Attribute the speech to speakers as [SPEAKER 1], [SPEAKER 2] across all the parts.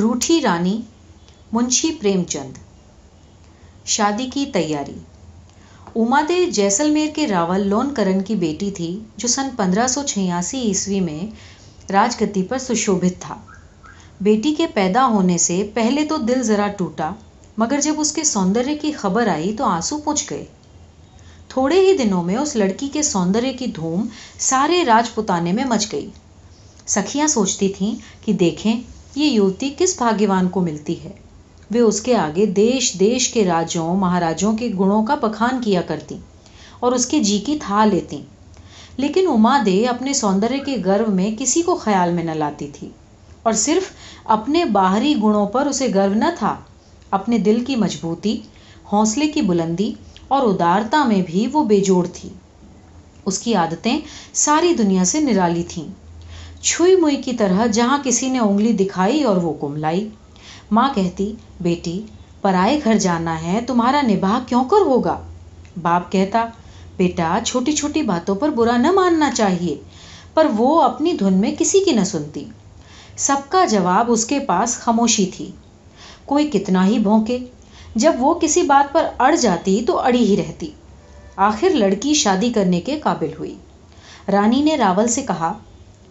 [SPEAKER 1] روٹھی رانی، منشی پریم چند شادی کی تیاری۔ اما دے جیسلمیر کے راول لون کرن کی بیٹی تھی، جو سن پندرہ سو چھیاسی عیسوی میں راج گتی پر سشوبھت تھا۔ بیٹی کے پیدا ہونے سے پہلے تو دل ذرا ٹوٹا، مگر جب اس کے سوندر کی خبر آئی تو آنسو پوچھ گئے۔ تھوڑے ہی دنوں میں اس لڑکی کے سوندر کی دھوم سارے راج پتانے میں مچ گئی۔ سکھیاں سوچتی تھیں کہ دیکھیں یہ یوتی کس بھاگیوان کو ملتی ہے؟ وہ اس کے آگے دیش دیش کے راجوں، مہاراجوں کے گنوں کا بخان کیا کرتی اور اس کے جی کی تھا لیتی۔ لیکن اما دے اپنے سوندر کے گرو میں کسی کو خیال میں نہ لاتی تھی۔ اور صرف اپنے باہری گنوں پر اسے گرو نہ تھا، اپنے دل کی مضبوطی، حوصلے کی بلندی اور ادارتا میں بھی وہ بے جوڑ تھی۔ اس کی عادتیں ساری دنیا سے نرالی تھیں۔ چھوئی موئی کی طرح جہاں کسی نے انگلی دکھائی اور وہ کم لائی ماں کہتی، بیٹی، پرائے گھر جانا ہے، تمہارا نباہ کیوں کر ہوگا؟ باپ کہتا، بیٹا چھوٹی چھوٹی باتوں پر برا نہ ماننا چاہیے، پر وہ اپنی دھن میں کسی کی نہ سنتی۔ سب کا جواب اس کے پاس خاموشی تھی۔ کوئی کتنا ہی بھونکے، جب وہ کسی بات پر اڑ جاتی تو اڑی ہی رہتی۔ آخر لڑکی شادی کرنے کے قابل ہوئی۔ رانی نے راول سے کہا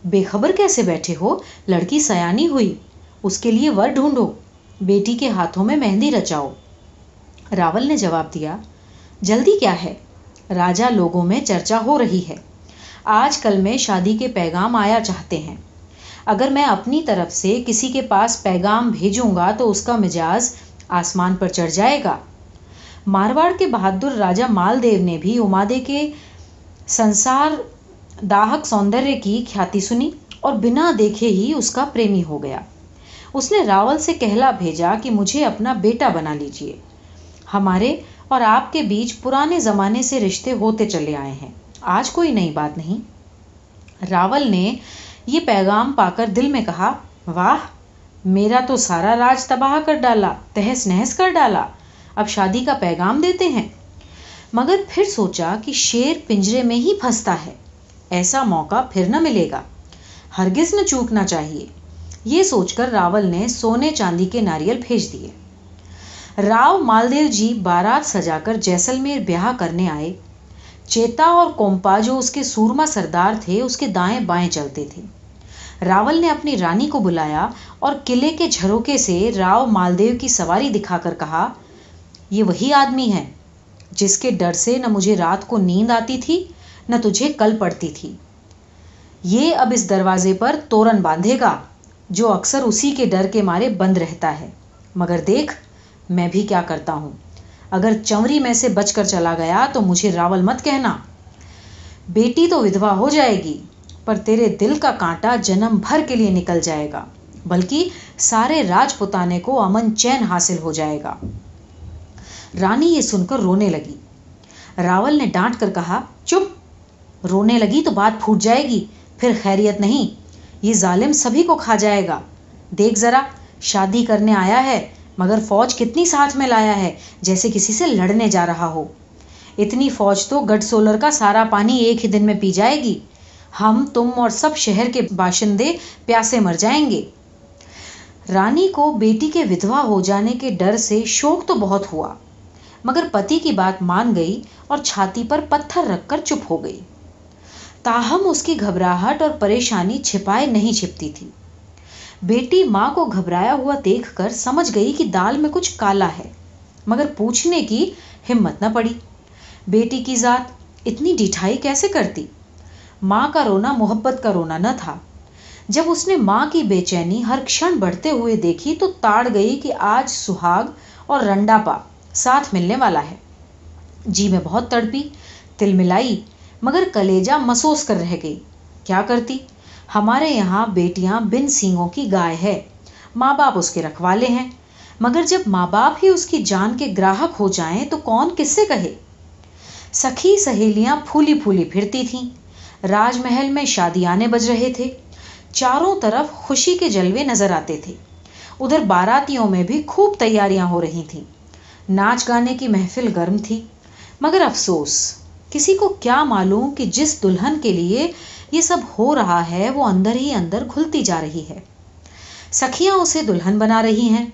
[SPEAKER 1] بے خبر کیسے بیٹھے ہو؟ لڑکی سیانی ہوئی۔ اس کے لیے ور ڈھونڈو۔ بیٹی کے ہاتھوں میں مہندی رچاؤ۔ راول نے جواب دیا، جلدی کیا ہے؟ راجا لوگوں میں چرچا ہو رہی ہے۔ آج کل میں شادی کے پیغام آیا چاہتے ہیں۔ اگر میں اپنی طرف سے کسی کے پاس پیغام بھیجوں گا تو اس کا مجاز آسمان پر چڑھ جائے گا۔ مارواڑ کے بہادر راجا مال دیو نے بھی امادے کے سنسار داہک سوندر کی کھیاتی سنی اور بنا دیکھے ہی اس کا پریمی ہو گیا۔ اس نے راول سے کہلا بھیجا کہ مجھے اپنا بیٹا بنا لیجیے ہمارے اور آپ کے بیچ پرانے زمانے سے رشتے ہوتے چلے آئے ہیں۔ آج کوئی نئی بات نہیں۔ راول نے یہ پیغام پا کر دل میں کہا، واہ، میرا تو سارا راج تباہ کر ڈالا، تہس نہس کر ڈالا۔ اب شادی کا پیغام دیتے ہیں مگر پھر سوچا کہ شیر پنجرے میں ہی پھنستا ہے۔ ایسا موقع پھر نہ ملے گا۔ ہرگز نہ چوکنا چاہیے۔ یہ سوچ کر راول نے سونے چاندی کے ناریل بھیج دیے۔ راؤ مالدیو جی بارات سجا کر جیسلمیر بیاہ کرنے آئے۔ چیتا اور کومپا جو اس کے سورما سردار تھے، اس کے دائیں بائیں چلتے تھے۔ راول نے اپنی رانی کو بلایا اور قلعے کے جھروکے سے راؤ مالدیو کی سواری دکھا کر کہا، یہ وہی آدمی ہے جس کے ڈر سے نہ مجھے رات کو نیند آتی تھی نہ تجھے کل پڑتی تھی۔ یہ اب اس دروازے پر تورن باندھے گا، جو اکثر اسی کے ڈر کے مارے بند رہتا ہے۔ مگر دیکھ، میں بھی کیا کرتا ہوں۔ اگر چمری میں سے بچ کر چلا گیا تو مجھے راول مت کہنا۔ بیٹی تو ودوا ہو جائے گی، پر تیرے دل کا کانٹا جنم بھر کے لیے نکل جائے گا، بلکہ سارے راج پتانے کو امن چین حاصل ہو جائے گا۔ رانی یہ سن کر رونے لگی۔ راول نے ڈانٹ کر کہا، چپ! رونے لگی تو بات پھوٹ جائے گی، پھر خیریت نہیں۔ یہ ظالم سبھی کو کھا جائے گا۔ دیکھ ذرا، شادی کرنے آیا ہے، مگر فوج کتنی ساتھ میں لایا ہے، جیسے کسی سے لڑنے جا رہا ہو۔ اتنی فوج تو گڈ سولر کا سارا پانی ایک ہی دن میں پی جائے گی۔ ہم، تم اور سب شہر کے باشندے پیاسے مر جائیں گے۔ رانی کو بیٹی کے ودوا ہو جانے کے ڈر سے شوق تو بہت ہوا، مگر پتی کی بات مان گئی اور چھاتی پر پتھر رکھ کر چپ ہو گئی۔ تاہم اس کی گھبراہٹ اور پریشانی چھپائے نہیں چھپتی تھی۔ بیٹی ماں کو گھبرایا ہوا دیکھ کر سمجھ گئی کہ دال میں کچھ کالا ہے، مگر پوچھنے کی ہمت نہ پڑی۔ بیٹی کی ذات اتنی ڈٹھائی کیسے کرتی؟ ماں کا رونا محبت کا رونا نہ تھا۔ جب اس نے ماں کی بے چینی ہر کھڑ بڑھتے ہوئے دیکھی تو تاڑ گئی کہ آج سہاگ اور رنڈا پا ساتھ ملنے والا ہے۔ جی میں بہت تڑپی تل ملائی مگر کلیجا مسوس کر رہ گئی۔ کیا کرتی؟ ہمارے یہاں بیٹیاں بن سینگوں کی گائے ہے۔ ماں باپ اس کے رکھوالے ہیں۔ مگر جب ماں باپ ہی اس کی جان کے گراہک ہو جائیں تو کون کس سے کہے؟ سکھی سہیلیاں پھولی پھولی پھرتی تھیں۔ راج محل میں شادیانے بج رہے تھے۔ چاروں طرف خوشی کے جلوے نظر آتے تھے۔ ادھر باراتیوں میں بھی خوب تیاریاں ہو رہی تھیں۔ ناچ گانے کی محفل گرم تھی۔ مگر افسوس کسی کو کیا معلوم کہ جس دلہن کے لیے یہ سب ہو رہا ہے، وہ اندر ہی اندر کھلتی جا رہی ہے۔ سکھیاں اسے دلہن بنا رہی ہیں۔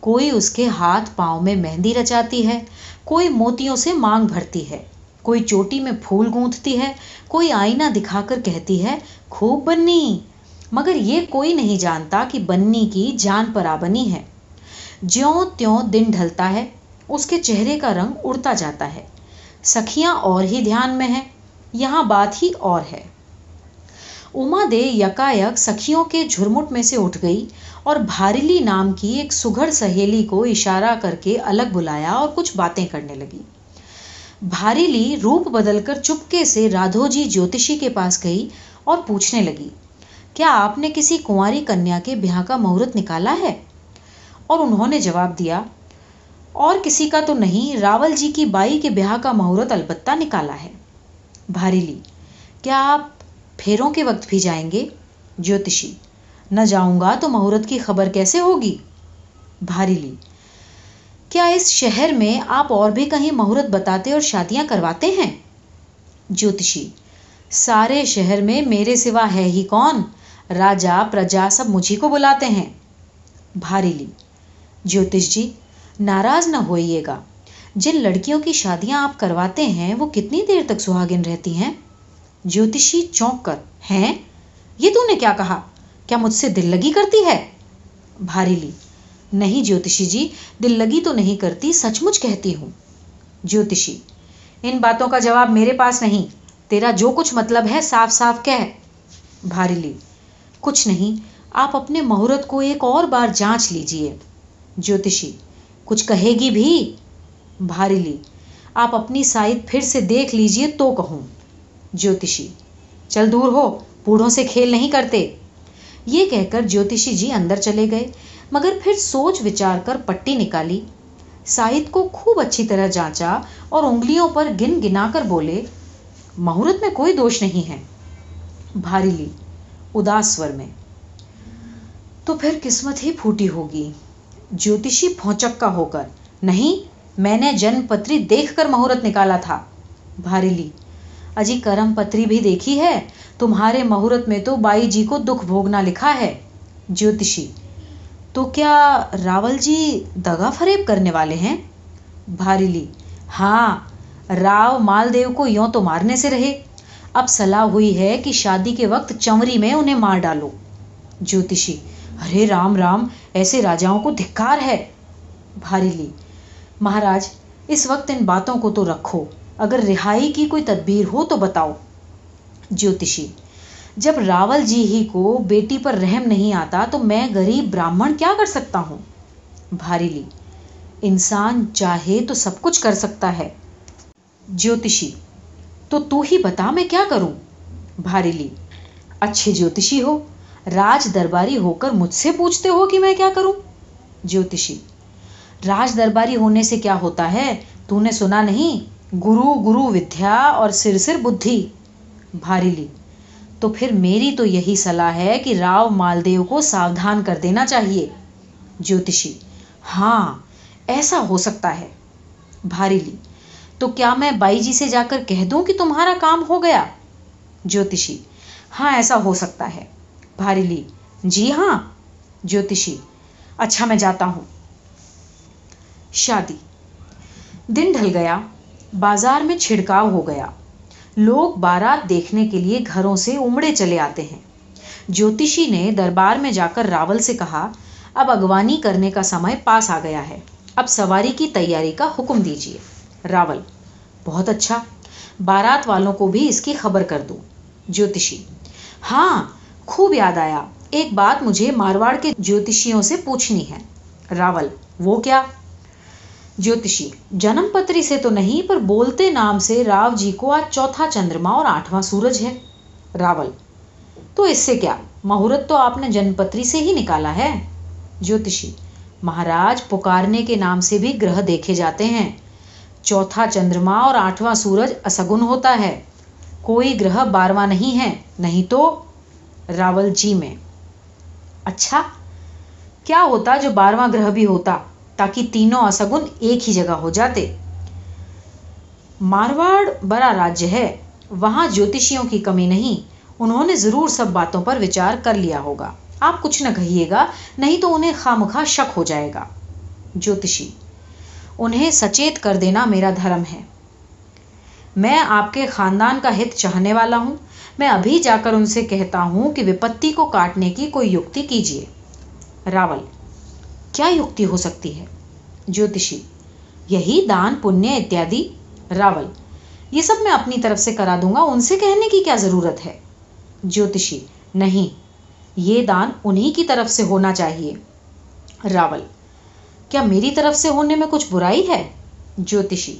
[SPEAKER 1] کوئی اس کے ہاتھ پاؤں میں مہندی رچاتی ہے، کوئی موتیوں سے مانگ بھرتی ہے۔ کوئی چوٹی میں پھول گونتتی ہے، کوئی آئینہ دکھا کر کہتی ہے، خوب بنی مگر یہ کوئی نہیں جانتا کہ بنی کی جان پر آبنی ہے۔ جیوں تیوں دن ڈھلتا ہے، اس کے چہرے کا رنگ اڑتا جاتا ہے۔ سکھیاں اور ہی دھیان میں ہیں، یہاں بات ہی اور ہے۔ اما دے یکا یک سکھیوں کے جھرمٹ میں سے اٹھ گئی اور بھاریلی نام کی ایک سگھڑ سہیلی کو اشارہ کر کے الگ بلایا اور کچھ باتیں کرنے لگی۔ بھاریلی روپ بدل کر چپکے سے رادھو جی جوتشی کے پاس گئی اور پوچھنے لگی، کیا آپ نے کسی کنواری کنیا کے بیاہ کا مہورت نکالا ہے؟ اور انہوں نے جواب دیا اور کسی کا تو نہیں، راول جی کی بائی کے بیاہ کا مہورت البتہ نکالا ہے۔ بھاریلی کیا آپ پھیروں کے وقت بھی جائیں گے؟ جوتشی نہ جاؤں گا تو مہورت کی خبر کیسے ہوگی؟ بھاریلی کیا اس شہر میں آپ اور بھی کہیں مہورت بتاتے اور شادیاں کرواتے ہیں؟ جوتشی سارے شہر میں میرے سوا ہے ہی کون؟ راجا، پرجا سب مجھے کو بلاتے ہیں۔ بھاریلی جوتش جی ناراض نہ ہوئیے گا۔ جن لڑکیوں کی شادیاں آپ کرواتے ہیں، وہ کتنی دیر تک سہاگن رہتی ہیں؟ جوتشی چونک کر۔ ہیں؟ یہ تو نے کیا کہا؟ کیا مجھ سے دل لگی کرتی ہے؟ بھاریلی نہیں جوتشی جی دل لگی تو نہیں کرتی، سچ مچ کہتی ہوں۔ جوتشی ان باتوں کا جواب میرے پاس نہیں۔ تیرا جو کچھ مطلب ہے، صاف صاف کہہ۔ بھاریلی کچھ نہیں، آپ اپنے مہورت کو ایک اور بار جانچ لیجیے۔ جوتشی کچھ کہے گی بھی؟ بھاریلی، آپ اپنی سائد پھر سے دیکھ لیجیے تو کہوں۔ جوتشی چل دور ہو بوڑھوں سے کھیل نہیں کرتے۔ یہ کہہ کر جوتشی جی اندر چلے گئے، مگر پھر سوچ وچار کر پٹی نکالی۔ سائد کو خوب اچھی طرح جانچا اور انگلیوں پر گن گنا کر بولے، مہورت میں کوئی دوش نہیں ہے۔ بھاریلی، اداس سور میں۔ تو پھر قسمت ہی پھوٹی ہوگی۔ جوتشی پھونچکا ہو کر نہیں میں نے جن پتری دیکھ کر مہورت نکالا تھا بھاریلی اجی کرم پتری بھی دیکھی ہے تمہارے مہورت میں تو بائی جی کو دکھ بھوگنا لکھا ہے جوتشی تو کیا راول جی دگا فریب کرنے والے ہیں بھاریلی ہاں راو مال دیو کو یوں تو مارنے سے رہے اب صلاح ہوئی ہے کہ شادی کے وقت چمری میں انہیں مار ڈالو جوتشی ارے رام رام، ایسے راجاؤں کو دھکار ہے۔ بھاریلی مہاراج، اس وقت ان باتوں کو تو رکھو۔ اگر رہائی کی کوئی تدبیر ہو تو بتاؤ۔ جوتشی جب راول جی ہی کو بیٹی پر رحم نہیں آتا تو میں غریب براہمن کیا کر سکتا ہوں؟ بھاریلی انسان چاہے تو سب کچھ کر سکتا ہے۔ جوتشی تو تو ہی بتا میں کیا کروں؟ بھاریلی اچھے جوتشی ہو۔ راج درباری ہو کر مجھ سے پوچھتے ہو کہ میں کیا کروں؟ جوتشی راج درباری ہونے سے کیا ہوتا ہے؟ تو نے سنا نہیں، گرو گرو ودیا اور سر سر بدھی۔ بھاریلی تو پھر میری تو یہی صلاح ہے کہ راو مالدیو کو ساودھان کر دینا چاہیے۔ جوتشی ہاں ایسا ہو سکتا ہے۔ بھاریلی تو کیا میں بائی جی سے جا کر کہہ دوں کہ تمہارا کام ہو گیا؟ جوتشی ہاں ایسا ہو سکتا ہے۔ بھاریلی جی ہاں جوتشی اچھا میں جاتا ہوں۔ شادی۔ دن ڈھل گیا، بازار میں چھڑکاؤ ہو گیا۔ لوگ بارات دیکھنے کے لیے گھروں سے امڑے چلے آتے ہیں۔ جوتشی نے دربار میں جا کر راول سے کہا، اب اگوانی کرنے کا سمے پاس آ گیا ہے۔ اب سواری کی تیاری کا حکم دیجیے راول۔ بہت اچھا۔ بارات والوں کو بھی اس کی خبر کر دوں۔ جوتشی ہاں خوب یاد آیا۔ ایک بات مجھے مارواڑ کے جوتشیوں سے پوچھنی ہے۔ راول، وہ کیا؟ جوتشی جنم پتری سے تو نہیں، پر بولتے نام سے راو جی کو آج چوتھا چندرما اور آٹھواں سورج ہے۔ راول، تو اس سے کیا؟ مہورت تو آپ نے جنم پتری سے ہی نکالا ہے۔ جوتشی مہاراج پکارنے کے نام سے بھی گرہ دیکھے جاتے ہیں۔ چوتھا چندرما اور آٹھواں سورج اسگن ہوتا ہے۔ کوئی گرہ بارواں نہیں ہے، نہیں تو راول جی میں۔ اچھا کیا ہوتا جو بارواں گرہ بھی ہوتا تاکہ تینوں اسگن ایک ہی جگہ ہو جاتے؟ مارواڑ بڑا راجیہ ہے، وہاں جوتشیوں کی کمی نہیں، انہوں نے ضرور سب باتوں پر وچار کر لیا ہوگا۔ آپ کچھ نہ کہیے گا، نہیں تو انہیں خامخواہ شک ہو جائے گا۔ جوتشی انہیں سچیت کر دینا میرا دھرم ہے۔ میں آپ کے خاندان کا ہت چاہنے والا ہوں۔ میں ابھی جا کر ان سے کہتا ہوں کہ وپتی کو کاٹنے کی کوئی یکتی کیجیے۔ راول، کیا یکتی ہو سکتی ہے؟ جوتشی یہی دان، پنیہ اتیادی۔ راول، یہ سب میں اپنی طرف سے کرا دوں گا، ان سے کہنے کی کیا ضرورت ہے؟ جوتشی نہیں، یہ دان انہی کی طرف سے ہونا چاہیے۔ راول، کیا میری طرف سے ہونے میں کچھ برائی ہے؟ جوتشی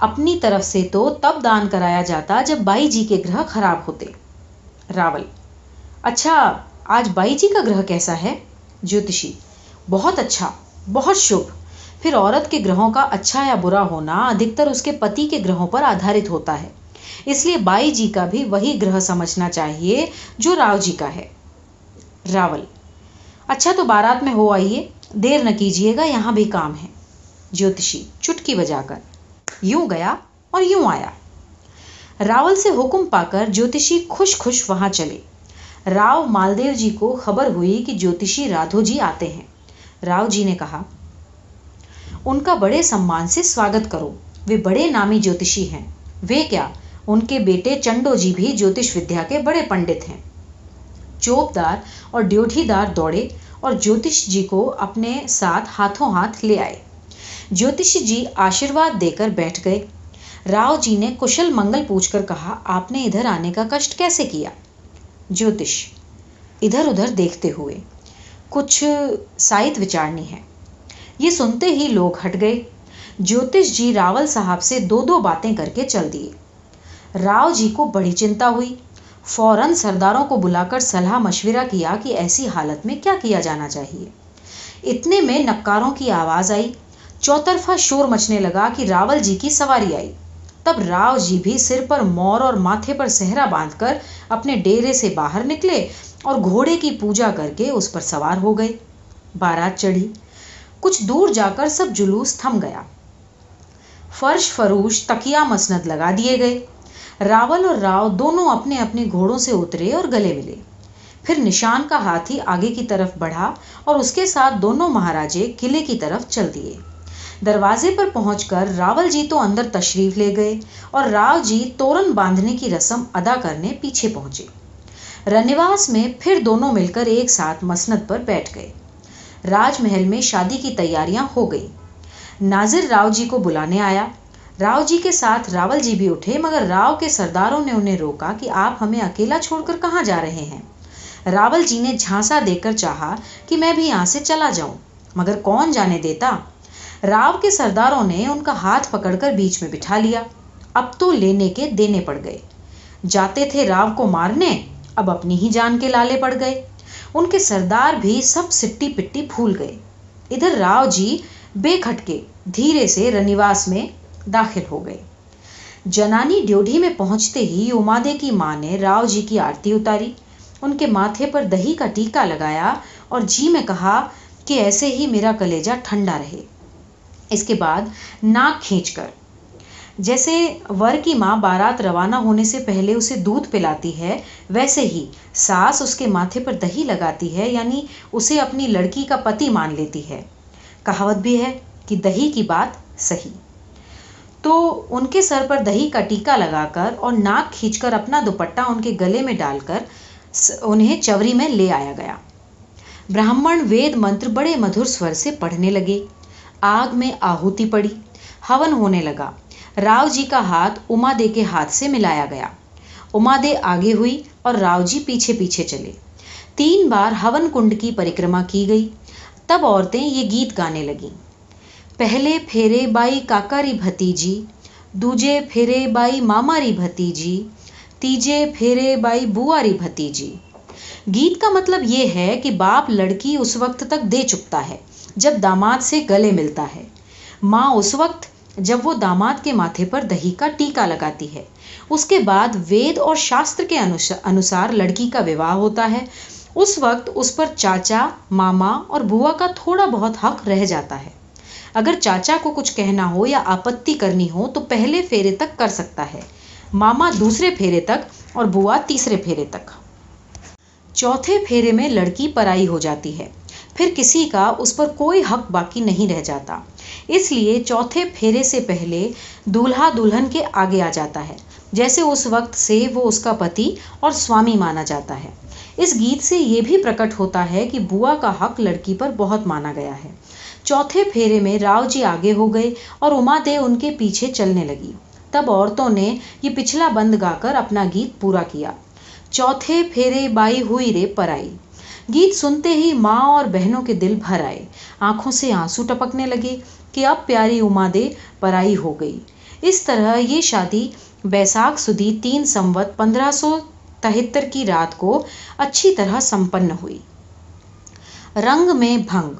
[SPEAKER 1] اپنی طرف سے تو تب دان کرایا جاتا جب بائی جی کے گرہ خراب ہوتے۔ راول اچھا آج بائی جی کا گرہ کیسا ہے؟ جوتشی بہت اچھا بہت شبھ۔ پھر عورت کے گرہوں کا اچھا یا برا ہونا ادھکتر اس کے پتی کے گرہوں پر آدھارت ہوتا ہے۔ اس لیے بائی جی کا بھی وہی گرہ سمجھنا چاہیے جو راو جی کا ہے۔ راول اچھا تو بارات میں ہو آئیے، دیر نہ کیجیے گا، یہاں بھی کام ہے۔ جوتشی چٹکی بجا کر۔ یوں گیا اور یوں آیا۔ راول سے حکم پا کر جوتشی خوش خوش وہاں چلے راو مالدیو جی کو خبر ہوئی کہ جوتشی رادھو جی آتے ہیں۔ راو جی نے کہا، ان کا بڑے سمان سے سواگت کرو۔ وہ بڑے نامی جوتشی ہیں۔ وہ کیا، ان کے بیٹے چنڈو جی بھی جوتش ودیا کے بڑے پنڈت ہیں۔ چوپ دار اور ڈیوٹھی دار دوڑے اور جوتش جی کو اپنے ساتھ ہاتھوں ہاتھ لے آئے۔ جوتش جی آشیرواد دے کر بیٹھ گئے راؤ جی نے کشل منگل پوچھ کر کہا آپ نے ادھر آنے کا کشٹ کیسے کیا جوتش ادھر ادھر دیکھتے ہوئے کچھ سائت وچارنی ہے یہ سنتے ہی لوگ ہٹ گئے جوتش جی راول صاحب سے دو دو باتیں کر کے چل دیے راؤ جی کو بڑی چنتا ہوئی فوراً سرداروں کو بلا کر صلاح مشورہ کیا کہ ایسی حالت میں کیا کیا جانا چاہیے اتنے میں نکاروں کی آواز آئی چوطرفہ شور مچنے لگا کہ راول جی کی سواری آئی۔ تب راؤ جی بھی سر پر مور اور ماتھے پر صحرا باندھ کر اپنے ڈیرے سے باہر نکلے اور گھوڑے کی پوجا کر کے اس پر سوار ہو گئے۔ بارات چڑھی۔ کچھ دور جا کر سب جلوس تھم گیا۔ فرش فروش تکیا مسند لگا دیے گئے۔ راول اور راؤ دونوں اپنے اپنے گھوڑوں سے اترے اور گلے ملے۔ پھر نشان کا ہاتھی آگے کی طرف بڑھا اور اس کے ساتھ دونوں مہاراجے قلعے کی طرف چل دیے۔ دروازے پر پہنچ کر راول جی تو اندر تشریف لے گئے اور راؤ جی تورن باندھنے کی رسم ادا کرنے پیچھے پہنچے۔ رنواس میں پھر دونوں مل کر ایک ساتھ مسند پر بیٹھ گئے۔ راج محل میں شادی کی تیاریاں ہو گئی ناظر راؤ جی کو بلانے آیا۔ راؤ جی کے ساتھ راول جی بھی اٹھے، مگر راؤ کے سرداروں نے انہیں روکا کہ آپ ہمیں اکیلا چھوڑ کر کہاں جا رہے ہیں۔ راول جی نے جھانسا دے کر چاہا کہ میں بھی یہاں سے چلا جاؤں، مگر کون جانے دیتا؟ راو کے سرداروں نے ان کا ہاتھ پکڑ کر بیچ میں بٹھا لیا۔ اب تو لینے کے دینے پڑ گئے۔ جاتے تھے راو کو مارنے، اب اپنی ہی جان کے لالے پڑ گئے۔ ان کے سردار بھی سب سٹی پٹی پھول گئے۔ ادھر راو جی بے کھٹکے دھیرے سے رنیواس میں داخل ہو گئے۔ جنانی ڈیوڈھی میں پہنچتے ہی امادے کی ماں نے راؤ جی کی آرتی اتاری۔ ان کے ماتھے پر دہی کا ٹیکا لگایا اور جی میں کہا کہ ایسے ہی میرا کلیجا ٹھنڈا رہے۔ اس کے بعد ناک کھینچ کر۔ جیسے ور کی ماں بارات روانہ ہونے سے پہلے اسے دودھ پلاتی ہے، ویسے ہی ساس اس کے ماتھے پر دہی لگاتی ہے یعنی اسے اپنی لڑکی کا پتی مان لیتی ہے۔ کہاوت بھی ہے کہ دہی کی بات صحیح۔ تو ان کے سر پر دہی کا ٹیکا لگا کر اور ناک کھینچ کر اپنا دوپٹہ ان کے گلے میں ڈال کر انہیں چوری میں لے آیا گیا۔ براہمن وید منتر بڑے مدھر سور سے پڑھنے لگے۔ آگ میں آہوتی پڑی۔ ہون ہونے لگا۔ راؤ جی کا ہاتھ اما دے کے ہاتھ سے ملایا گیا۔ اما دے آگے ہوئی اور راؤ جی پیچھے پیچھے چلے۔ تین بار ہون کنڈ کی پریکرما کی گئی۔ تب عورتیں یہ گیت گانے لگیں۔ پہلے پھیرے بائی کاکاری بھتیجی، دوجے پھیرے بائی ماماری بھتیجی، تیجے پھیرے بائی بواری بھتیجی۔ گیت کا مطلب یہ ہے کہ باپ لڑکی اس وقت تک دے چکتا ہے۔ جب داماد سے گلے ملتا ہے۔ ماں اس وقت جب وہ داماد کے ماتھے پر دہی کا ٹیکا لگاتی ہے۔ اس کے بعد وید اور شاستر کے انوسار لڑکی کا وواہ ہوتا ہے۔ اس وقت اس پر چاچا، ماما اور بوا کا تھوڑا بہت حق رہ جاتا ہے۔ اگر چاچا کو کچھ کہنا ہو یا آپتی کرنی ہو تو پہلے پھیرے تک کر سکتا ہے۔ ماما دوسرے پھیرے تک اور بوا تیسرے پھیرے تک۔ چوتھے پھیرے میں لڑکی پرائی ہو جاتی ہے۔ پھر کسی کا اس پر کوئی حق باقی نہیں رہ جاتا۔ اس لیے چوتھے پھیرے سے پہلے دولہا دلہن کے آگے آ جاتا ہے، جیسے اس وقت سے وہ اس کا پتی اور سوامی مانا جاتا ہے۔ اس گیت سے یہ بھی پرکٹ ہوتا ہے کہ بوا کا حق لڑکی پر بہت مانا گیا ہے۔ چوتھے پھیرے میں راؤ جی آگے ہو گئے اور اما دے ان کے پیچھے چلنے لگی۔ تب عورتوں نے یہ پچھلا بند گا کر اپنا گیت پورا کیا۔ چوتھے پھیرے بائی ہوئی رے پرائی گیت سنتے ہی ماں اور بہنوں کے دل بھر آئے۔ آنکھوں سے آنسو ٹپکنے لگے کہ اب پیاری اما دے پرائی ہو گئی۔ اس طرح یہ شادی بیساکھ سدی تین سموت پندرہ سو تہتر کی رات کو اچھی طرح سمپن ہوئی۔ رنگ میں بھنگ۔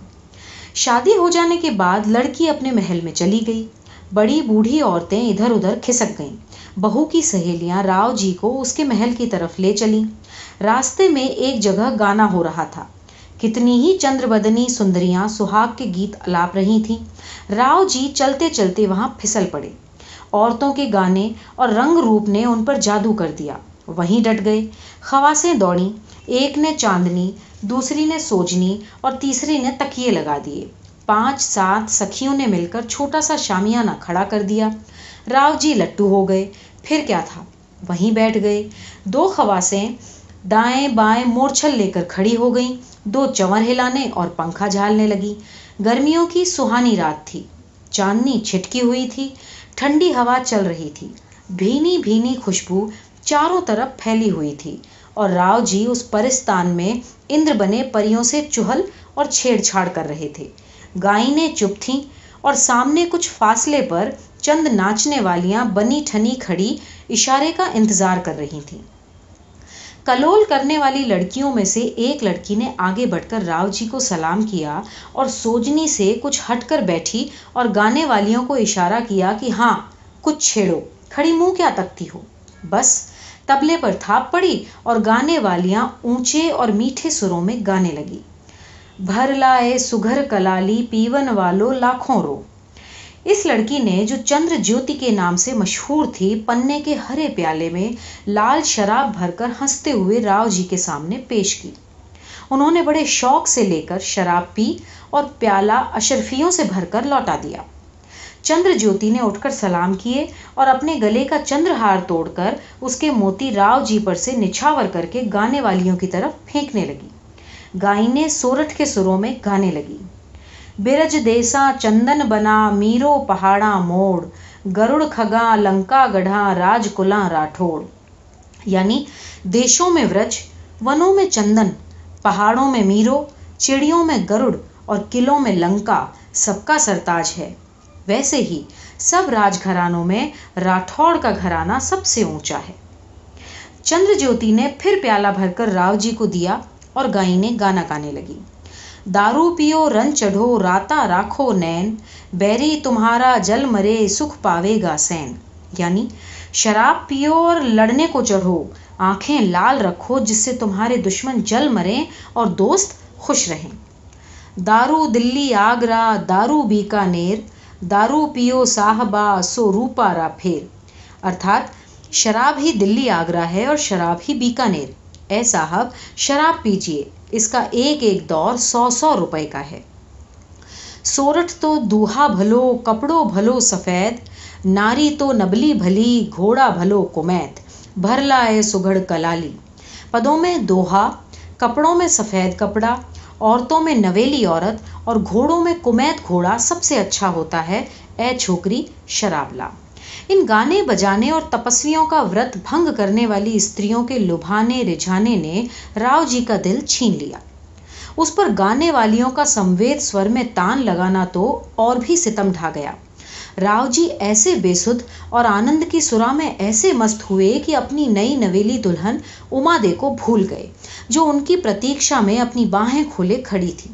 [SPEAKER 1] شادی ہو جانے کے بعد لڑکی اپنے محل میں چلی گئی۔ بڑی بوڑھی عورتیں ادھر ادھر کھسک گئیں۔ بہو کی سہیلیاں راؤ جی کو اس کے محل کی طرف لے چلیں۔ راستے میں ایک جگہ گانا ہو رہا تھا۔ کتنی ہی چندر بدنی سندریاں سہاگ کے گیت الاپ رہی تھیں۔ راؤ جی چلتے چلتے وہاں پھسل پڑے۔ عورتوں کے گانے اور رنگ روپ نے ان پر جادو کر دیا۔ وہیں ڈٹ گئے۔ خواسیں دوڑیں۔ ایک نے چاندنی، دوسری نے سوجنی اور تیسری نے تکیے لگا دیے۔ پانچ سات سکھیوں نے مل کر چھوٹا سا شامیانہ کھڑا کر دیا۔ راؤ جی لٹو ہو گئے۔ پھر کیا تھا؟ وہیں بیٹھ گئے۔ دو خواسیں دائیں بائیں مورچھل لے کر کھڑی ہو گئیں۔ دو چور ہلانے اور پنکھا جھالنے لگی۔ گرمیوں کی سہانی رات تھی۔ چاندنی چھٹکی ہوئی تھی۔ ٹھنڈی ہوا چل رہی تھی۔ بھینی بھینی خوشبو چاروں طرف پھیلی ہوئی تھی۔ اور راؤ جی اس پرستان میں اندر بنے پریوں سے چہل اور چھیڑ چھاڑ کر رہے تھے۔ گائیں چپ تھیں اور سامنے کچھ فاصلے پر چند ناچنے والیاں بنی ٹھنی کھڑی اشارے کا انتظار کر رہی تھیں۔ کلول کرنے والی لڑکیوں میں سے ایک لڑکی نے آگے بڑھ کر راؤ جی کو سلام کیا اور سوجنی سے کچھ ہٹ کر بیٹھی اور گانے والیوں کو اشارہ کیا کہ ہاں کچھ چھیڑو۔ کھڑی منہ کیا تکتی ہو؟ بس، تبلے پر تھاپ پڑی اور گانے والیاں اونچے اور میٹھے سروں میں گانے لگی۔ بھر لائے سگھر کلالی، پیون والو لاکھوں رو۔ اس لڑکی نے جو چندر جیوتی کے نام سے مشہور تھی، پنے کے ہرے پیالے میں لال شراب بھر کر ہنستے ہوئے راؤ جی کے سامنے پیش کی۔ انہوں نے بڑے شوق سے لے کر شراب پی اور پیالہ اشرفیوں سے بھر کر لوٹا دیا۔ چندر جیوتی نے اٹھ کر سلام کیے اور اپنے گلے کا چندر ہار توڑ کر اس کے موتی راؤ جی پر سے نچھاور کر کے گانے والیوں کی طرف پھینکنے لگی۔ گائنے سورٹھ کے سروں میں گانے لگی۔ برج دیسا چندن بنا میرو پہاڑا موڑ گرڑ کھگا لنکا گڑھا راج کلا راٹھوڑ یعنی دیشوں میں ورج ونوں میں چندن پہاڑوں میں میرو چڑیوں میں گرڑ اور قلعوں میں لنکا سب کا سرتاج ہے ویسے ہی سب راج گھرانوں میں راٹھوڑ کا گھرانہ سب سے اونچا ہے چندر جیوتی نے پھر پیالہ بھر کر راؤ جی کو دیا اور گائی نے گانا گانے لگی دارو پیو رن چڑھو راتا راکھو نین بیری تمہارا جل مرے سکھ پاوے گا سین یعنی شراب پیو اور لڑنے کو چڑھو آنکھیں لال رکھو جس سے تمہارے دشمن جل مرے اور دوست خوش رہیں دارو دلی آگرہ دارو بیکانیر دارو پیو صاحبہ سو روپا را پھیر ارتھات شراب ہی دلی آگرہ ہے اور شراب ہی بیکانیر اے صاحب شراب پیجیے اس کا ایک ایک دور سو سو روپے کا ہے۔ سورٹھ تو دوہا بھلو کپڑوں بھلو سفید، ناری تو نبلی بھلی، گھوڑا بھلو کمیت، بھر لائے سگڑ کلالی۔ پدوں میں دوہا، کپڑوں میں سفید کپڑا، عورتوں میں نویلی عورت اور گھوڑوں میں کمیت گھوڑا سب سے اچھا ہوتا ہے۔ اے چھوکری شرابلا ان گانے بجانے اور تپسویوں کا ورت بھنگ کرنے والی استریوں کے لبھانے رجھانے نے راؤ جی کا دل چھین لیا۔ اس پر گانے والیوں کا سموید سور میں تان لگانا تو اور بھی ستم ڈھا گیا۔ راؤ جی ایسے بے سدھ اور آنند کی سرا میں ایسے مست ہوئے کہ اپنی نئی نویلی دلہن اما دے کو بھول گئے، جو ان کی پرتیشا میں اپنی باہیں کھولے کھڑی تھی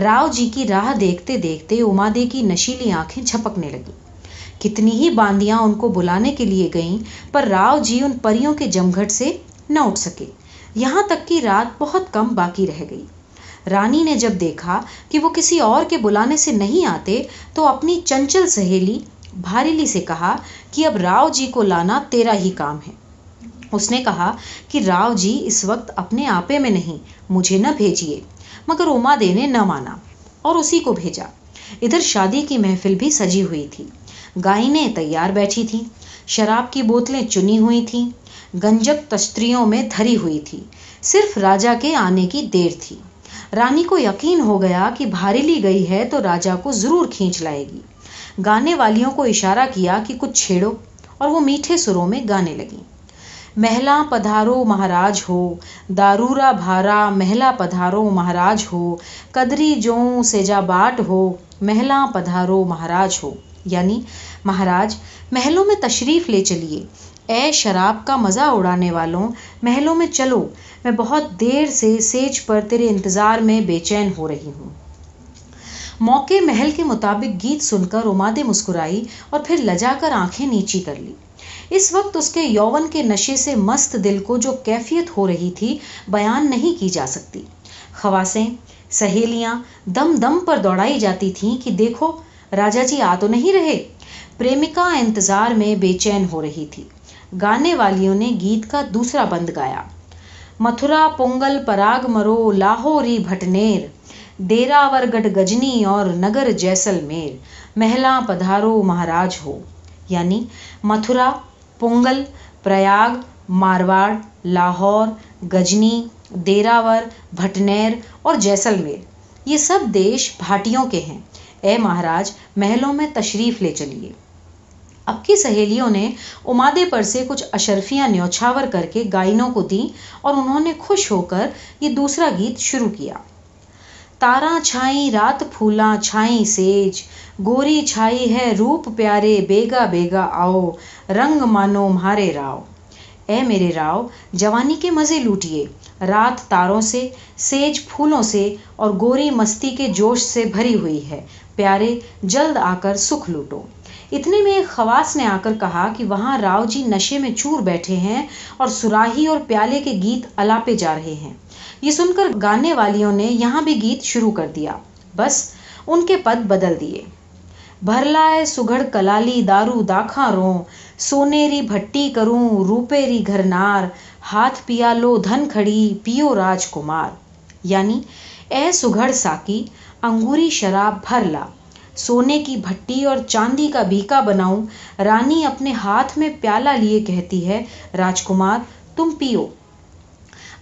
[SPEAKER 1] راؤ جی کی راہ دیکھتے دیکھتے اما دے کی نشیلی آنکھیں جھپکنے لگی کتنی ہی باندیاں ان کو بلانے کے لیے گئیں، پر راؤ جی ان پریوں کے جمگھٹ سے نہ اٹھ سکے۔ یہاں تک کہ رات بہت کم باقی رہ گئی۔ رانی نے جب دیکھا کہ وہ کسی اور کے بلانے سے نہیں آتے، تو اپنی چنچل سہیلی بھاریلی سے کہا کہ اب راؤ جی کو لانا تیرا ہی کام ہے۔ اس نے کہا کہ راؤ جی اس وقت اپنے آپے میں نہیں، مجھے نہ بھیجیے، مگر اما دے نے نہ مانا اور اسی کو بھیجا۔ ادھر شادی کی محفل بھی سجی ہوئی تھی۔ گائنیں تیار بیٹھی تھیں، شراب کی بوتلیں چنی ہوئی تھیں، گنجک تشتریوں میں دھری ہوئی تھی، صرف راجا کے آنے کی دیر تھی۔ رانی کو یقین ہو گیا کہ بھاریلی گئی ہے تو راجا کو ضرور کھینچ لائے گی۔ گانے والیوں کو اشارہ کیا کہ کچھ چھیڑو اور وہ میٹھے سروں میں گانے لگی محلا پدھارو مہاراج ہو، دارورا بھارا محلا پدھارو مہاراج ہو، قدری جو سیجا باٹ ہو محلا پدھارو مہاراج ہو۔ یعنی مہاراج، محلوں میں تشریف لے چلیے۔ اے شراب کا مزہ اڑانے والوں، محلوں میں چلو، میں بہت دیر سے سیج پر تیرے انتظار میں بے چین ہو رہی ہوں۔ موقع محل کے مطابق گیت سن کر امادے مسکرائی اور پھر لجا کر آنکھیں نیچی کر لی۔ اس وقت اس کے یوون کے نشے سے مست دل کو جو کیفیت ہو رہی تھی، بیان نہیں کی جا سکتی۔ خواسیں سہیلیاں دم دم پر دوڑائی جاتی تھیں کہ دیکھو راجا جی آ تو نہیں رہے۔ پریمکا انتظار میں بے چین ہو رہی تھی۔ گانے والیوں نے گیت کا دوسرا بند گایا۔ متھرا، پونگل، پراگ مرو، لاہوری، بھٹنیر ڈیراور گڑھ گجنی اور نگر جیسل میر محلا پدھارو مہاراج ہو۔ یعنی متھرا، پونگل پریاگ مارواڑ، لاہور، گجنی ڈیراور بھٹنیر اور جیسلمیر یہ سب دیش بھاٹیوں کے ہیں۔ اے مہاراج، محلوں میں تشریف لے چلیے۔ اب کی سہیلیوں نے امادے پر سے کچھ اشرفیاں نیوچھاور کر کے گائنوں کو دیں اور انہوں نے خوش ہو کر یہ دوسرا گیت شروع کیا۔ تارا چھائیں، رات پھولا چھائیں، سیج۔ گوری چھائی ہے روپ پیارے، بیگا بیگا آؤ۔ رنگ مانو مہارے راؤ۔ اے میرے راؤ، جوانی کے مزے لوٹیے۔ رات تاروں سے، سیج پھولوں سے اور گوری مستی کے جوش سے بھری ہوئی ہے۔ پیارے، جلد آ کر سکھ لوٹو۔ اتنے میں ایک خواص نے آ کر کہا کہ وہاں راؤ جی نشے میں چور بیٹھے ہیں اور سراہی اور پیالے کے گیت الاپے جا رہے ہیں۔ یہ سن کر گانے والیوں نے یہاں بھی گیت شروع کر دیا۔ بس ان کے پد بدل دیے۔ بھر لائے سگڑ کلالی دارو داکھا رو سونیری بھٹی کروں روپیری گھرنار ہاتھ پیا لو دھن کھڑی پیو راج کمار۔ یعنی اے سگڑ ساکی انگوری شراب بھر لا۔ سونے کی بھٹی اور چاندی کا بیکا بناؤں، رانی اپنے ہاتھ میں پیالہ لیے کہتی ہے، راجکمار، تم پیو۔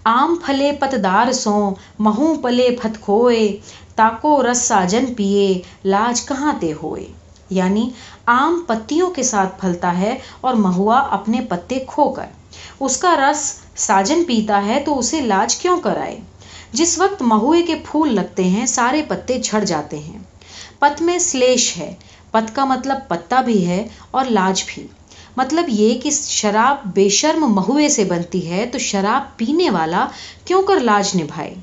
[SPEAKER 1] آم پھلے پتدار سو، مہوں پلے پھت کھوئے۔ تاکو رس ساجن پیے لاج کہاں تے ہوئے؟ یعنی آم پتیوں کے ساتھ پھلتا ہے اور مہوا اپنے پتے کھو کر۔ اس کا رس ساجن پیتا ہے تو اسے لاج کیوں کرائے؟ جس وقت مہوے کے پھول لگتے ہیں، سارے پتے جھڑ جاتے ہیں۔ پت میں سلیش ہے۔ پت کا مطلب پتا بھی ہے اور لاج بھی۔ مطلب یہ کہ شراب بے شرم مہوے سے بنتی ہے تو شراب پینے والا کیوں کر لاج نبھائے؟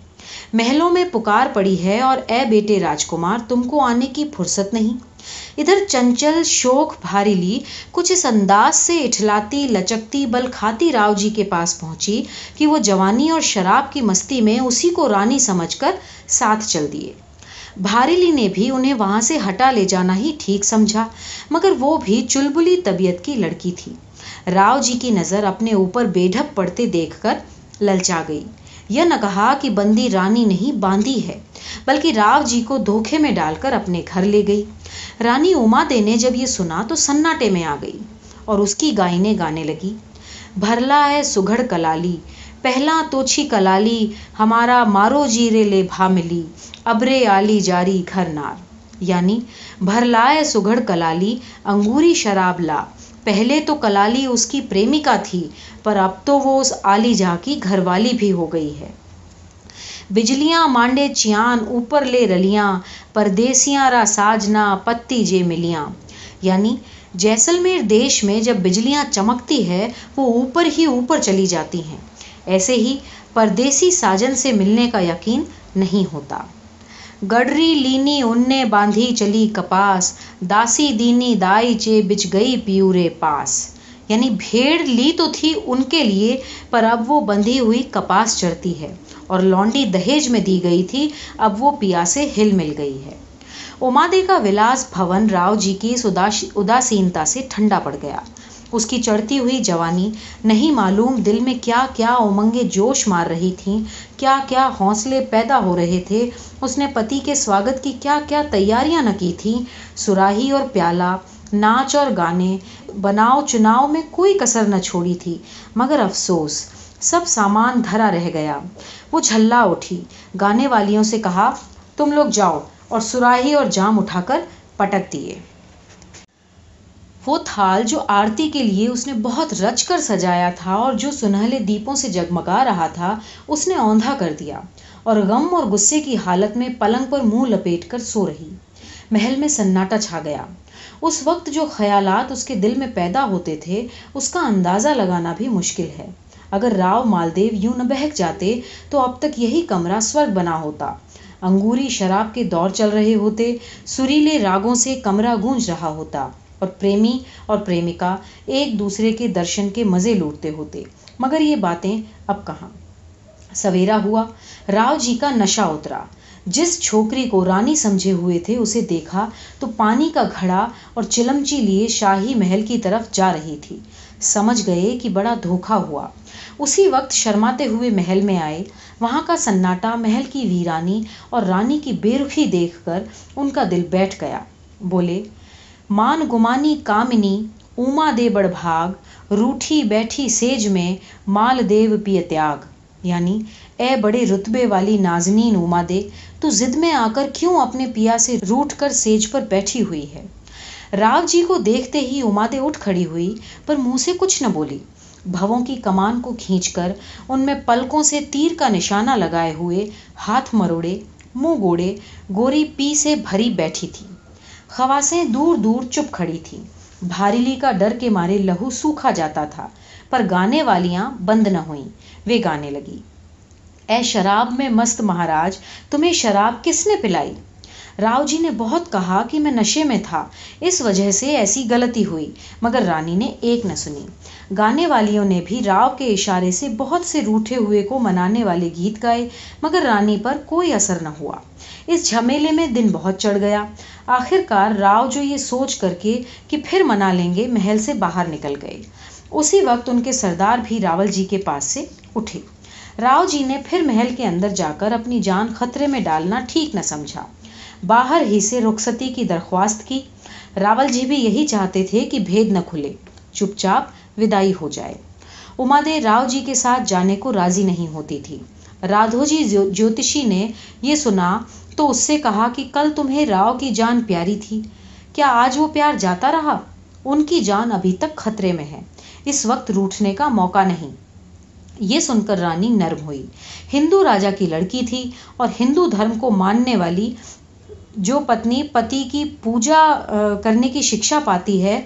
[SPEAKER 1] محلوں میں پکار پڑی ہے اور اے بیٹے راجکمار، تم کو آنے کی فرصت نہیں۔ ادھر چنچل شوق بھاری لی، کچھ اس انداز سے اٹھلاتی، لچکتی، بل کھاتی راؤ جی کے پاس پہنچی کہ وہ جوانی اور شراب کی مستی میں اسی کو رانی سمجھ کر ساتھ چل دیے۔ بھاریلی نے بھی انہیں وہاں سے ہٹا لے جانا ہی ٹھیک سمجھا، مگر وہ بھی چلبلی طبیعت کی لڑکی تھی۔ راؤ جی کی نظر اپنے اوپر بے ڈھک پڑتے دیکھ کر للچا گئی۔ یہ نہ کہا کہ بندی رانی نہیں باندھی ہے، بلکہ راؤ جی کو دھوکھے میں ڈال کر اپنے گھر لے گئی۔ رانی اما دے نے جب یہ سنا تو سناٹے میں آ گئی اور اس کی گائنے گانے لگی۔ بھرلا ہے سگڑ کلالی، پہلا توچھی کلالی، ہمارا مارو جیرے لے بھا ملی، ابرے آلی جاری گھر نار۔ یعنی بھر لائے سگڑ کلالی، انگوری شراب لا۔ پہلے تو کلالی اس کی پریمکا تھی، پر اب تو وہ اس آلی جا کی گھر والی بھی ہو گئی ہے۔ بجلیاں مانڈے چیان اوپر لے رلیاں، پردیسیاں را ساجنا پتی جے ملیاں۔ یعنی جیسلمیر دیش میں جب بجلیاں چمکتی ہے، وہ اوپر ہی اوپر چلی جاتی ہیں۔ ایسے ہی پردیسی ساجن سے ملنے کا یقین نہیں ہوتا۔ گڈری لینی اننے باندھی چلی کپاس، داسی دینی دائی چے بچ گئی پیورے پاس۔ یعنی بھیڑ لی تو تھی ان کے لیے، پر اب وہ بندھی ہوئی کپاس چڑھتی ہے۔ اور لونڈی دہیج میں دی گئی تھی، اب وہ پیا سے ہل مل گئی ہے۔ امادے کا ولاس بھون راؤ جی کی اس اداسینتا سے ٹھنڈا پڑ گیا۔ اس کی چڑھتی ہوئی جوانی، نہیں معلوم دل میں کیا کیا امنگیں جوش مار رہی تھیں، کیا کیا حوصلے پیدا ہو رہے تھے، اس نے پتی کے سواگت کی کیا کیا تیاریاں نہ کی تھیں۔ سراہی اور پیالہ، ناچ اور گانے بناؤ چناؤ میں کوئی کسر نہ چھوڑی تھی، مگر افسوس سب سامان دھرا رہ گیا۔ وہ جھلا اٹھی۔ گانے والیوں سے کہا، تم لوگ جاؤ اور سراہی اور جام اٹھا کر پٹک دیے۔ وہ تھال جو آرتی کے لیے اس نے بہت رچ کر سجایا تھا اور جو سنہلے دیپوں سے جگمگا رہا تھا، اس نے اوندھا کر دیا اور غم اور غصے کی حالت میں پلنگ پر منہ لپیٹ کر سو رہی۔ محل میں سناٹا چھا گیا۔ اس وقت جو خیالات اس کے دل میں پیدا ہوتے تھے، اس کا اندازہ لگانا بھی مشکل ہے۔ اگر راؤ مالدیو یوں نہ بہک جاتے تو اب تک یہی کمرہ سورگ بنا ہوتا۔ انگوری شراب کے دور چل رہے ہوتے، سریلے راگوں سے کمرہ گونج رہا ہوتا اور پریمی اور پریمکا ایک دوسرے کے درشن کے مزے لوٹتے ہوتے۔ مگر یہ باتیں اب کہاں؟ سویرا ہوا راؤ جی کا نشہ اترا۔ جس چھوکری کو رانی سمجھے ہوئے تھے، اسے دیکھا تو پانی کا گھڑا اور چلمچی لیے شاہی محل کی طرف جا رہی تھی۔ سمجھ گئے کہ بڑا دھوکا ہوا۔ اسی وقت شرماتے ہوئے محل میں آئے۔ وہاں کا سناٹا محل کی ویرانی اور رانی کی بے رخی دیکھ کر ان کا دل بیٹھ گیا۔ بولے، مان گمانی کامنی، اوما دے بڑ بھاگ، روٹھی بیٹھی سیج میں مال دیو پی تیاگ۔ یعنی اے بڑے رتبے والی نازنین اوما دے، تو زد میں آ کر کیوں اپنے پیا سے روٹ کر سیج پر بیٹھی ہوئی ہے؟ راو جی کو دیکھتے ہی اما دے اٹھ کھڑی ہوئی، پر منہ سے کچھ نہ بولی۔ بھووں کی کمان کو کھینچ کر ان میں پلکوں سے تیر کا نشانہ لگائے ہوئے ہاتھ مروڑے، منہ گوڑے، گوری پی سے بھری بیٹھی تھی۔ خواسیں دور دور چپ کھڑی تھیں بھاریلی کا ڈر کے مارے لہو سوکھا جاتا تھا، پر گانے والیاں بند نہ ہوئیں۔ وہ گانے لگی۔ اے شراب میں مست مہاراج، تمہیں شراب کس نے پلائی؟ راؤ جی نے بہت کہا کہ میں نشے میں تھا، اس وجہ سے ایسی غلطی ہوئی، مگر رانی نے ایک نہ سنی۔ گانے والیوں نے بھی راؤ کے اشارے سے بہت سے روٹے ہوئے کو منانے والے گیت گائے، مگر رانی پر کوئی اثر نہ ہوا۔ اس جھمیلے میں دن بہت چڑھ گیا۔ آخر کار راؤ جو یہ سوچ کر کے کہ پھر منا لیں گے، محل سے باہر نکل گئے۔ اسی وقت ان کے سردار بھی راول جی کے پاس سے اٹھے۔ راؤ جی نے پھر محل کے اندر جا کر اپنی جان خطرے میں ڈالنا ٹھیک نہ سمجھا۔ باہر ہی سے رخصتی کی درخواست کی۔ راول جی بھی یہی چاہتے تھے کہ بھید نہ کھلے۔ چپ چاپ ودائی ہو جائے۔ اما دے راؤ جی کے ساتھ جانے کو راضی نہیں ہوتی تھی۔ رادھو جی جوتشی نے یہ سنا تو اس سے کہا کہ کل تمہیں راؤ کی جان پیاری تھی۔ کیا آج وہ پیار جاتا رہا؟ ان کی جان ابھی تک خطرے میں ہے۔ اس وقت روٹنے کا موقع نہیں۔ یہ سن کر رانی نرم ہوئی۔ ہندو راجا کی لڑکی تھی اور ہندو دھرم کو ماننے والی جو پتنی پتی کی پوجا کرنے کی شکشا پاتی ہے،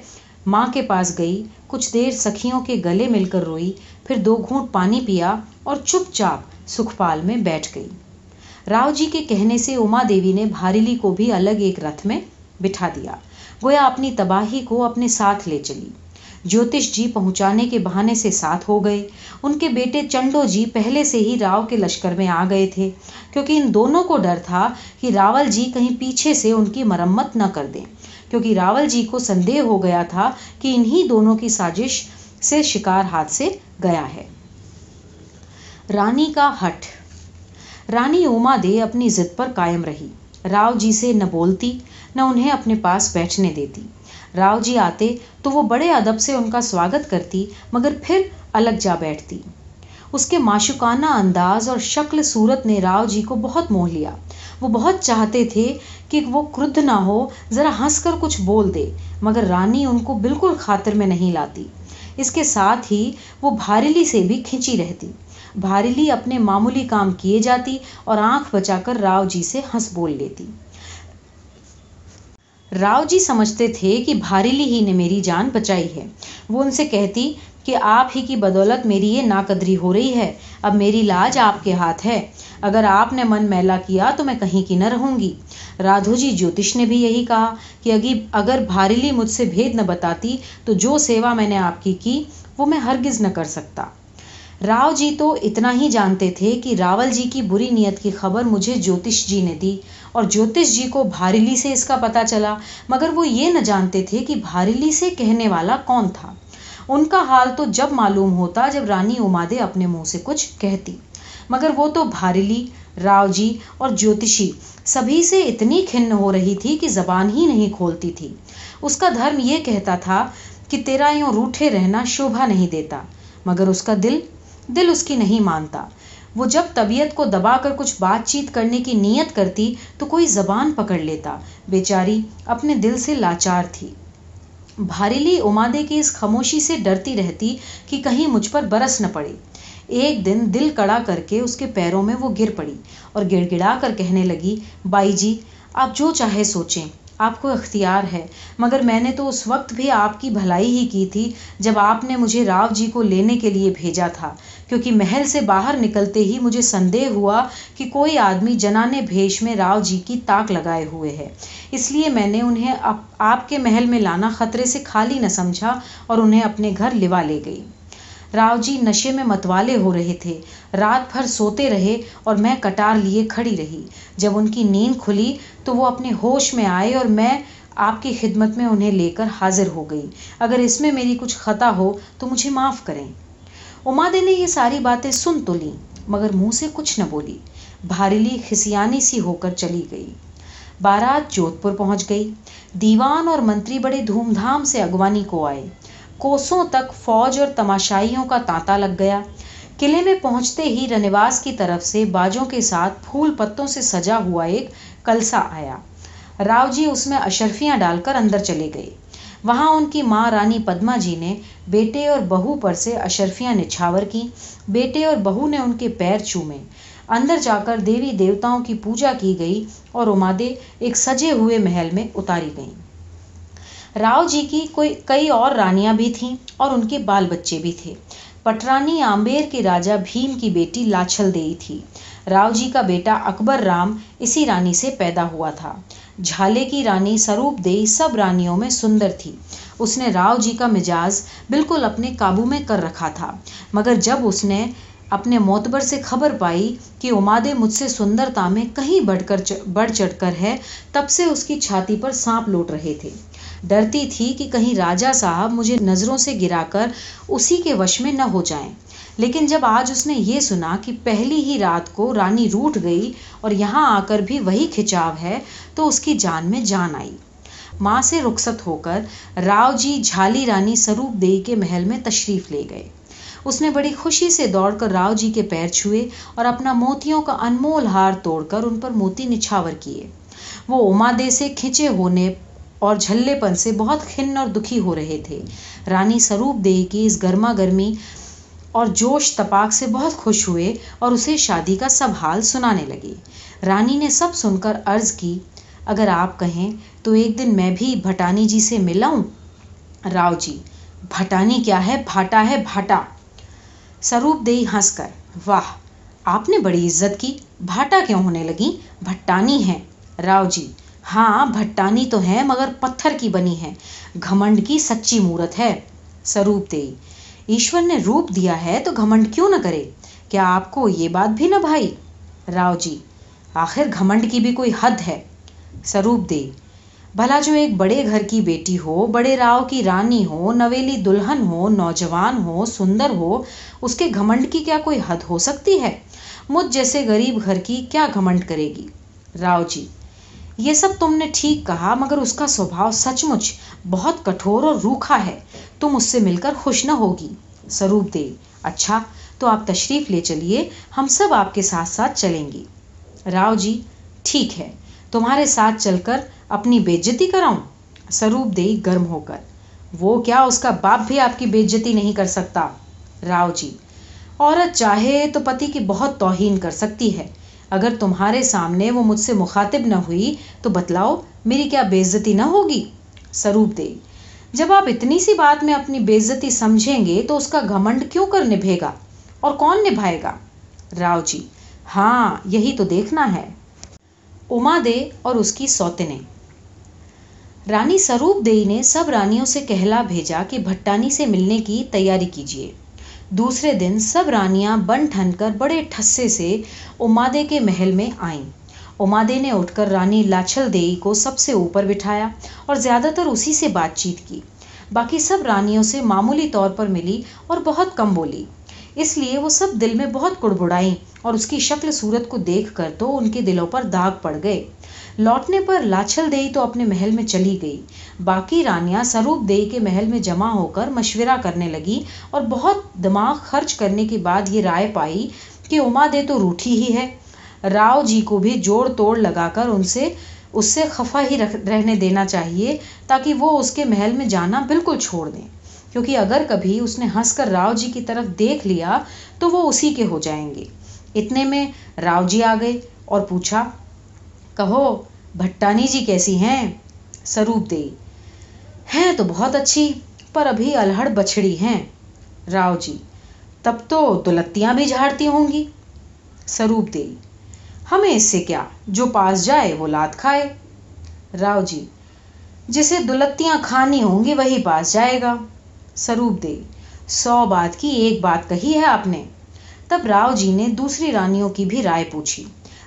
[SPEAKER 1] ماں کے پاس گئی۔ کچھ دیر سکھیوں کے گلے مل کر روئی، پھر دو گھونٹ پانی پیا اور چپ چاپ سکھپال میں بیٹھ گئی۔ راؤ جی کے کہنے سے اما دیوی نے بھاریلی کو بھی الگ ایک رتھ میں بٹھا دیا۔ گویا اپنی تباہی کو اپنے ساتھ لے چلی۔ جوتش جی پہنچانے کے بہانے سے ساتھ ہو گئے۔ ان کے بیٹے چنڈو جی پہلے سے ہی راؤ کے لشکر میں آ گئے تھے، کیونکہ ان دونوں کو ڈر تھا کہ راول جی کہیں پیچھے سے ان کی مرمت نہ کر دیں۔ کیونکہ راول جی کو سندے ہو گیا تھا کہ انہی دونوں کی سازش سے شکار ہاتھ سے گیا ہے۔ رانی کا ہٹ۔ رانی اوما دے اپنی ضد پر قائم رہی۔ راؤ جی سے نہ بولتی، نہ انہیں اپنے پاس بیٹھنے دیتی۔ راؤ جی آتے تو وہ بڑے ادب سے ان کا سواگت کرتی، مگر پھر الگ جا بیٹھتی۔ اس کے معشوقانہ انداز اور شکل صورت نے راؤ جی کو بہت موہ لیا۔ وہ بہت چاہتے تھے کہ وہ کرد نہ ہو، ذرا ہنس کر کچھ بول دے، مگر رانی ان کو بالکل خاطر میں نہیں لاتی۔ اس کے ساتھ ہی وہ بھاریلی سے بھی کھنچی رہتی۔ بھاریلی اپنے معمولی کام کیے جاتی اور آنکھ بچا کر راؤ جی سے ہنس بول لیتی۔ راؤ جی سمجھتے تھے کہ بھاریلی ہی نے میری جان بچائی ہے۔ وہ ان سے کہتی کہ آپ ہی کی بدولت میری یہ ناقدری ہو رہی ہے۔ اب میری لاج آپ کے ہاتھ ہے۔ اگر آپ نے من میلا کیا تو میں کہیں کی نہ رہوں گی۔ رادھو جی جوتش نے بھی یہی کہا کہ اگر بھاریلی مجھ سے بھید نہ بتاتی تو جو سیوا میں نے آپ کی کی وہ میں ہرگز نہ کر سکتا۔ راؤ جی تو اتنا ہی جانتے تھے کہ راول جی کی بری نیت کی خبر مجھے جوتش جی نے دی اور جوتش جی کو بھاریلی سے اس کا پتا چلا، مگر وہ یہ نہ جانتے تھے کہ بھاریلی سے کہنے والا کون تھا۔ ان کا حال تو جب معلوم ہوتا جب رانی امادے اپنے منہ سے کچھ کہتی۔ مگر وہ تو بھارلی راؤ جی اور جوتشی سبھی سے اتنی کھن ہو رہی تھی کہ زبان ہی نہیں کھولتی تھی۔ اس کا دھرم یہ کہتا تھا کہ تیرا یوں روٹھے رہنا شوبھا نہیں دیتا، مگر اس کا دل دل اس کی نہیں مانتا۔ وہ جب طبیعت کو دبا کر کچھ بات چیت کرنے کی نیت کرتی تو کوئی زبان پکڑ لیتا۔ بیچاری اپنے دل سے لاچار تھی۔ بھاریلی امادے کی اس خاموشی سے ڈرتی رہتی کہ کہیں مجھ پر برس نہ پڑے۔ ایک دن دل کڑا کر کے اس کے پیروں میں وہ گر پڑی اور گڑ گڑا کر کہنے لگی بائی جی آپ جو چاہے سوچیں، آپ کو اختیار ہے، مگر میں نے تو اس وقت بھی آپ کی بھلائی ہی کی تھی جب آپ نے مجھے راؤ جی کو لینے کے لیے بھیجا تھا، کیونکہ محل سے باہر نکلتے ہی مجھے سندے ہوا کہ کوئی آدمی جنانے بھیش میں راؤ جی کی تاک لگائے ہوئے ہے۔ اس لیے میں نے انہیں آپ کے محل میں لانا خطرے سے خالی نہ سمجھا اور انہیں اپنے گھر لوا لے گئی۔ راؤ جی نشے میں متوالے ہو رہے تھے۔ رات بھر سوتے رہے اور میں کٹار لیے کھڑی رہی۔ جب ان کی نیند کھلی تو وہ اپنے ہوش میں آئے اور میں آپ کی خدمت میں انہیں لے کر حاضر ہو گئی۔ اگر اس میں میری کچھ خطا ہو تو مجھے معاف کریں۔ امادے نے یہ ساری باتیں سن تو لیں، مگر منہ سے کچھ نہ بولی۔ بھاریلی خسیانی سی ہو کر چلی گئی۔ بارات جودھ پور پہنچ گئی۔ دیوان اور منتری بڑے دھوم دھام سے اگوانی کو آئے۔ کوسوں تک فوج اور تماشائیوں کا تانتا لگ گیا۔ قلعے میں پہنچتے ہی رنواس کی طرف سے باجوں کے ساتھ پھول پتوں سے سجا ہوا ایک کلسا آیا۔ راؤ جی اس میں اشرفیاں ڈال کر اندر چلے گئے۔ وہاں ان کی ماں رانی پدما جی نے بیٹے اور بہو پر سے اشرفیاں نچھاور کی بیٹے اور بہو نے ان کے پیر چومے۔ اندر جا کر دیوی دیوتاؤں کی پوجا کی گئی اور امادے ایک سجے ہوئے محل میں اتاری گئیں۔ راؤ جی کی کوئی کئی اور رانیاں بھی تھیں اور ان کے بال بچے بھی تھے۔ پٹرانی آمبیر کے راجا بھیم کی بیٹی لاچھل دیئی تھی۔ راؤ جی کا بیٹا اکبر رام اسی رانی سے پیدا ہوا تھا۔ جھالے کی رانی سروپ دیئی سب رانیوں میں سندر تھی۔ اس نے راؤ جی کا مجاز بالکل اپنے قابو میں کر رکھا تھا۔ مگر جب اس نے اپنے معتبر سے خبر پائی کہ امادے مجھ سے سندرتا میں کہیں بڑھ کر بڑھ چڑھ کر ہے، تب سے اس کی چھاتی پر سانپ لوٹ رہے تھے۔ ڈرتی تھی کہ کہیں راجا صاحب مجھے نظروں سے گرا کر اسی کے وش میں نہ ہو جائیں۔ لیکن جب آج اس نے یہ سنا کہ پہلی ہی رات کو رانی روٹ گئی اور یہاں آ کر بھی وہی کھچاو ہے، تو اس کی جان میں جان آئی۔ ماں سے رخصت ہو کر راؤ جی جھالی رانی سروپ دیئی کے محل میں تشریف لے گئے۔ اس نے بڑی خوشی سے دوڑ کر راؤ جی کے پیر چھوئے اور اپنا موتیوں کا انمول ہار توڑ کر ان پر موتی نچھاور کیے۔ وہ اما دے سے کھنچے ہونے اور جھلے پن سے بہت کھن اور دکھی ہو رہے تھے۔ رانی سروپ دے کی اس گرما گرمی اور جوش تپاک سے بہت خوش ہوئے اور اسے شادی کا سب حال سنانے لگے۔ رانی نے سب سن کر عرض کی، اگر آپ کہیں تو ایک دن میں بھی بھٹانی جی سے ملاؤں؟ راؤ جی بھٹانی کیا ہے؟ بھاٹا ہے، بھاٹا! سروپ دے ہنس کر، واہ، آپ نے بڑی عزت کی، بھاٹا کیوں ہونے لگی؟ بھٹانی ہے راؤ جی ہاں بھٹانی تو ہے مگر پتھر کی بنی ہے گھمنڈ کی سچی مورت ہے۔ سروپ دے۔ ایشور نے روپ دیا ہے تو گھمنڈ کیوں نہ کرے؟ کیا آپ کو یہ بات بھی نہ بھائی راؤ جی آخر گھمنڈ کی بھی کوئی حد ہے۔ سروپ دے۔ بھلا جو ایک بڑے گھر کی بیٹی ہو، بڑے راؤ کی رانی ہو، نویلی دلہن ہو، نوجوان ہو، سندر ہو، اس کے گھمنڈ کی کیا کوئی حد ہو سکتی ہے؟ مجھ جیسے غریب گھر کی کیا گھمنڈ کرے گی؟ راؤ جی یہ سب تم نے ٹھیک کہا، مگر اس کا سوبھاؤ سچ مچ بہت کٹھور اور روکھا ہے۔ تم اس سے مل کر خوش نہ ہوگی۔ سروپ دے۔ اچھا تو آپ تشریف لے چلیے، ہم سب آپ کے ساتھ ساتھ چلیں گی راؤ جی ٹھیک ہے۔ تمہارے ساتھ چل کر اپنی بےجتی کراؤں؟ سروپ دے گرم ہو کر۔ وہ کیا اس کا باپ بھی آپ کی بےجتی نہیں کر سکتا؟ راؤ جی عورت چاہے تو پتی کی بہت توہین کر سکتی ہے۔ اگر تمہارے سامنے وہ مجھ سے مخاطب نہ ہوئی تو بتلاؤ میری کیا بےزتی نہ ہوگی؟ سروپ دے۔ جب آپ اتنی سی بات میں اپنی بےزتی سمجھیں گے تو اس کا گھمنڈ کیوں کر نبھے گا اور کون نبھائے گا؟ راؤ جی ہاں یہی تو دیکھنا ہے۔ اما دے اور اس کی سوتنے رانی سروپ دئی نے سب رانیوں سے کہلا بھیجا کہ بھٹانی سے ملنے کی تیاری کیجیے دوسرے دن سب رانیاں بن ٹھن کر بڑے ٹھسے سے امادے کے محل میں آئیں۔ امادے نے اٹھ کر رانی لاچھل دیئی کو سب سے اوپر بٹھایا اور زیادہ تر اسی سے بات چیت کی۔ باقی سب رانیوں سے معمولی طور پر ملی اور بہت کم بولی۔ اس لیے وہ سب دل میں بہت کڑبڑائیں اور اس کی شکل صورت کو دیکھ کر تو ان کے دلوں پر داغ پڑ گئے۔ لوٹنے پر لاچھل دیئی تو اپنے محل میں چلی گئی۔ باقی رانیاں سروپ دیئی کے محل میں جمع ہو کر مشورہ کرنے لگی اور بہت دماغ خرچ کرنے کے بعد یہ رائے پائی کہ اما دے تو روٹھی ہی ہے۔ راؤ جی کو بھی جوڑ توڑ لگا کر ان سے، اس سے خفا ہی رہنے دینا چاہیے تاکہ وہ اس کے محل میں جانا بالکل چھوڑ دیں۔ کیونکہ اگر کبھی اس نے ہنس کر راؤ جی کی طرف دیکھ لیا تو وہ اسی کے ہو جائیں گے۔ اتنے میں راؤ جی آ گئے اور پوچھا کہو، بھٹانی جی کیسی ہیں؟ سروپ دے۔ ہیں تو بہت اچھی، پر ابھی الہڑ بچھڑی ہیں۔ راؤ جی تب تو دلتیاں بھی جھاڑتی ہوں گی۔ سروپ دے۔ ہمیں اس سے کیا؟ جو پاس جائے وہ لات کھائے۔ راؤ جی جسے دلتیاں کھانی ہوں گی وہی پاس جائے گا۔ سروپ دے۔ سو بات کی ایک بات کہی ہے آپ نے۔ تب راؤ جی نے دوسری رانیوں کی بھی رائے پوچھی۔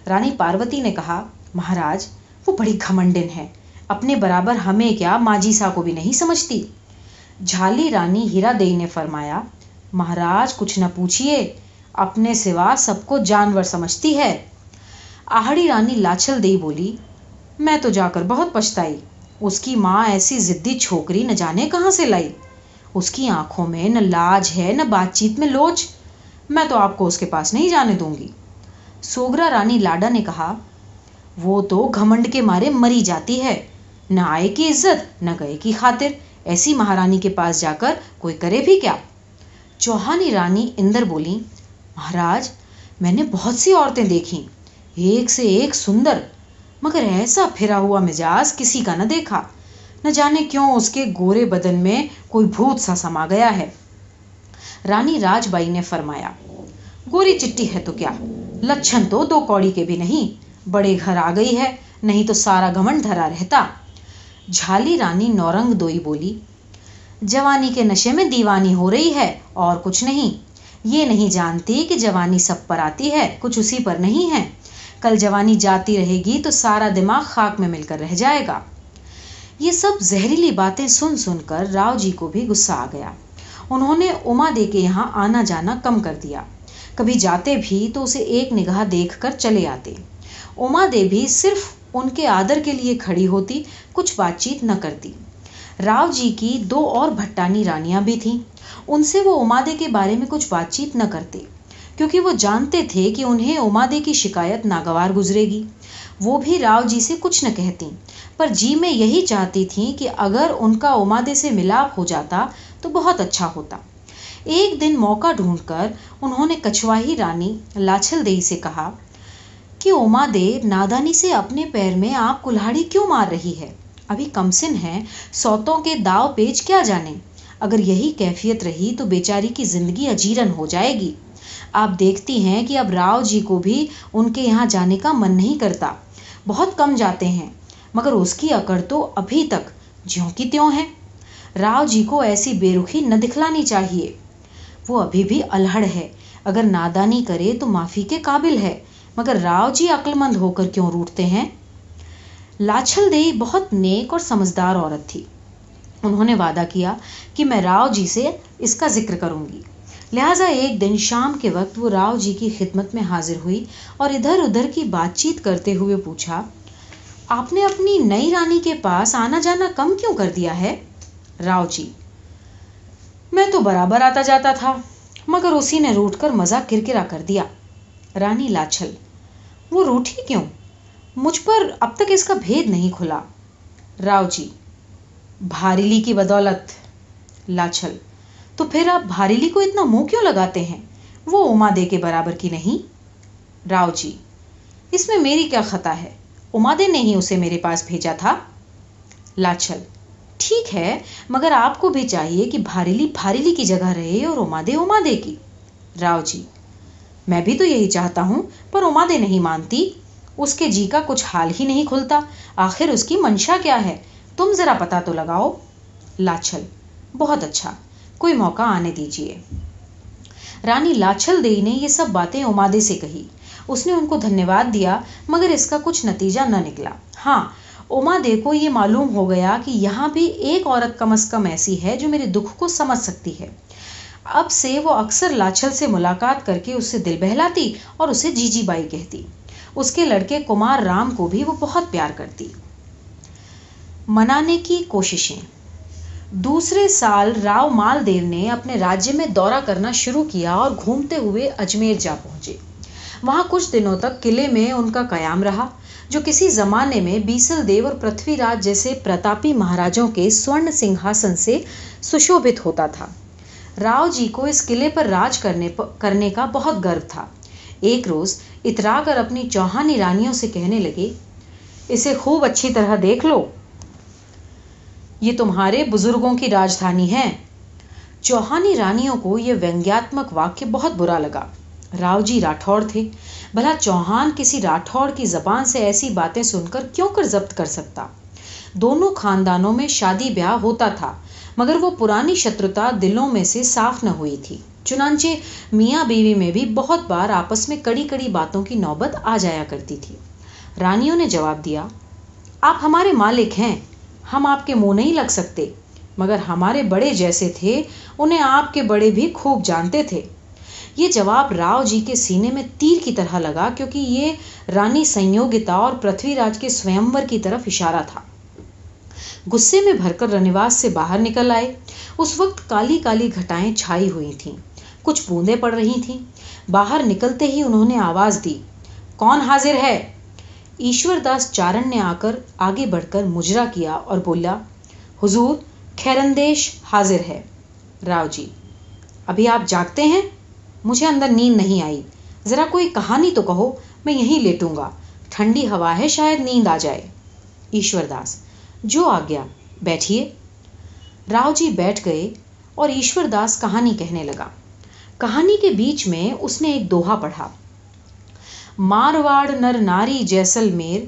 [SPEAKER 1] رانی پاروتی نے کہا مہاراج، وہ بڑی گھمنڈن ہے۔ اپنے برابر ہمیں کیا ماجیسا کو بھی نہیں سمجھتی؟ جھالی رانی ہیرا دئی نے فرمایا، مہاراج، کچھ نہ پوچھیے اپنے سوا سب کو جانور سمجھتی ہے۔ آہڑی رانی لاچھل دئی بولی، میں تو جا کر بہت پچھتائی، اس کی ماں ایسی ضدی چھوکری نہ جانے کہاں سے لائی؟ اس کی آنکھوں میں نہ لاج ہے، نہ بات چیت میں لوچ۔ میں تو آپ کو اس کے پاس نہیں جانے دوں گی۔ سوگرا رانی لاڈا نے کہا وہ تو گھمنڈ کے مارے مری جاتی ہے۔ نہ آئے کی عزت، نہ گئے کی خاطر۔ ایسی مہارانی کے پاس جا کر کوئی کرے بھی کیا؟ چوہانی رانی اندر بولی، مہاراج، میں نے بہت سی عورتیں دیکھی ایک سے ایک سندر۔ مگر ایسا پھرا ہوا مزاج کسی کا نہ دیکھا۔ نہ جانے کیوں اس کے گورے بدن میں کوئی بھوت سا سما گیا ہے۔ رانی راج بائی نے فرمایا، گوری چٹی ہے تو کیا؟ لچھن تو دو کوڑی کے بھی نہیں۔ بڑے گھر آ گئی ہے، نہیں تو سارا گھمنڈ دھرا رہتا۔ جھالی رانی نورنگ دوئی بولی، جوانی کے نشے میں دیوانی ہو رہی ہے اور کچھ نہیں۔ یہ نہیں جانتی کہ جوانی سب پر آتی ہے، کچھ اسی پر نہیں ہے۔ کل جوانی جاتی رہے گی تو سارا دماغ خاک میں مل کر رہ جائے گا۔ یہ سب زہریلی باتیں سن سن کر راؤ جی کو بھی غصہ آ گیا۔ انہوں نے اما دے کے یہاں آنا جانا کم کر دیا۔ کبھی جاتے بھی تو اسے ایک نگاہ دیکھ کر چلے آتے۔ اما دے بھی صرف ان کے آدر کے لیے کھڑی ہوتی، کچھ بات چیت نہ کرتی۔ راؤ جی کی دو اور بھٹانی رانیاں بھی تھیں۔ ان سے وہ اما دے کے بارے میں کچھ بات چیت نہ کرتے، کیونکہ وہ جانتے تھے کہ انہیں اما دے کی شکایت ناگوار گزرے گی۔ وہ بھی راؤ جی سے کچھ نہ کہتی، پر جی میں یہی چاہتی تھیں کہ اگر ان کا اما دے سے ملاپ ہو جاتا تو بہت اچھا ہوتا۔ ایک دن موقع ڈھونڈ کر انہوں نے کچھواہی رانی لاچھل دیئی سے کہا کہ اوما دے نادانی سے اپنے پیر میں آپ کلاڑی کیوں مار رہی ہے؟ ابھی کم سن ہے سوتوں کے داؤ پیچ کیا جانے؟ اگر یہی کیفیت رہی تو بیچاری کی زندگی اجیرن ہو جائے گی۔ آپ دیکھتی ہیں کہ اب راؤ جی کو بھی ان کے یہاں جانے کا من نہیں کرتا۔ بہت کم جاتے ہیں، مگر اس کی اکڑ تو ابھی تک جیوں کی تیوں ہے۔ راؤ جی کو ایسی بے رخی نہ دکھلانی چاہیے۔ وہ ابھی بھی الہڑ ہے۔ اگر نادانی کرے تو معافی کے قابل ہے۔ مگر راؤ جی عقل مند ہو کر کیوں روٹتے ہیں؟ لاچھل دیئی بہت نیک اور سمجھدار عورت تھی۔ انہوں نے وعدہ کیا کہ میں راؤ جی سے اس کا ذکر کروں گی۔ لہٰذا ایک دن شام کے وقت وہ راؤ جی کی خدمت میں حاضر ہوئی اور ادھر ادھر کی بات چیت کرتے ہوئے پوچھا، آپ نے اپنی نئی رانی کے پاس آنا جانا کم کیوں کر دیا ہے؟ راؤ جی میں تو برابر آتا جاتا تھا، مگر اسی نے روٹ کر مزہ کرکرا کر دیا۔ رانی لاچھل وہ روٹھی کیوں؟ مجھ پر اب تک اس کا بھید نہیں کھلا۔ راؤ جی بھاریلی کی بدولت۔ لاچھل، تو پھر آپ بھاریلی کو اتنا منہ کیوں لگاتے ہیں؟ وہ اما دے کے برابر کی نہیں۔ راؤ جی اس میں میری کیا خطا ہے؟ اما دے نے ہی اسے میرے پاس بھیجا تھا۔ لاچھل، ٹھیک ہے، مگر آپ کو بھی چاہیے کہ بھاریلی بھاریلی کی جگہ رہے اور اما دے اما دے کی۔ راؤ جی میں بھی تو یہی چاہتا ہوں، پر امادے نہیں مانتی۔ اس کے جی کا کچھ حال ہی نہیں کھلتا۔ آخر اس کی منشا کیا ہے؟ تم ذرا پتا تو لگاؤ۔ لاچھل، بہت اچھا۔ کوئی موقع آنے دیجیے رانی لاچھل دئی نے یہ سب باتیں امادے سے کہی۔ اس نے ان کو دھنیہ واد دیا، مگر اس کا کچھ نتیجہ نہ نکلا۔ ہاں اما دے کو یہ معلوم ہو گیا کہ یہاں بھی ایک عورت کم از کم ایسی ہے جو میرے دکھ کو سمجھ سکتی ہے۔ اب سے وہ اکثر لاچھل سے ملاقات کر کے اس سے دل بہلاتی اور اسے جی جی بائی کہتی۔ اس کے لڑکے کمار رام کو بھی وہ بہت پیار کرتی۔ منانے کی کوششیں۔ دوسرے سال راؤ مال دیو نے اپنے راجیہ میں دورہ کرنا شروع کیا اور گھومتے ہوئے اجمیر جا پہنچے۔ وہاں کچھ دنوں تک قلعے میں ان کا قیام رہا، جو کسی زمانے میں بیسل دیو اور پرتھوی راج جیسے پرتاپی مہاراجوں کے سورن سنگھاسن سے سشوبھت ہوتا تھا۔ راؤ جی کو اس قلعے پر راج کرنے کرنے کا بہت گرو تھا۔ ایک روز اترا کر اپنی چوہانی رانیوں سے کہنے لگے، اسے خوب اچھی طرح دیکھ لو۔ یہ تمہارے بزرگوں کی راجدھانی ہے۔ چوہانی رانیوں کو یہ وینگیاتمک واقع بہت برا لگا۔ راؤ جی راٹھوڑ تھے۔ بھلا چوہان کسی راٹھوڑ کی زبان سے ایسی باتیں سن کر کیوں کر ضبط کر سکتا؟ دونوں خاندانوں میں شادی بیاہ ہوتا تھا۔ مگر وہ پرانی شترتا دلوں میں سے صاف نہ ہوئی تھی۔ چنانچہ میاں بیوی میں بھی بہت بار آپس میں کڑی کڑی باتوں کی نوبت آ جایا کرتی تھی۔ رانیوں نے جواب دیا، آپ ہمارے مالک ہیں، ہم آپ کے منہ نہیں لگ سکتے، مگر ہمارے بڑے جیسے تھے، انہیں آپ کے بڑے بھی خوب جانتے تھے یہ جواب راؤ جی کے سینے میں تیر کی طرح لگا، کیونکہ یہ رانی سنیوگتا اور پرتھوی راج کے سوئمور کی طرف اشارہ تھا۔ غصے میں بھر کر رنواس سے باہر نکل آئے۔ اس وقت کالی کالی گھٹائیں چھائی ہوئی تھیں۔ کچھ بوندیں پڑ رہی تھیں۔ باہر نکلتے ہی انہوں نے آواز دی، کون حاضر ہے؟ ایشور داس چارن نے آ کر آگے بڑھ کر مجرا کیا اور بولا، حضور خیرندیش حاضر ہے۔ راؤ جی ابھی آپ جاگتے ہیں؟ مجھے اندر نیند نہیں آئی۔ ذرا کوئی کہانی تو کہو، میں یہیں لیٹوں گا۔ ٹھنڈی ہوا ہے، شاید نیند آ جائے ایشور داس جو آ گیا بیٹھیے۔ راؤ جی بیٹھ گئے اور ایشور داس کہانی کہنے لگا۔ کہانی کے بیچ میں اس نے ایک دوہا پڑھا۔ مارواڑ نر ناری جیسلمیر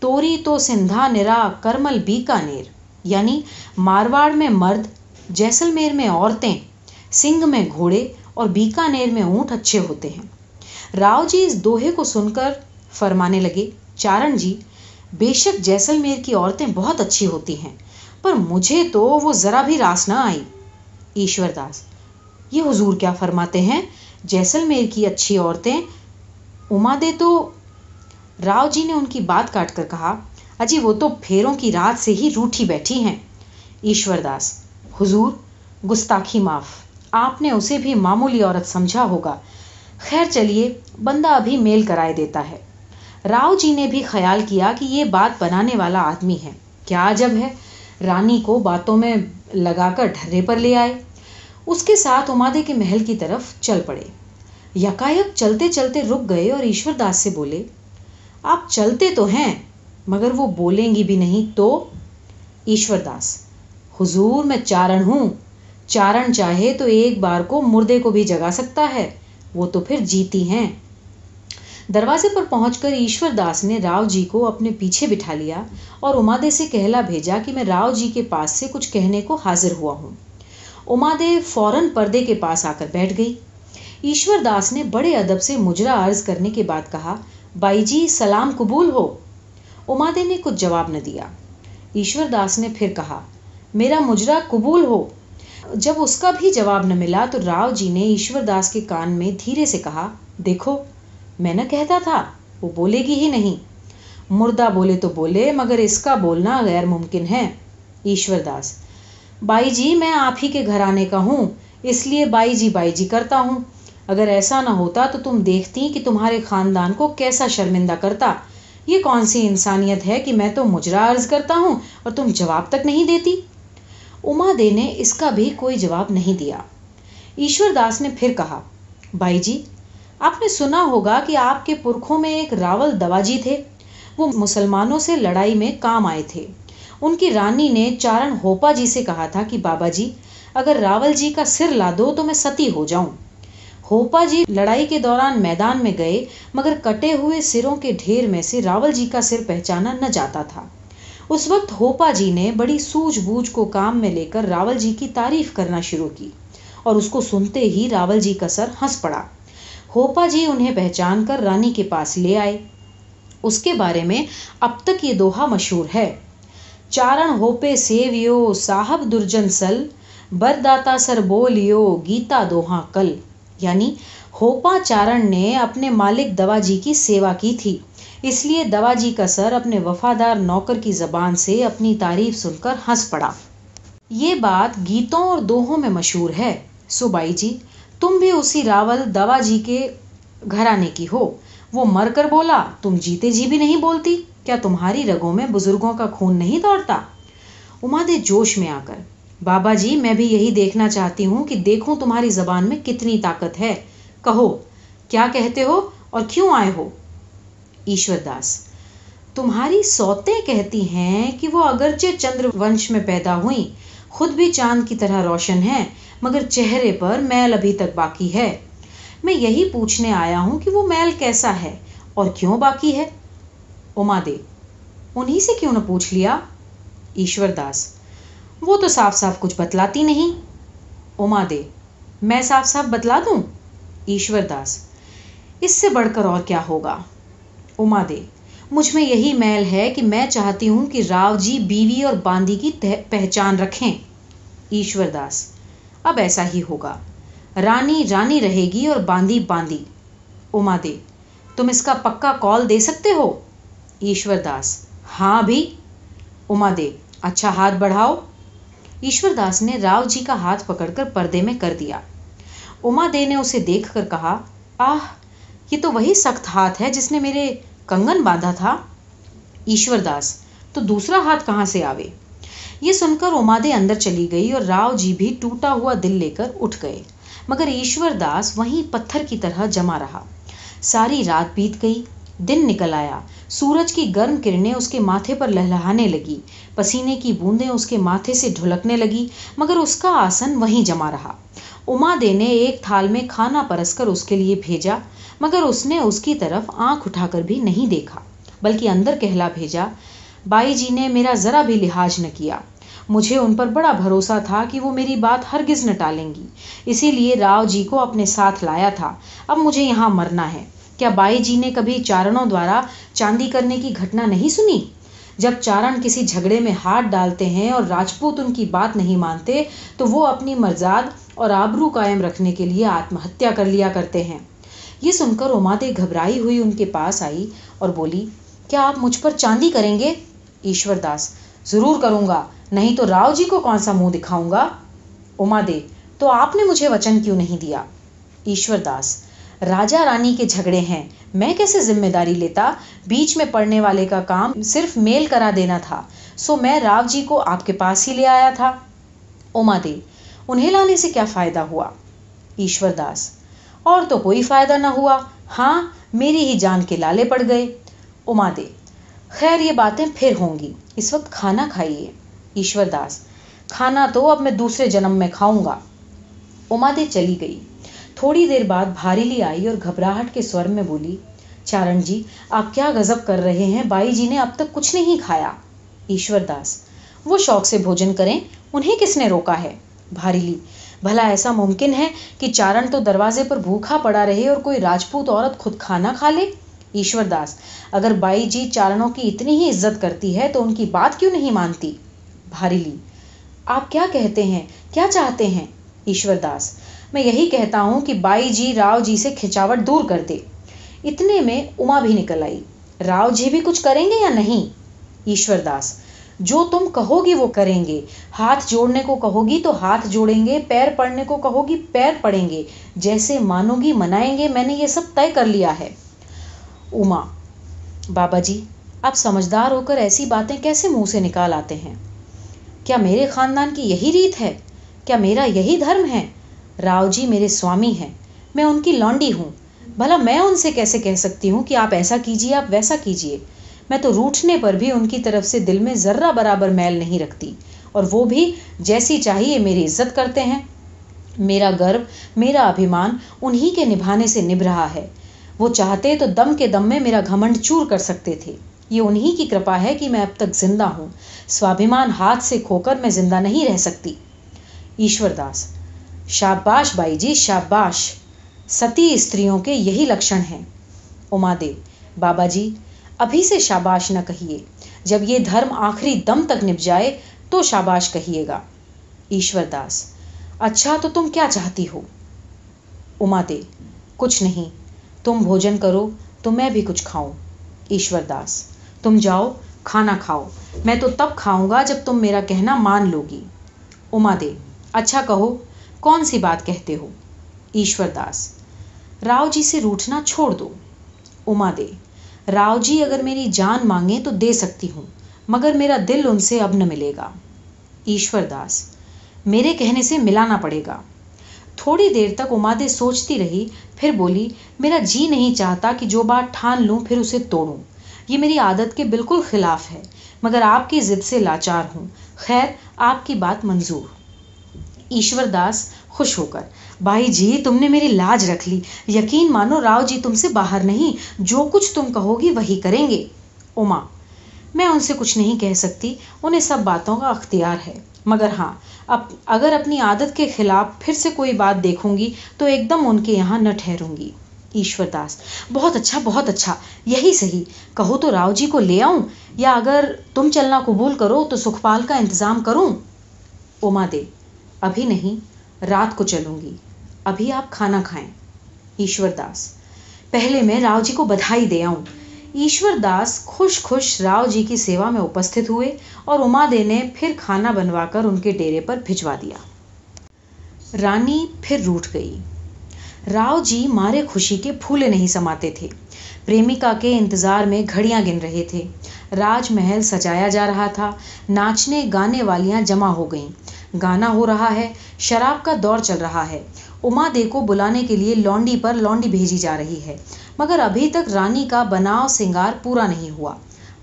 [SPEAKER 1] توری تو سندھا نرا کرمل بیکانیر یعنی مارواڑ میں مرد جیسلمیر میں عورتیں، سنگھ میں گھوڑے اور بیکانیر میں اونٹ اچھے ہوتے ہیں۔ راؤ جی اس دوہے کو سن کر فرمانے لگے، چارن جی بے شک جیسلمیر کی عورتیں بہت اچھی ہوتی ہیں، پر مجھے تو وہ ذرا بھی راس نہ آئی۔ ایشور داس، یہ حضور کیا فرماتے ہیں؟ جیسلمیر کی اچھی عورتیں۔ اما دے تو راؤ جی نے ان کی بات کاٹ کر کہا، اجی وہ تو پھیروں کی رات سے ہی روٹھی بیٹھی ہیں۔ ایشور داس، حضور، گستاخی معاف، آپ نے اسے بھی معمولی عورت سمجھا ہوگا۔ خیر چلیے، بندہ ابھی میل کرائے دیتا ہے۔ راؤ جی نے بھی خیال کیا کہ یہ بات بنانے والا آدمی ہے۔ کیا عجب ہے؟ رانی کو باتوں میں لگا کر ڈھرے پر لے آئے۔ اس کے ساتھ امادے کے محل کی طرف چل پڑے۔ یکایک چلتے چلتے رک گئے اور ایشور داس سے بولے، آپ چلتے تو ہیں، مگر وہ بولیں گی بھی نہیں تو؟ ایشور داس، حضور میں چارن ہوں۔ چارن چاہے تو ایک بار کو مردے کو بھی جگا سکتا ہے، وہ تو پھر جیتی ہیں۔ دروازے پر پہنچ کر ایشور داس نے راؤ جی کو اپنے پیچھے بٹھا لیا اور امادے سے کہلا بھیجا کہ میں راؤ جی کے پاس سے کچھ کہنے کو حاضر ہوا ہوں۔ امادے فوراً پردے کے پاس آ کر بیٹھ گئی۔ ایشور داس نے بڑے ادب سے مجرا عرض کرنے کے بعد کہا بائی جی سلام قبول ہو۔ امادے نے کچھ جواب نہ دیا۔ ایشور داس نے پھر کہا، میرا مجرا قبول ہو۔ جب اس کا بھی جواب نہ ملا تو راؤ جی نے ایشور داس کے کان میں دھیرے سے کہا، دیکھو میں نہ کہتا تھا، وہ بولے گی ہی نہیں۔ مردہ بولے تو بولے، مگر اس کا بولنا غیر ممکن ہے۔ ایشور داس، بائی جی میں آپ ہی کے گھرانے کا ہوں، اس لیے بائی جی بائی جی کرتا ہوں۔ اگر ایسا نہ ہوتا تو تم دیکھتی کہ تمہارے خاندان کو کیسا شرمندہ کرتا۔ یہ کون سی انسانیت ہے کہ میں تو مجرا عرض کرتا ہوں اور تم جواب تک نہیں دیتی؟ اما دے نے اس کا بھی کوئی جواب نہیں دیا۔ ایشور داس نے پھر کہا بھائی جی آپ نے سنا ہوگا کہ آپ کے پرکھوں میں ایک راول دواجی تھے۔ وہ مسلمانوں سے لڑائی میں کام آئے تھے۔ ان کی رانی نے چارن ہوپا جی سے کہا تھا کہ بابا جی اگر راول جی کا سر لا دو تو میں ستی ہو جاؤں۔ ہوپا جی لڑائی کے دوران میدان میں گئے، مگر کٹے ہوئے سروں کے ڈھیر میں سے راول جی کا سر پہچانا نہ جاتا تھا۔ اس وقت ہوپا جی نے بڑی سوجھ بوجھ کو کام میں لے کر راول جی کی تعریف کرنا شروع کی اور اس کو سنتے ہی راول جی کا سر ہنس پڑا۔ ہوپا جی انہیں پہچان کر رانی کے پاس لے آئے۔ اس کے بارے میں اب تک یہ دوہا مشہور ہے۔ چارن ہوپے سیویو، صاحب درجن سل، برداتا سر بولیو، گیتا دوہا کل۔ یعنی ہوپا چارن نے اپنے مالک دوا جی کی سیوا کی تھی۔ اس لیے دوا جی کا سر اپنے وفادار نوکر کی زبان سے اپنی تعریف سن کر ہنس پڑا۔ یہ بات گیتوں اور دوہوں میں مشہور ہے۔ سو بائی جی تم بھی اسی راول دوا جی کے گھرانے کی ہو۔ وہ مر کر بولا، تم جیتے جی بھی نہیں بولتی؟ کیا تمہاری رگوں میں بزرگوں کا خون نہیں دوڑتا؟ اما دے جوش میں آ کر، بابا جی میں بھی یہی دیکھنا چاہتی ہوں کہ دیکھوں تمہاری زبان میں کتنی طاقت ہے۔ کہو، کیا کہتے ہو اور کیوں آئے ہو؟ ایشور داس، تمہاری سوتیں کہتی ہیں کہ وہ اگرچہ چندر ونش میں پیدا ہوئی خود بھی چاند کی طرح روشن ہے مگر چہرے پر میل ابھی تک باقی ہے۔ میں یہی پوچھنے آیا ہوں کہ وہ میل کیسا ہے اور کیوں باقی ہے؟ اما دے انہیں سے کیوں نہ پوچھ لیا؟ ایشور داس، وہ تو صاف صاف کچھ بتلاتی نہیں۔ اما دے میں صاف صاف بتلا دوں؟ ایشور داس، اس سے بڑھ کر اور کیا ہوگا؟ اما دے مجھ میں یہی میل ہے کہ میں چاہتی ہوں کہ راؤ جی بیوی اور باندی کی پہچان رکھیں۔ ایشور داس اب ایسا ہی ہوگا۔ رانی رانی رہے گی اور باندی باندی اما دے، تم اس کا پکا کال دے سکتے ہو؟ ایشور داس ہاں بھی۔ اما دے اچھا ہاتھ بڑھاؤ۔ ایشور داس نے راؤ جی کا ہاتھ پکڑ کر پردے میں کر دیا۔ اما دے نے اسے دیکھ کر کہا، آہ، یہ تو وہی سخت ہاتھ ہے جس نے میرے کنگن باندھا تھا۔ ایشور داس، تو دوسرا ہاتھ کہاں سے آوے؟ یہ سن کر امادے اندر چلی گئی اور راؤ جی بھی ٹوٹا ہوا دل لے کر اٹھ گئے۔ مگر ایشور داس وہیں پتھر کی طرح جمع رہا۔ ساری رات بیت گئی، دن نکل آیا۔ سورج کی گرم کرنیں اس کے ماتھے پر لہلہانے لگی۔ پسینے کی بوندیں اس کے ماتھے سے ڈھلکنے لگی، مگر اس کا آسن وہیں جمع رہا۔ اما دے نے ایک تھال میں کھانا پرس کر اس کے لیے بھیجا، مگر اس نے اس کی طرف آنکھ اٹھا کر بھی نہیں دیکھا، بلکہ اندر کہلا بھیجا بائی جی نے میرا ذرا بھی لحاظ نہ کیا۔ مجھے ان پر بڑا بھروسہ تھا کہ وہ میری بات ہرگز نہ ٹالیں گی۔ اسی لیے راؤ جی کو اپنے ساتھ لایا تھا۔ اب مجھے یہاں مرنا ہے۔ کیا بائی جی نے کبھی چارنوں دوارا چاندی کرنے کی گھٹنا نہیں سنی؟ جب چارن کسی جھگڑے میں ہاتھ ڈالتے ہیں اور راجپوت ان کی بات نہیں مانتے، تو وہ اپنی مرزاد اور آبرو قائم رکھنے کے لیے آتم ہتیا کر لیا کرتے ہیں۔ یہ سن کر امادے گھبرائی ہوئی ان کے پاس آئی اور بولی، کیا آپ مجھ پر چاندی کریں گے؟ ایشور داس ضرور کروں گا۔ نہیں تو راؤ جی کو کون سا منہ دکھاؤں گا؟ اما دے، تو آپ نے مجھے وچن کیوں نہیں دیا؟ ایشور داس راجا رانی کے جھگڑے ہیں۔ میں کیسے ذمہ داری لیتا؟ بیچ میں پڑنے والے کا کام صرف میل کرا دینا تھا۔ سو میں راو جی کو آپ کے پاس ہی لے آیا تھا۔ اما دے، انہیں لانے سے کیا فائدہ ہوا؟ ایشور داس اور تو کوئی فائدہ نہ ہوا۔ ہاں میری ہی جان کے لالے پڑ گئے۔ اما دے خیر، یہ باتیں پھر ہوں گی۔ اس وقت کھانا کھائیے، ایشور داس۔ کھانا تو اب میں دوسرے جنم میں کھاؤں گا۔ اما دے چلی گئی۔ تھوڑی دیر بعد بھاریلی آئی اور گھبراہٹ کے سور میں بولی، چارن جی آپ کیا غضب کر رہے ہیں؟ بائی جی نے اب تک کچھ نہیں کھایا۔ ایشور داس وہ شوق سے بھوجن کریں، انہیں کس نے روکا ہے؟ بھاریلی بھلا ایسا ممکن ہے کہ چارن تو دروازے پر بھوکھا پڑا رہے اور کوئی راجپوت عورت خود کھانا کھا لے؟ ایشور داس اگر بائی جی چارنوں کی اتنی ہی عزت کرتی ہے تو ان کی بات کیوں نہیں مانتی؟ بھاری لی۔ آپ کیا کہتے ہیں؟ کیا چاہتے ہیں؟ ایشور داس میں یہی کہتا ہوں کہ بائی جی راؤ جی سے کھچاوٹ دور کر دے۔ اتنے میں اما بھی نکل آئی۔ راؤ جی بھی کچھ کریں گے یا نہیں؟ ایشور داس جو تم کہو گی وہ کریں گے۔ ہاتھ جوڑنے کو کہو گی تو ہاتھ جوڑیں گے، پیر پڑنے کو کہو گی پیر پڑیں گے۔ جیسے مانو گی منائیں گے، میں نے یہ سب طے کر لیا ہے۔ اما بابا جی آپ سمجھدار ہو کر ایسی باتیں کیسے منہ سے نکال آتے ہیں؟ کیا میرے خاندان کی یہی ریت ہے؟ کیا میرا یہی دھرم ہے؟ راؤ جی میرے سوامی ہیں، میں ان کی لانڈی ہوں۔ بھلا میں ان سے کیسے کہہ سکتی ہوں کہ آپ ایسا کیجیے، آپ ویسا کیجیے؟ میں تو روٹنے پر بھی ان کی طرف سے دل میں ذرہ برابر میل نہیں رکھتی، اور وہ بھی جیسی چاہیے میری عزت کرتے ہیں۔ میرا گرو، میرا ابھیمان انہی کے نبھانے سے نبھ رہا ہے۔ وہ چاہتے تو دم کے دم میں میرا گھمنڈ چور کر سکتے تھے۔ یہ انہی کی کرپا ہے کہ میں اب تک زندہ ہوں۔ سوابھیمان ہاتھ سے کھو کر میں زندہ نہیں رہ سکتی۔ ایشور داس شاباش بائی جی شاباش، ستی استریوں کے یہی لکشن ہیں۔ اما دے بابا جی ابھی سے شاباش نہ کہیے۔ جب یہ دھرم آخری دم تک نپ جائے تو شاباش کہیے گا۔ ایشور داس اچھا تو تم کیا چاہتی ہو؟ اما دے کچھ نہیں۔ تم بھوجن کرو، تو میں بھی کچھ کھاؤں۔ ایشور داس، تم جاؤ، کھانا کھاؤ۔ میں تو تب کھاؤں گا جب تم میرا کہنا مان لو گی اما دے اچھا کہو، کون سی بات کہتے ہو؟ ایشور داس، راؤ جی سے روٹنا چھوڑ دو۔ اما دے راؤ جی اگر میری جان مانگے تو دے سکتی ہوں، مگر میرا دل ان سے اب نہ ملے گا۔ ایشور داس، میرے کہنے سے ملانا پڑے گا۔ تھوڑی دیر تک امادے سوچتی رہی، پھر بولی، میرا جی نہیں چاہتا کہ جو بات ٹھان لوں، پھر اسے توڑوں۔ یہ میری عادت کے بالکل خلاف ہے، مگر آپ کی ضد سے لاچار ہوں۔ خیر، آپ کی بات منظور۔ ایشور داس خوش ہو کر، بھائی جی تم نے میری لاج رکھ لی۔ یقین مانو، راؤ جی تم سے باہر نہیں، جو کچھ تم کہو گی وہی کریں گے۔ اما میں ان سے کچھ نہیں کہہ سکتی، انہیں سب باتوں کا اختیار ہے۔ مگر ہاں اب اگر اپنی عادت کے خلاف پھر سے کوئی بات دیکھوں گی تو ایک دم ان کے یہاں نہ ٹھہروں گی۔ ایشور داس، بہت اچھا بہت اچھا۔ یہی صحیح۔ کہو تو راؤ جی کو لے آؤں یا اگر تم چلنا قبول کرو تو سکھپال کا انتظام کروں؟ اما دے، ابھی نہیں، رات کو چلوں گی۔ ابھی آپ کھانا کھائیں۔ ایشور داس، پہلے میں راؤ جی کو بدھائی دے آؤں۔ ایشور داس خوش خوش راؤ جی کی سیوا میں اپستھت ہوئے اور اما دے نے پھر کھانا بنوا کر ان کے ڈیرے پر بھجوا دیا۔ رانی پھر روٹ گئی۔ راؤ جی مارے خوشی کے پھولے نہیں سماتے تھے۔ پریمکا کے انتظار میں گھڑیاں گن رہے تھے۔ راج محل سجایا جا رہا تھا۔ ناچنے گانے والیاں جمع ہو گئیں۔ گانا ہو رہا ہے۔ شراب کا دور چل رہا ہے۔ اما دے کو بلانے کے لیے لونڈی پر لونڈی بھیجی جا رہی ہے۔ مگر ابھی تک رانی کا بناؤ سنگار پورا نہیں ہوا۔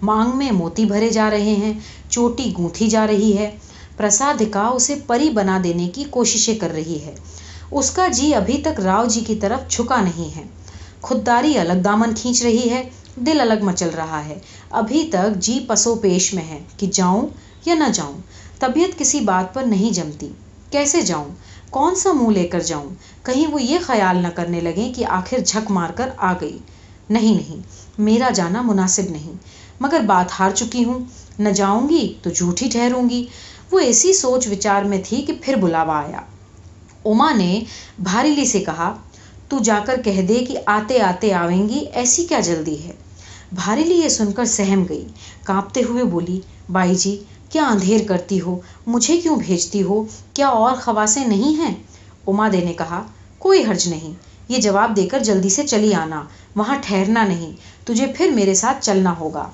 [SPEAKER 1] مانگ میں موتی بھرے جا رہے ہیں، چوٹی گونتھی جا رہی ہے۔ پرسادھکا اسے پری بنا دینے کی کوششیں کر رہی ہے۔ اس کا جی ابھی تک راؤ جی کی طرف چھکا نہیں ہے۔ خودداری الگ دامن کھینچ رہی ہے، دل الگ مچل رہا ہے۔ ابھی تک جی پسو پیش میں ہے کہ جاؤں یا نہ جاؤں، طبیعت کسی بات پر نہیں جمتی۔ کیسے جاؤں؟ کون سا منہ لے کر جاؤں؟ کہیں وہ یہ خیال نہ کرنے لگیں کہ آخر جھک مار کر آ گئی۔ نہیں نہیں، میرا جانا مناسب نہیں، مگر بات ہار چکی ہوں۔ نہ جاؤں گی تو جھوٹی ٹھہروں گی۔ وہ ایسی سوچ وچار میں تھی کہ پھر بلاوا آیا۔ اما نے بھاریلی سے کہا، تو جا کر کہہ دے کہ آتے آتے آئیں گی، ایسی کیا جلدی ہے؟ بھاریلی یہ سن کر سہم گئی، کانپتے ہوئے بولی بائی جی کیا اندھیر کرتی ہو؟ مجھے کیوں بھیجتی ہو؟ کیا اور خواسیں نہیں ہیں؟ اما دے نے کہا، کوئی حرج نہیں، یہ جواب دے کر جلدی سے چلی آنا، وہاں ٹھہرنا نہیں، تجھے پھر میرے ساتھ چلنا ہوگا۔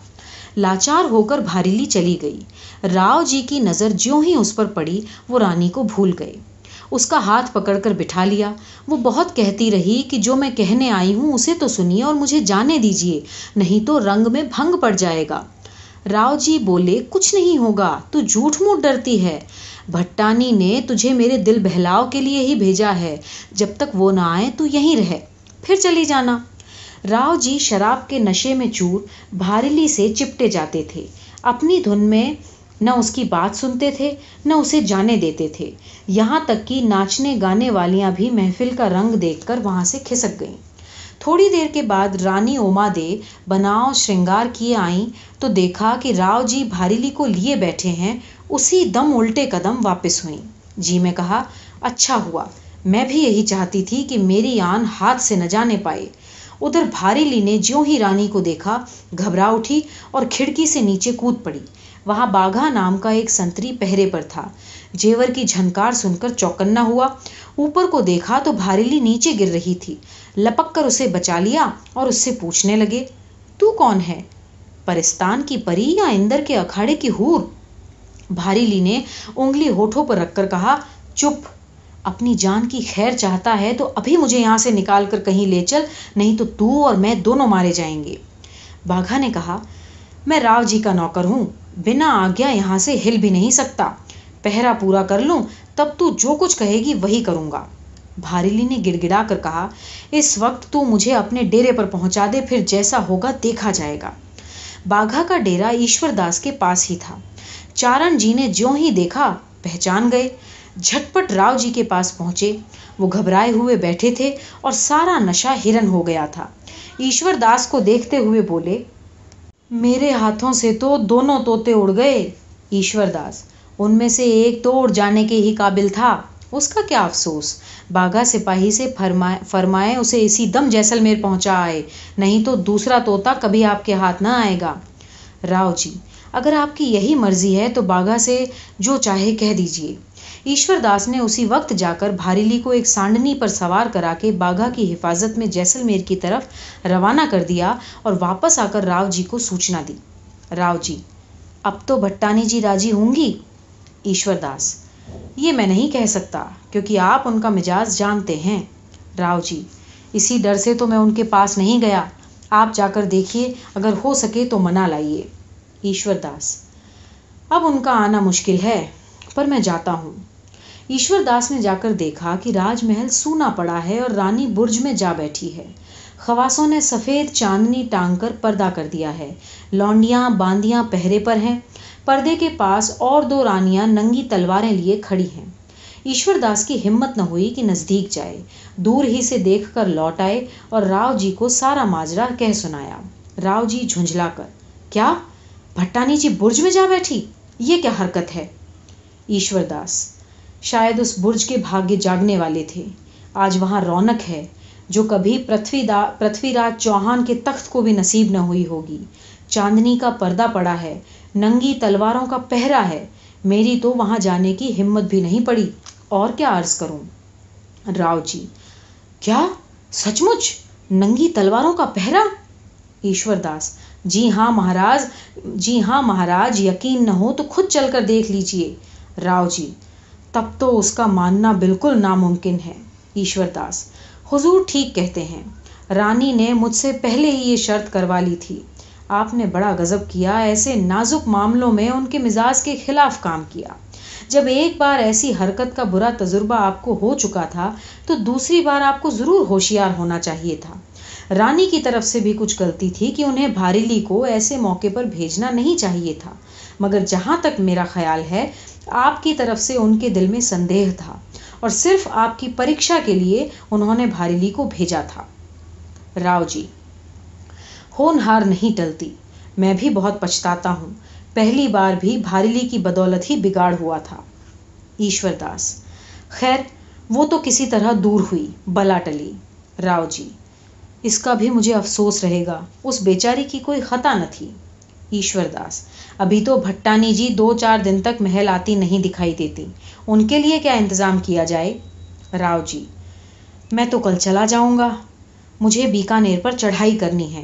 [SPEAKER 1] لاچار ہو کر بھاریلی چلی گئی۔ راؤ جی کی نظر جو ہی اس پر پڑی، وہ رانی کو بھول گئے۔ اس کا ہاتھ پکڑ کر بٹھا لیا۔ وہ بہت کہتی رہی کہ جو میں کہنے آئی ہوں، اسے تو سنیے اور مجھے جانے دیجیے نہیں تو رنگ میں بھنگ پڑ جائے گا۔ راؤ جی بولے، کچھ نہیں ہوگا، تو جھوٹ موٹ ڈرتی ہے۔ بھٹانی نے تجھے میرے دل بہلاؤ کے لیے ہی بھیجا ہے، جب تک وہ نہ آئے تو یہیں رہے۔ پھر چلی جانا۔ راؤ جی شراب کے نشے میں چور، بھاریلی سے چپٹے جاتے تھے۔ اپنی دھن میں نہ اس کی بات سنتے تھے، نہ اسے جانے دیتے تھے۔ یہاں تک کہ ناچنے گانے والیاں بھی محفل کا رنگ دیکھ کر وہاں سے کھسک گئیں۔ تھوڑی دیر کے بعد رانی اوما دے بناؤ شرنگار کیے آئیں تو دیکھا کہ راؤ جی بھاریلی کو لیے بیٹھے ہیں، اسی دم الٹے قدم واپس ہوئیں۔ جی میں کہا اچھا ہوا۔ میں بھی یہی چاہتی تھی کہ میری آن ہاتھ سے نہ جانے پائے۔ ادھر بھاریلی نے جو ہی رانی کو دیکھا، گھبرا اٹھی اور کھڑکی سے نیچے کود پڑی۔ وہاں باگھا نام کا ایک سنتری پہرے پر تھا۔ جیور کی جھنکار سن کر چوکنا ہوا۔ اوپر کو دیکھا تو بھاریلی نیچے گر رہی تھی۔ لپک کر اسے بچا لیا اور اس سے پوچھنے لگے، تو کون ہے؟ پرستان کی پری یا اندر کے اکھاڑے کی ہور؟ بھاریلی نے انگلی ہوٹھوں پر رکھ کر کہا، چپ، اپنی جان کی خیر چاہتا ہے تو ابھی مجھے یہاں سے نکال کر کہیں لے چل، نہیں تو تو اور میں دونوں مارے جائیں گے. باگھا نے کہا، میں راؤ جی کا نوکر ہوں، بنا آگیا یہاں سے ہل بھی نہیں سکتا، پہرا پورا کر لوں، تب تو جو کچھ کہے گی وہی کروں گا. بھاریلی نے گڑ گڑا کر کہا، اس وقت تو مجھے اپنے ڈیرے پر پہنچا دے، پھر جیسا ہوگا دیکھا جائے گا. باگھا کا ڈیرا ایشور داس کے پاس ہی تھا۔ چارن جی نے جو ہی دیکھا، پہچان گئے۔ جھٹ پٹ راؤ جی کے پاس پہنچے۔ وہ گھبرائے ہوئے بیٹھے تھے اور سارا نشہ ہرن ہو گیا تھا۔ ایشور داس کو دیکھتے ہوئے بولے، میرے ہاتھوں سے تو دونوں طوطے اڑ گئے، ایشور داس۔ ان میں سے ایک تو اڑ جانے کے ہی قابل تھا۔ اس کا کیا افسوس؟ باگھا سپاہی سے فرمائے اسے اسی دم جیسلمیر پہنچا آئے۔ نہیں تو دوسرا طوطا کبھی آپ کے ہاتھ نہ آئے گا۔ راؤ جی اگر آپ کی یہی مرضی ہے تو باگھا سے جو چاہے کہہ دیجیے ایشور داس نے اسی وقت جا کر بھاریلی کو ایک سانڈنی پر سوار کرا کے باگھا کی حفاظت میں جیسلمیر کی طرف روانہ کر دیا اور واپس آ کر راؤ جی کو سوچنا دی۔ راؤ جی اب تو بھٹانی جی راجی ہوں گی؟ ایشور داس یہ میں نہیں کہہ سکتا کیونکہ آپ ان کا مجاز جانتے ہیں۔ راؤ جی اسی ڈر سے تو میں ان کے پاس نہیں گیا۔ آپ جا کر دیکھیے، اگر ہو سکے تو منا لائیے۔ ایشور داس، اب ان کا آنا مشکل ہے، پر میں جاتا ہوں۔ ایشور داس نے جا کر دیکھا کہ راج محل سونا پڑا ہے اور رانی برج میں جا بیٹھی ہے۔ خواسوں نے سفید چاندنی ٹانگ کر پردہ کر دیا ہے۔ لونڈیاں باندیاں پہرے پر ہیں۔ پردے کے پاس اور دو رانیاں ننگی تلواریں لیے کھڑی ہیں۔ ایشور داس کی ہمت نہ ہوئی کہ نزدیک جائے۔ دور ہی سے دیکھ کر لوٹ آئے اور راؤ جی کو سارا ماجرا کہہ سنایا۔ راؤ جی جھنجھلا کر، کیا؟ بھٹانی جی برج میں جا بیٹھی؟ یہ کیا حرکت ہے؟ ایشور داس، شاید اس برج کے بھاگیہ جاگنے والے تھے۔ آج وہاں رونق ہے، جو کبھی پرتھوی دا، پرتھوی راج چوہان کے تخت کو بھی نصیب نہ ہوئی ہوگی۔ چاندنی کا پردہ پڑا ہے ننگی تلواروں کا پہرا ہے۔ میری تو وہاں جانے کی ہمت بھی نہیں پڑی۔ اور کیا عرض کروں؟ راؤ جی کیا؟ سچ مچ ننگی تلواروں کا پہرا؟ ایشور داس جی ہاں مہاراج جی ہاں مہاراج، یقین نہ ہو تو خود چل کر دیکھ لیجیے راؤ جی تب تو اس کا ماننا بالکل ناممکن ہے۔ ایشور داس، حضور ٹھیک کہتے ہیں۔ رانی نے مجھ سے پہلے ہی یہ شرط کروا لی تھی۔ آپ نے بڑا غضب کیا، ایسے نازک معاملوں میں ان کے مزاج کے خلاف کام کیا۔ جب ایک بار ایسی حرکت کا برا تجربہ آپ کو ہو چکا تھا، تو دوسری بار آپ کو ضرور ہوشیار ہونا چاہیے تھا۔ رانی کی طرف سے بھی کچھ غلطی تھی کہ انہیں بھاریلی کو ایسے موقع پر بھیجنا نہیں چاہیے تھا۔ مگر جہاں تک میرا خیال ہے، آپ کی طرف سے ان کے دل میں سندیہ تھا اور صرف آپ کی پریکشا کے لیے انہوں نے بھاریلی کو بھیجا تھا۔ راؤ جی ہونہار نہیں ٹلتی۔ میں بھی بہت پچھتاتا ہوں۔ پہلی بار بھی بھاریلی کی بدولت ہی بگاڑ ہوا تھا۔ ایشور داس خیر، وہ تو کسی طرح دور ہوئی، بلا ٹلی۔ راؤ جی اس کا بھی مجھے افسوس رہے گا، اس بیچاری کی کوئی خطا نہ تھی۔ ایشور داس ابھی تو بھٹانی جی دو چار دن تک محل آتی نہیں دکھائی دیتی۔ ان کے لیے کیا انتظام کیا جائے؟ راؤ جی میں تو کل چلا جاؤں گا۔ مجھے بیکانیر پر چڑھائی کرنی ہے۔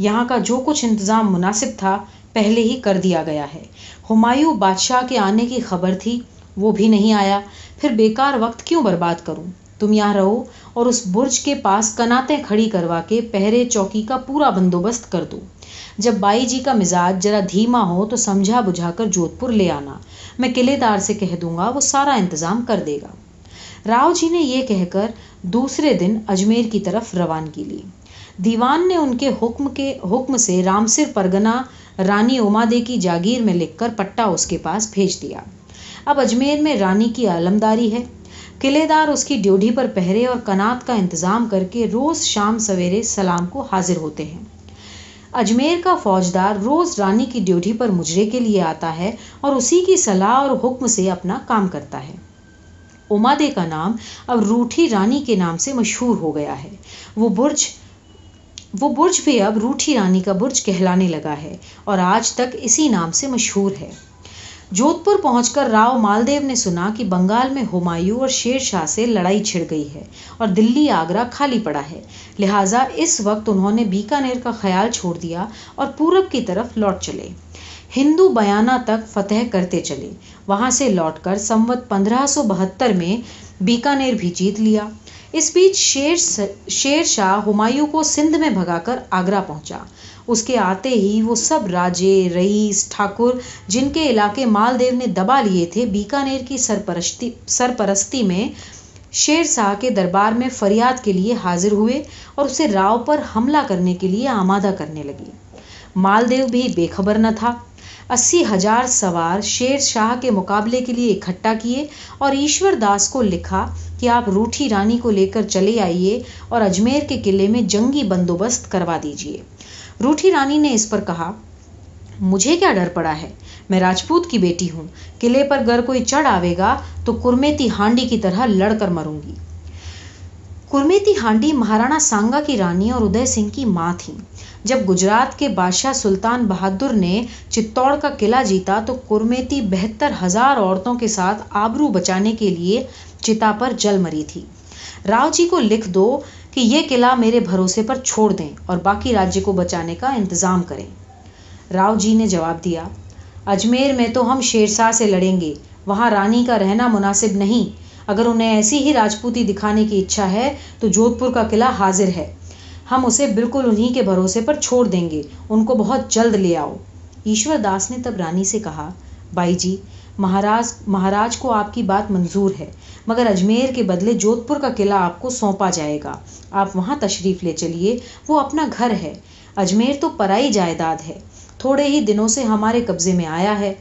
[SPEAKER 1] یہاں کا جو کچھ انتظام مناسب تھا، پہلے ہی کر دیا گیا ہے۔ ہمایوں بادشاہ کے آنے کی خبر تھی، وہ بھی نہیں آیا۔ پھر بیکار وقت کیوں برباد کروں؟ تم یہاں رہو اور اس برج کے پاس کناتیں کھڑی کروا کے پہرے چوکی کا پورا بندوبست کر دو۔ جب بائی جی کا مزاج ذرا دھیما ہو تو سمجھا بجھا کر جودھ پور لے آنا۔ میں قلعے دار سے کہہ دوں گا، وہ سارا انتظام کر دے گا۔ راؤ جی نے یہ کہہ کر دوسرے دن اجمیر کی طرف روانگی لی۔ دیوان نے ان کے حکم کے حکم سے رامسر پرگنا رانی اما دے کی جاگیر میں لکھ کر پٹا اس کے پاس بھیج دیا۔ اب اجمیر میں رانی کی عالمداری ہے۔ قلعے دار اس کی ڈیوڈی پر پہرے اور کنات کا انتظام کر کے روز شام سویرے سلام کو حاضر ہوتے ہیں۔ اجمیر کا فوجدار روز رانی کی ڈیوٹی پر مجرے کے لیے آتا ہے اور اسی کی صلاح اور حکم سے اپنا کام کرتا ہے۔ امادے کا نام اب روٹھی رانی کے نام سے مشہور ہو گیا ہے۔ وہ برج وہ برج بھی اب روٹھی رانی کا برج کہلانے لگا ہے اور آج تک اسی نام سے مشہور ہے۔ جودھ پور پہنچ کر راؤ مالدیو نے سنا کہ بنگال میں ہمایوں اور شیر شاہ سے لڑائی چھڑ گئی ہے اور دلی آگرہ خالی پڑا ہے۔ لہٰذا اس وقت انہوں نے بیکانیر کا خیال چھوڑ دیا اور پورب کی طرف لوٹ چلے۔ ہندو بیانہ تک فتح کرتے چلے۔ وہاں سے لوٹ کر سموت پندرہ سو بہتر میں بیکانیر بھی جیت لیا۔ اس بیچ شیر شیر شاہ ہمایوں کو سندھ میں بھگا کر آگرہ پہنچا۔ اس کے آتے ہی وہ سب راجے، رئیس، ٹھاکر، جن کے علاقے مالدیو نے دبا لیے تھے، بیکانیر کی سرپرستی سرپرستی میں شیر شاہ کے دربار میں فریاد کے لیے حاضر ہوئے اور اسے راؤ پر حملہ کرنے کے لیے آمادہ کرنے لگے مالدیو بھی بے خبر نہ تھا۔ اسی ہزار سوار شیر شاہ کے مقابلے کے لیے اکٹھا کیے اور ایشور داس کو لکھا کہ آپ روٹھی رانی کو لے کر چلے آئیے اور اجمیر کے قلعے میں جنگی بندوبست کروا دیجیے۔ روٹھی رانی نے اس پر کہا، مجھے کیا ڈر پڑا ہے؟ میں راجپوت کی بیٹی ہوں۔ قلعے پر گر کوئی چڑھ آوے گا تو کرمیتی ہانڈی کی طرح لڑ کر مروں گی۔ کرمیتی ہانڈی مہارانا سانگا کی رانی اور ادے سنگھ کی ماں تھیں۔ جب گجرات کے بادشاہ سلطان بہادر نے چتوڑ کا قلعہ جیتا تو کرمیتی بہتر ہزار عورتوں کے ساتھ آبرو بچانے کے لیے چتا پر جل مری تھی۔ راؤ جی کو لکھ دو کہ یہ قلعہ میرے بھروسے پر چھوڑ دیں اور باقی راجیہ کو بچانے کا انتظام کریں۔ راؤ جی نے جواب دیا، اجمیر میں تو ہم شیرشاہ سے لڑیں گے، وہاں رانی کا رہنا مناسب نہیں۔ اگر انہیں ایسی ہی راجپوتی دکھانے کی اچھا ہے تو جودھ پور کا قلعہ حاضر ہے۔ ہم اسے بالکل انہیں کے بھروسے پر چھوڑ دیں گے۔ ان کو بہت جلد لے آؤ۔ ایشور داس نے تب رانی سے کہا بائی جی مہاراج مہاراج کو آپ کی بات منظور ہے، مگر اجمیر کے بدلے جودھ پور کا قلعہ آپ کو سونپا جائے گا۔ آپ وہاں تشریف لے چلیے، وہ اپنا گھر ہے۔ اجمیر تو پرائی جائیداد ہے۔ تھوڑے ہی دنوں سے ہمارے قبضے میں آیا ہے۔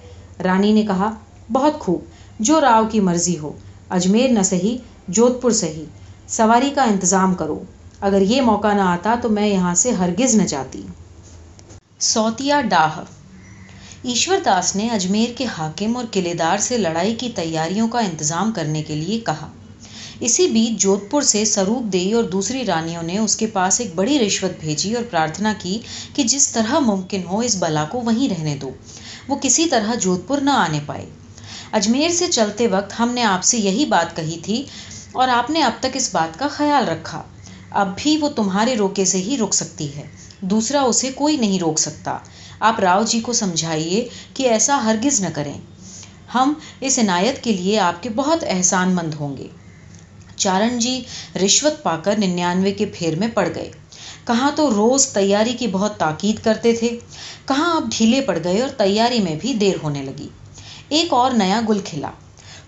[SPEAKER 1] رانی نے کہا، بہت خوب، جو راؤ کی مرضی ہو۔ اجمیر نہ صحیح جودھ پور صحیح۔ سواری کا انتظام کرو۔ اگر یہ موقع نہ آتا تو میں یہاں سے ہرگز نہ جاتی۔ سوتیا ڈاہ۔ ایشور داس نے اجمیر کے حاکم اور قلعے دار سے لڑائی کی تیاریوں کا انتظام کرنے کے لیے کہا۔ اسی بیچ جودھ پور سے سروپ دئی اور دوسری رانیوں نے اس کے پاس ایک بڑی رشوت بھیجی اور پرارتھنا کی کہ جس طرح ممکن ہو اس بلا کو وہیں رہنے دو۔ وہ کسی طرح جودھ پور نہ آنے پائے۔ اجمیر سے چلتے وقت ہم نے آپ سے یہی بات کہی تھی اور آپ نے اب تک اس بات کا خیال رکھا۔ اب بھی وہ تمہارے روکے سے ہی رک سکتی ہے۔ دوسرا اسے کوئی نہیں روک سکتا۔ آپ راؤ جی کو سمجھائیے کہ ایسا ہرگز نہ کریں۔ ہم اس عنایت کے لیے آپ کے بہت احسان مند ہوں گے۔ چارن جی رشوت پا کر ننانوے کے پھیر میں پڑ گئے۔ کہاں تو روز تیاری کی بہت تاکید کرتے تھے۔ کہاں اب ڈھیلے پڑ گئے اور تیاری میں بھی دیر ہونے لگی۔ ایک اور نیا گل کھلا۔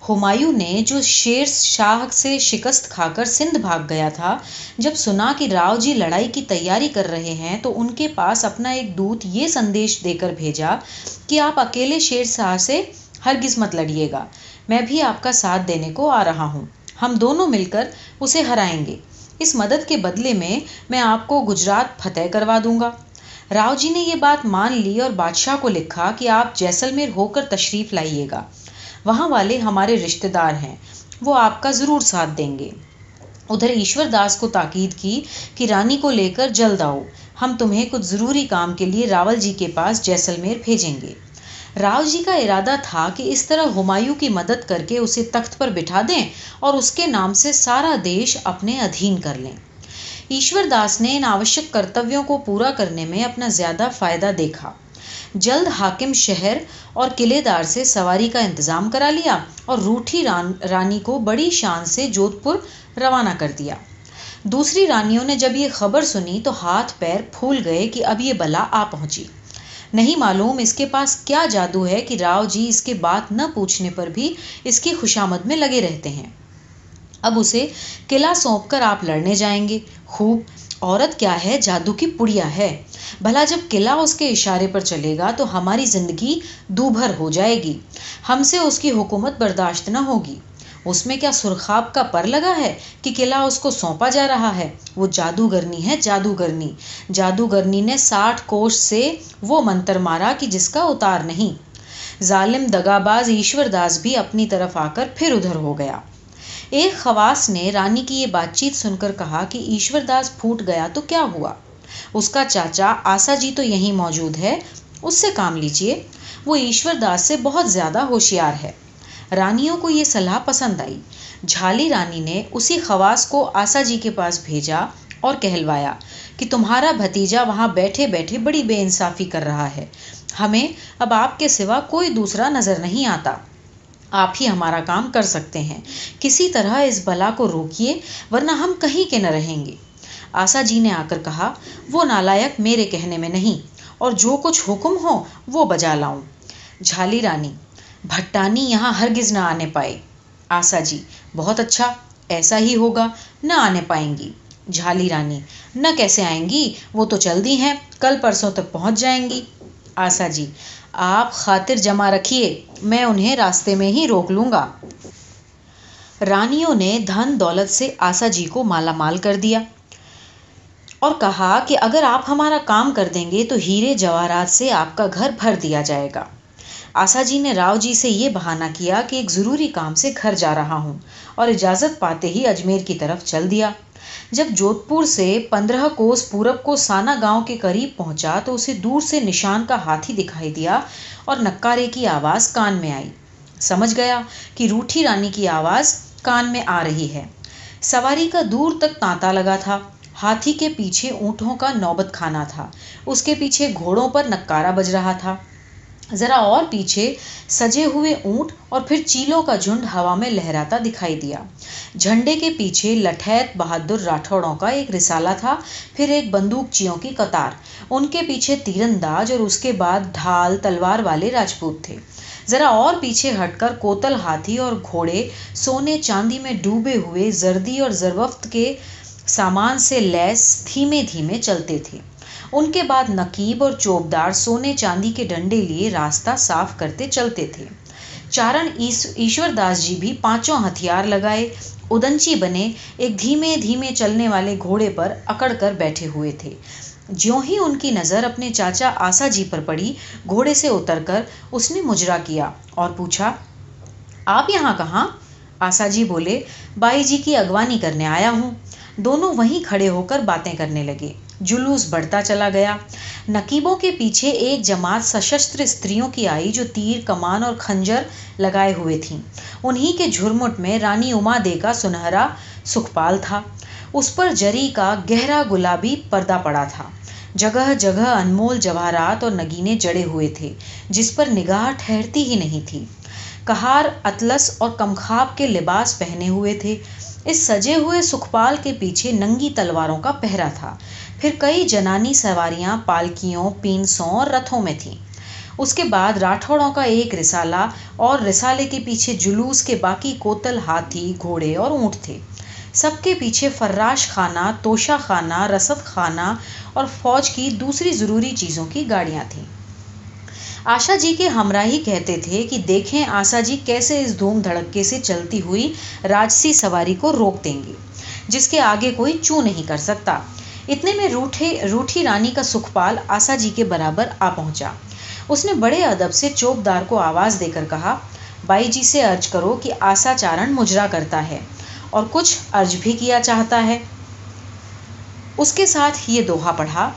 [SPEAKER 1] ہمایوں نے جو شیر شاہ سے شکست کھا کر سندھ بھاگ گیا تھا، جب سنا کہ راؤ جی لڑائی کی تیاری کر رہے ہیں، تو ان کے پاس اپنا ایک دوت یہ سندیش دے کر بھیجا کہ آپ اکیلے شیر شاہ سے ہرگز مت لڑیے گا۔ میں بھی آپ کا ساتھ دینے کو آ رہا ہوں۔ ہم دونوں مل کر اسے ہرائیں گے۔ اس مدد کے بدلے میں میں آپ کو گجرات فتح کروا دوں گا۔ راؤ جی نے یہ بات مان لی اور بادشاہ کو لکھا کہ آپ جیسلمیر ہو کر تشریف لائیے گا۔ وہاں والے ہمارے رشتے دار ہیں۔ وہ آپ کا ضرور ساتھ دیں گے۔ ادھر ایشور داس کو تاکید کی کہ رانی کو لے کر جلد آؤ۔ ہم تمہیں کچھ ضروری کام کے لیے راول جی کے پاس جیسلمیر بھیجیں گے۔ راؤ جی کا ارادہ تھا کہ اس طرح ہمایوں کی مدد کر کے اسے تخت پر بٹھا دیں اور اس کے نام سے سارا دیش اپنے ادھین کر لیں۔ ایشور داس نے ان آوشک کرتویوں کو پورا کرنے میں اپنا زیادہ فائدہ دیکھا۔ جلد حاکم شہر اور قلعے دار سے سواری کا انتظام کرا لیا اور روٹھی رانی کو بڑی شان سے جودھ پور روانہ کر دیا۔ دوسری رانیوں نے جب یہ خبر سنی تو ہاتھ پیر پھول گئے کہ اب یہ بلا آ پہنچی۔ نہیں معلوم اس کے پاس کیا جادو ہے کہ راؤ جی اس کے بات نہ پوچھنے پر بھی اس کی خوشامد میں لگے رہتے ہیں۔ اب اسے قلعہ سونپ کر آپ لڑنے جائیں گے۔ خوب، عورت کیا ہے؟ جادو کی پڑیا ہے۔ بھلا جب قلعہ اس کے اشارے پر چلے گا تو ہماری زندگی دوبھر ہو جائے گی۔ ہم سے اس کی حکومت برداشت نہ ہوگی۔ اس میں کیا سرخاب کا پر لگا ہے کہ قلعہ اس کو سونپا جا رہا ہے؟ وہ جادوگرنی ہے، جادوگرنی۔ جادوگرنی نے ساٹھ کوش سے وہ منتر مارا کہ جس کا اتار نہیں۔ ظالم دگاباز ایشور داس بھی اپنی طرف آ کر پھر ادھر ہو گیا۔ ایک خواص نے رانی کی یہ بات چیت سن کر کہا کہ ایشور داس پھوٹ گیا تو کیا ہوا؟ اس کا چاچا آسا جی تو یہیں موجود ہے، اس سے کام لیجیے وہ ایشور داس سے بہت زیادہ ہوشیار ہے۔ رانیوں کو یہ صلاح پسند آئی۔ جھالی رانی نے اسی خواص کو آسا جی کے پاس بھیجا اور کہلوایا کہ تمہارا بھتیجا وہاں بیٹھے بیٹھے بڑی بے انصافی کر رہا ہے۔ ہمیں اب آپ کے سوا کوئی دوسرا نظر نہیں آتا۔ آپ ہی ہمارا کام کر سکتے ہیں۔ کسی طرح اس بلا کو روکیے، ورنہ ہم کہیں کے نہ رہیں گے۔ آسا جی نے آ کر کہا، وہ نالائک میرے کہنے میں نہیں، اور جو کچھ حکم ہو، وہ بجا لاؤں۔ جھالی رانی، بھٹانی یہاں ہرگز نہ آنے پائے۔ آسا جی بہت اچھا ایسا ہی ہوگا، نہ آنے پائیں گی۔ جھالی رانی، نہ کیسے آئیں گی؟ وہ تو چل دی ہیں، کل پرسوں تک پہنچ جائیں گی۔ آسا جی آپ خاطر جمع رکھیے، میں انہیں راستے میں ہی روک لوں گا۔ رانیوں نے دھن دولت سے آسا جی کو مالا مال کر دیا۔ اور کہا کہ اگر آپ ہمارا کام کر دیں گے تو ہیرے جواہرات سے آپ کا گھر بھر دیا جائے گا۔ آسا جی نے راؤ جی سے یہ بہانہ کیا کہ ایک ضروری کام سے گھر جا رہا ہوں اور اجازت پاتے ہی اجمیر کی طرف چل دیا۔ جب جودھ پور سے پندرہ کوس پورب کو سانا گاؤں کے قریب پہنچا تو اسے دور سے نشان کا ہاتھی دکھائی دیا اور نکارے کی آواز کان میں آئی۔ سمجھ گیا کہ روٹھی رانی کی آواز کان میں آ رہی ہے۔ سواری کا دور تک تانتا لگا تھا۔ ہاتھی کے پیچھے اونٹوں کا نوبت کھانا تھا۔ اس کے پیچھے گھوڑوں پر نکارا بج رہا تھا۔ ذرا اور پیچھے سجے ہوئے اونٹ اور پھر چیلوں کا جھنڈ ہوا میں لہراتا دکھائی دیا۔ جھنڈے کے پیچھے لٹھیت بہادر راٹھوڑوں کا ایک رسالہ تھا، پھر ایک بندوق چیوں کی قطار۔ ان کے پیچھے تیر انداز اور اس کے بعد ڈھال تلوار والے راجپوت تھے۔ ذرا اور پیچھے ہٹ کر کوتل ہاتھی اور گھوڑے سونے چاندی میں ڈوبے ہوئے زردی اور زروفت کے سامان سے لیس دھیمے دھیمے چلتے تھے۔ ان کے بعد نقیب اور چوبدار سونے چاندی کے ڈنڈے لیے راستہ صاف کرتے چلتے تھے۔ چارن ایشور داس جی بھی پانچوں ہتھیار لگائے، ادنچی بنے ایک دھیمے دھیمے چلنے والے گھوڑے پر اکڑ کر بیٹھے ہوئے تھے۔ جیوں ہی ان کی نظر اپنے چاچا آسا جی پر پڑی، گھوڑے سے اتر کر اس نے مجرا کیا اور پوچھا، آپ یہاں کہاں؟ آسا جی بولے بائی جی کی اگوانی کرنے آیا ہوں۔ دونوں وہیں کھڑے ہو کر باتیں کرنے لگے۔ جلوس بڑھتا چلا گیا۔ نقیبوں کے پیچھے ایک جماعت سشستر استریوں کی آئی جو تیر، کمان اور کھنجر لگائے ہوئے تھیں۔ انہی کے جھرمٹ میں رانی اما دے کا سنہرا سکھپال تھا۔ اس پر جری کا گہرا گلابی پردہ پڑا تھا۔ جگہ جگہ انمول جواہرات اور نگینے جڑے ہوئے تھے، جس پر نگاہ ٹھہرتی ہی نہیں تھی۔ کہار اطلس اور کمخاب کے لباس پہنے ہوئے تھے۔ اس سجے ہوئے سکھپال کے پیچھے ننگی تلواروں کا پہرا تھا۔ پھر کئی جنانی سواریاں پالکیوں، پینسوں اور رتھوں میں تھیں۔ اس کے بعد راٹھوڑوں کا ایک رسالہ اور رسالے کے پیچھے جلوس کے باقی کوتل ہاتھی، گھوڑے اور اونٹ تھے۔ سب کے پیچھے فراش خانہ توشا خانہ، رسد خانہ اور فوج کی دوسری ضروری چیزوں کی گاڑیاں تھیں۔ آشا جی کے ہمراہی کہتے تھے کہ دیکھیں آسا جی کیسے اس دھوم دھڑکے سے چلتی ہوئی راجسی سواری کو روک دیں گے، جس کے آگے کوئی چو نہیں کر سکتا۔ اتنے میں روٹھے، روٹھی رانی کا سکھپال آسا جی کے برابر آ پہنچا۔ اس نے بڑے ادب سے چوبدار کو آواز دے کر کہا، بائی جی سے ارج کرو کہ آسا چارن مجرا کرتا ہے اور کچھ ارج بھی کیا چاہتا ہے۔ اس کے ساتھ یہ دوہا پڑھا،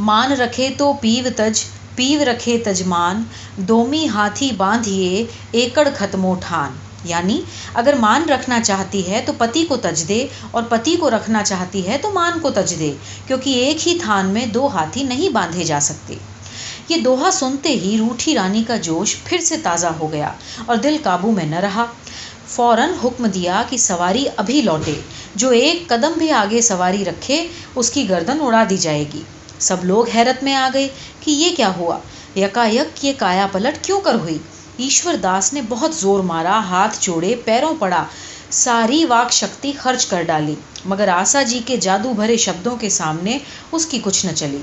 [SPEAKER 1] مان رکھے تو پیو تج پیو رکھے تجمان، دومی ہاتھی باندھیے ایکڑ ختمو ٹھان۔ یعنی اگر مان رکھنا چاہتی ہے تو پتی کو تج دے اور پتی کو رکھنا چاہتی ہے تو مان کو تج دے، کیونکہ ایک ہی تھان میں دو ہاتھی نہیں باندھے جا سکتے۔ یہ دوہا سنتے ہی روٹھی رانی کا جوش پھر سے تازہ ہو گیا اور دل قابو میں نہ رہا۔ فوراً حکم دیا کہ سواری ابھی لوٹے، جو ایک قدم بھی آگے سواری رکھے، اس کی گردن اڑا دی جائے گی۔ سب لوگ حیرت میں آ گئے کہ یہ کیا ہوا؟ یکا یک یہ کایا پلٹ کیوں کر ہوئی؟ ایشور داس نے بہت زور مارا، ہاتھ جوڑے، پیروں پڑا، ساری واک شکتی خرچ کر ڈالی، مگر آسا جی کے جادو بھرے شبدوں کے سامنے اس کی کچھ نہ چلی۔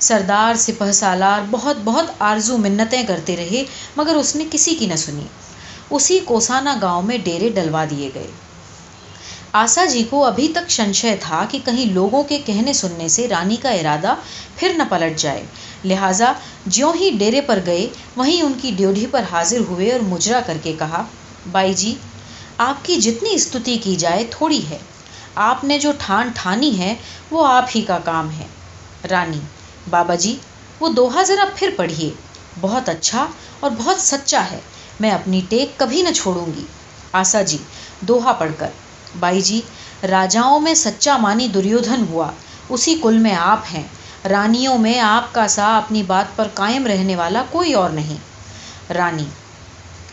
[SPEAKER 1] سردار، سپہ سالار بہت بہت آرزو منتیں کرتے رہے، مگر اس نے کسی کی نہ سنی۔ اسی کوسانا گاؤں میں ڈیرے ڈلوا دیے گئے۔ آسا جی کو ابھی تک شنشے تھا کہ کہیں لوگوں کے کہنے سننے سے رانی کا ارادہ پھر نہ پلٹ جائے۔ لہٰذا جیوں ہی ڈیرے پر گئے، وہیں ان کی ڈیوڈھی پر حاضر ہوئے اور مجرا کر کے کہا، بائی جی آپ کی جتنی استتی کی جائے تھوڑی ہے۔ آپ نے جو ٹھان ٹھانی ہے، وہ آپ ہی کا کام ہے۔ رانی، بابا جی وہ دوہا ذرا پھر پڑھیے۔ بہت اچھا اور بہت سچا ہے۔ میں اپنی ٹیک کبھی نہ چھوڑوں گی۔ آسا جی دوہا پڑھ کر۔ بائی جی راجاؤں میں سچا مانی دریودھن ہوا۔ اسی کل میں آپ ہیں۔ رانیوں میں آپ کا سا اپنی بات پر قائم رہنے والا کوئی اور نہیں۔ رانی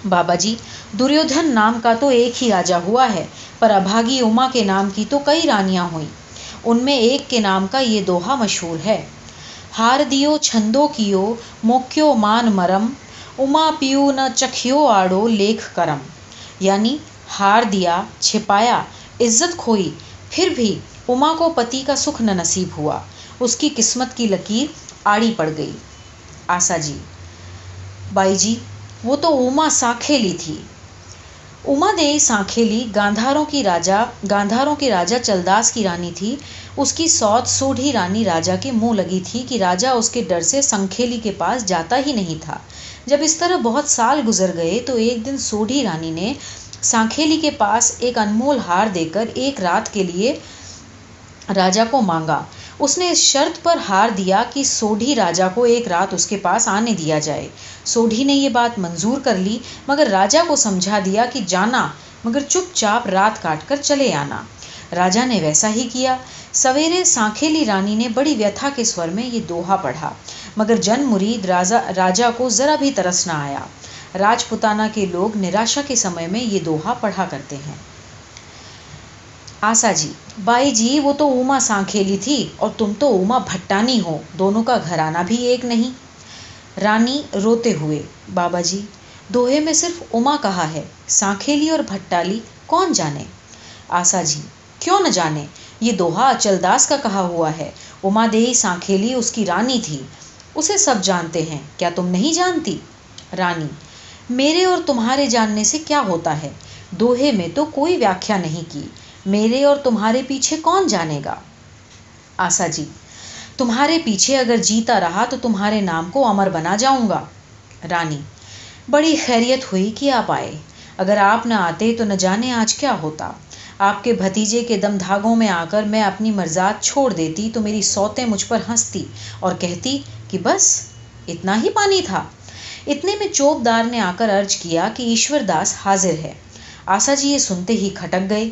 [SPEAKER 1] بابا جی دریودھن نام کا تو ایک ہی راجا ہوا ہے، پر ابھاگی اما کے نام کی تو کئی رانیاں ہوئیں۔ ان میں ایک کے نام کا یہ دوہا مشہور ہے۔ ہار دیو، چھندو کیو، موکیو مان مرم، اما پیو نہ چکھیو آڑو، لیکھ کرم۔ یعنی ہار دیا، چھپایا، عزت کھوئی، پھر بھی اما کو پتی کا سکھ نہ نصیب ہوا۔ اس کی قسمت کی لکیر آڑی پڑ گئی۔ آسا جی بائی جی وہ تو اما سانکھیلی تھی۔ اما دیئی سانکھیلی گاندھاروں کی راجا، گاندھاروں کی راجا چلداس کی رانی تھی۔ اس کی سوت سوڑھی رانی راجا کے منہ لگی تھی کہ راجا اس کے ڈر سے سنکھیلی کے پاس جاتا ہی نہیں تھا۔ جب اس طرح بہت سال گزر گئے تو ایک دن سوڑھی رانی نے سانکھیلی کے پاس ایک انمول ہار دے کر ایک رات کے لیے راجا کو مانگا۔ اس نے اس شرط پر ہار دیا کہ سوڈھی راجا کو ایک رات اس کے پاس آنے دیا جائے۔ سوڈھی نے یہ بات منظور کر لی، مگر راجا کو سمجھا دیا کہ جانا، مگر چپ چاپ رات کاٹ کر چلے آنا۔ راجا نے ویسا ہی کیا۔ سویرے سانکھیلی رانی نے بڑی ویتھا کے سور میں یہ دوہا پڑھا، مگر جن مرید راجا کو ذرا بھی ترس نہ آیا۔ راجپوتانہ کے لوگ نراشا کے سمے میں یہ دوہا پڑھا کرتے ہیں۔ آسا جی بائی جی وہ تو اوما سانکھیلی تھی اور تم تو اوما بھٹانی ہو، دونوں کا گھرانہ بھی ایک نہیں۔ رانی روتے ہوئے، بابا جی دوہے میں صرف اما کہا ہے، سانکھیلی اور بھٹالی کون جانے؟ آسا جی کیوں نہ جانے؟ یہ دوہا اچل داس کا کہا ہوا ہے اما دیہی سانکھیلی اس کی رانی تھی، اسے سب جانتے ہیں، کیا تم نہیں جانتی؟ رانی میرے اور تمہارے جاننے سے کیا ہوتا ہے؟ دوہے میں تو کوئی ویاکھیا نہیں کی۔ میرے اور تمہارے پیچھے کون جانے گا؟ آسا جی تمہارے پیچھے اگر جیتا رہا تو تمہارے نام کو امر بنا جاؤں گا۔ رانی، بڑی خیریت ہوئی کہ آپ آئے۔ اگر آپ نہ آتے تو نہ جانے آج کیا ہوتا۔ آپ کے بھتیجے کے دم دھاگوں میں آ کر میں اپنی مرزاد چھوڑ دیتی تو میری سوتیں مجھ پر ہنستی اور کہتی کہ بس، اتنا ہی پانی تھا۔ اتنے میں چوب دار نے آ کر ارج کیا کہ ایشور داس حاضر ہے۔ آسا جی یہ سنتے ہی کھٹک گئے۔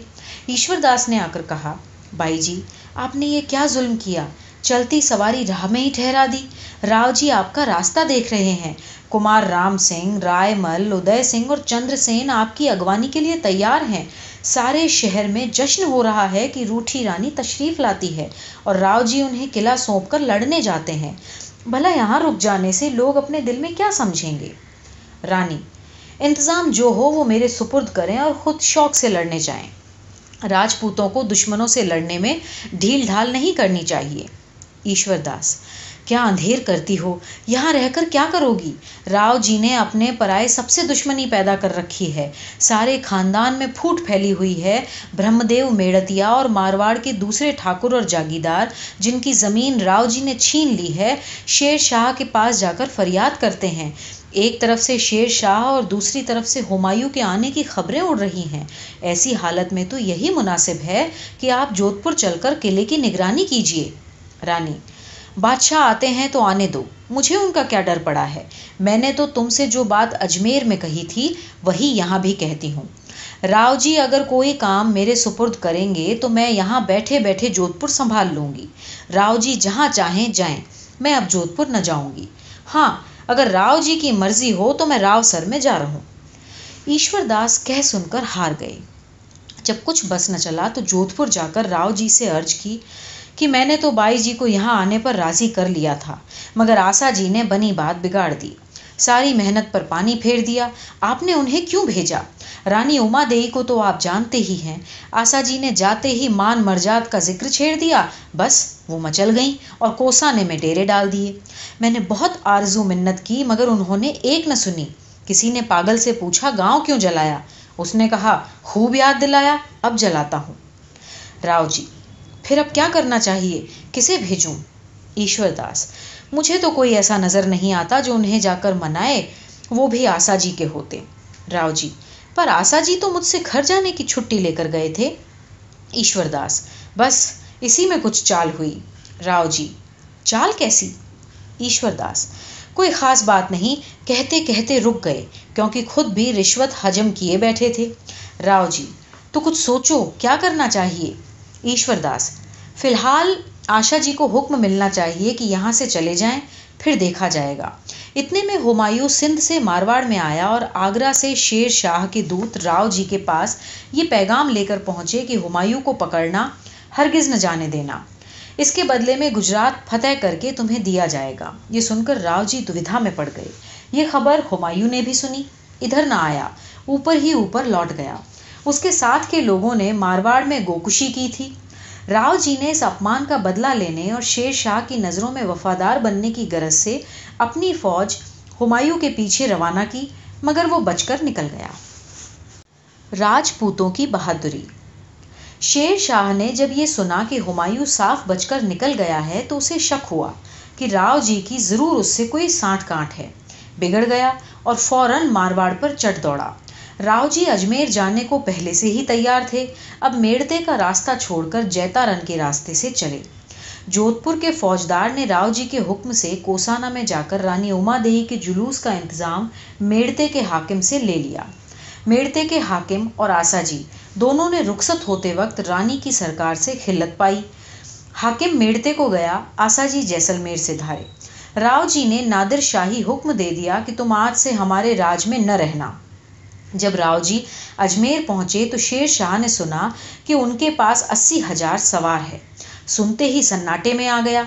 [SPEAKER 1] ایشور داس نے آ کر کہا، بھائی جی آپ نے یہ کیا ظلم کیا؟ چلتی سواری راہ میں ہی ٹھہرا دی۔ راؤ جی آپ کا راستہ دیکھ رہے ہیں۔ کمار رام سنگھ، رائے مل، ادے سنگھ اور چندر سین آپ کی اگوانی کے لیے تیار ہیں۔ سارے شہر میں جشن ہو رہا ہے کہ روٹھی رانی تشریف لاتی ہے اور راؤ جی انہیں قلعہ سونپ کر لڑنے جاتے ہیں۔ بھلا یہاں رک جانے سے لوگ اپنے دل میں کیا سمجھیں گے؟ رانی، انتظام جو ہو وہ میرے سپرد کریں اور خود شوق سے لڑنے جائیں۔ راجپوتوں کو دشمنوں سے لڑنے میں ڈھیل ڈھال نہیں کرنی چاہیے۔ ایشور داس کیا اندھیر کرتی ہو؟ یہاں رہ کر کیا کرو گی؟ راؤ جی نے اپنے پرائے سب سے دشمنی پیدا کر رکھی ہے۔ سارے خاندان میں پھوٹ پھیلی ہوئی ہے۔ برہم دیو میڑتیا اور مارواڑ کے دوسرے ٹھاکر اور جاگیدار جن کی زمین راؤ جی نے چھین لی ہے، شیر شاہ کے پاس جا کر فریاد کرتے ہیں۔ ایک طرف سے شیر شاہ اور دوسری طرف سے ہمایوں کے آنے کی خبریں اڑ رہی ہیں۔ ایسی حالت میں تو یہی مناسب ہے کہ آپ جودھ پور چل کر قلعے کی نگرانی کیجیے رانی بادشاہ آتے ہیں تو آنے دو۔ مجھے ان کا کیا ڈر پڑا ہے؟ میں نے تو تم سے جو بات اجمیر میں کہی تھی، وہی یہاں بھی کہتی ہوں۔ راؤ جی اگر کوئی کام میرے سپرد کریں گے، تو میں یہاں بیٹھے بیٹھے جودھ پور سنبھال لوں گی۔ راؤ جی جہاں چاہیں جائیں۔ میں اب جودھ پور نہ جاؤں گی۔ ہاں اگر راؤ جی کی مرضی ہو، تو میں راؤ سر میں جا رہا ہوں۔ ایشور داس کہہ سن کر ہار گئے۔ جب کچھ بس نہ چلا، تو جودھ پور جا کر راؤ جی سے ارج کی کہ میں نے تو بائی جی کو یہاں آنے پر راضی کر لیا تھا، مگر آسا جی نے بنی بات بگاڑ دی۔ ساری محنت پر پانی پھیر دیا۔ آپ نے انہیں کیوں بھیجا؟ رانی اما دیئی کو تو آپ جانتے ہی ہیں۔ آسا جی نے جاتے ہی مان مرجات کا ذکر چھیڑ دیا۔ بس وہ مچل گئیں اور کوسانے میں ڈیرے ڈال دیے۔ میں نے بہت آرزو منت کی، مگر انہوں نے ایک نہ سنی۔ کسی نے پاگل سے پوچھا، گاؤں کیوں جلایا؟ اس نے کہا، خوب یاد دلایا، اب جلاتا ہوں۔ راؤ جی پھر اب کیا کرنا چاہیے؟ کسے بھیجوں؟ ایشور داس، مجھے تو کوئی ایسا نظر نہیں آتا جو انہیں جا کر منائے، وہ بھی آسا جی کے ہوتے۔ راؤ جی پر آسا جی تو مجھ سے گھر جانے کی چھٹی لے کر گئے تھے۔ ایشور داس، بس اسی میں کچھ چال ہوئی۔ راؤ جی چال کیسی؟ ایشور داس، کوئی خاص بات نہیں، کہتے کہتے رک گئے، کیونکہ خود بھی رشوت حجم کیے بیٹھے تھے۔ راؤ جی تو کچھ سوچو، کیا کرنا چاہیے؟ ایشور داس، فی الحال آشا جی کو حکم ملنا چاہیے کہ یہاں سے چلے جائیں، پھر دیکھا جائے گا۔ اتنے میں ہمایوں سندھ سے مارواڑ میں آیا اور آگرہ سے شیر شاہ کے دوت راؤ جی کے پاس یہ پیغام لے کر پہنچے کہ ہمایوں کو پکڑنا، ہرگز نہ جانے دینا۔ اس کے بدلے میں گجرات فتح کر کے تمہیں دیا جائے گا۔ یہ سن کر راؤ جی دودھا میں پڑ گئے۔ یہ خبر ہمایوں نے بھی سنی، ادھر نہ آیا، اوپر ہی اوپر لوٹ گیا۔ اس کے ساتھ کے لوگوں نے مارواڑ میں گوکشی کی تھی۔ راؤ جی نے اس اپمان کا بدلہ لینے اور شیر شاہ کی نظروں میں وفادار بننے کی غرض سے اپنی فوج ہمایوں کے پیچھے روانہ کی، مگر وہ بچ کر نکل گیا۔ راجپوتوں کی بہادری۔ شیر شاہ نے جب یہ سنا کہ ہمایوں صاف بچ کر نکل گیا ہے تو اسے شک ہوا کہ راؤ جی کی ضرور اس سے کوئی سانٹ کانٹ ہے۔ بگڑ گیا اور فوراً مارواڑ پر چٹ دوڑا۔ راؤ جی اجمیر جانے کو پہلے سے ہی تیار تھے، اب میڑتے کا راستہ چھوڑ کر جیتا رن کے راستے سے چلے۔ جودھ پور کے فوجدار نے راؤ جی کے حکم سے کوسانا میں جا کر رانی اما دیہی کے جلوس کا انتظام میڑتے کے حاکم سے لے لیا۔ میڑتے کے حاکم اور آسا جی دونوں نے رخصت ہوتے وقت رانی کی سرکار سے خلت پائی۔ حاکم میڑتے کو گیا، آسا جی جیسلمیر سے دھارے۔ راؤ جی نے نادر شاہی حکم دے دیا کہ تم آج سے ہمارے راج میں نہ رہنا۔ جب راؤ جی اجمیر پہنچے تو شیر شاہ نے سنا کہ ان کے پاس اسی ہزار سوار ہے۔ سنتے ہی سناٹے میں آ گیا،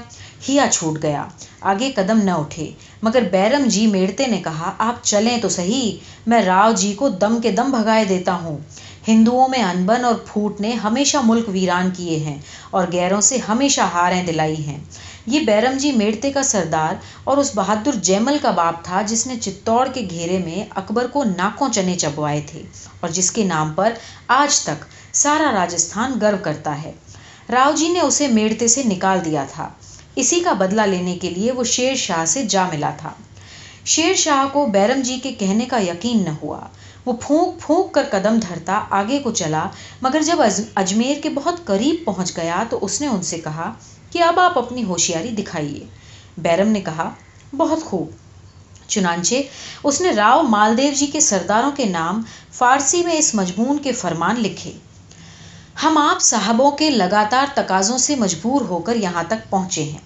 [SPEAKER 1] ہیا چھوٹ گیا، آگے قدم نہ اٹھے۔ مگر بیرم جی میڑتے نے کہا، آپ چلیں تو صحیح، میں راؤ جی کو دم کے دم بھگائے دیتا ہوں۔ ہندوؤں میں انبن اور پھوٹ نے ہمیشہ ملک ویران کیے ہیں اور غیروں سے ہمیشہ ہاریں دلائی ہیں۔ یہ بیرم جی میڑتے کا سردار اور اس بہادر جیمل کا باپ تھا جس نے چتوڑ کے گھیرے میں اکبر کو ناکوں چنے چبوائے تھے اور جس کے نام پر آج تک سارا راجستھان گرو کرتا ہے۔ راؤ جی نے اسے میڑتے سے نکال دیا تھا۔ اسی کا بدلہ لینے کے لیے وہ شیر شاہ سے جا ملا تھا۔ شیر شاہ کو بیرم جی کے کہنے کا یقین نہ ہوا۔ وہ پھونک پھونک کر قدم دھرتا آگے کو چلا، مگر جب اجمیر کے بہت قریب پہنچ گیا تو اس نے ان سے کہا کہ اب آپ اپنی ہوشیاری دکھائیے۔ بیرم نے کہا، بہت خوب۔ چنانچہ، اس نے راؤ مالدیو جی کے سرداروں کے نام فارسی میں اس مجمون کے فرمان لکھے۔ ہم آپ صاحبوں کے لگاتار تقاضوں سے مجبور ہو کر یہاں تک پہنچے ہیں۔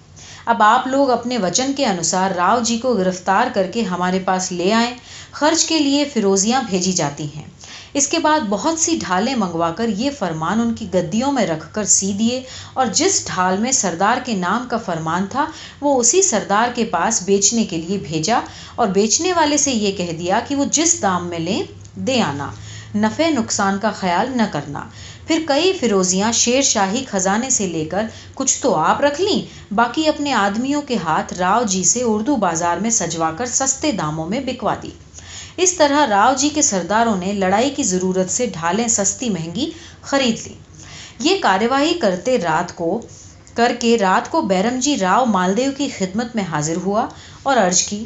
[SPEAKER 1] اب آپ لوگ اپنے وچن کے انوسار راؤ جی کو گرفتار کر کے ہمارے پاس لے آئیں۔ خرچ کے لیے فیروزیاں بھیجی جاتی ہیں۔ اس کے بعد بہت سی ڈھالیں منگوا کر یہ فرمان ان کی گدیوں میں رکھ کر سی دیے اور جس ڈھال میں سردار کے نام کا فرمان تھا، وہ اسی سردار کے پاس بیچنے کے لیے بھیجا اور بیچنے والے سے یہ کہہ دیا کہ وہ جس دام میں لیں، دے آنا۔ نفع نقصان کا خیال نہ کرنا۔ پھر کئی فیروزیاں شیر شاہی خزانے سے لے کر کچھ تو آپ رکھ لیں، باقی اپنے آدمیوں کے ہاتھ راؤ جی سے اردو بازار میں سجوا کر سستے داموں میں بکوا دی۔ اس طرح راؤ جی کے سرداروں نے لڑائی کی ضرورت سے ڈھالیں سستی مہنگی خرید لی۔ یہ کارروائی کرتے رات کو، کر کے رات کو بیرم جی راؤ مالدیو کی خدمت میں حاضر ہوا اور عرض کی،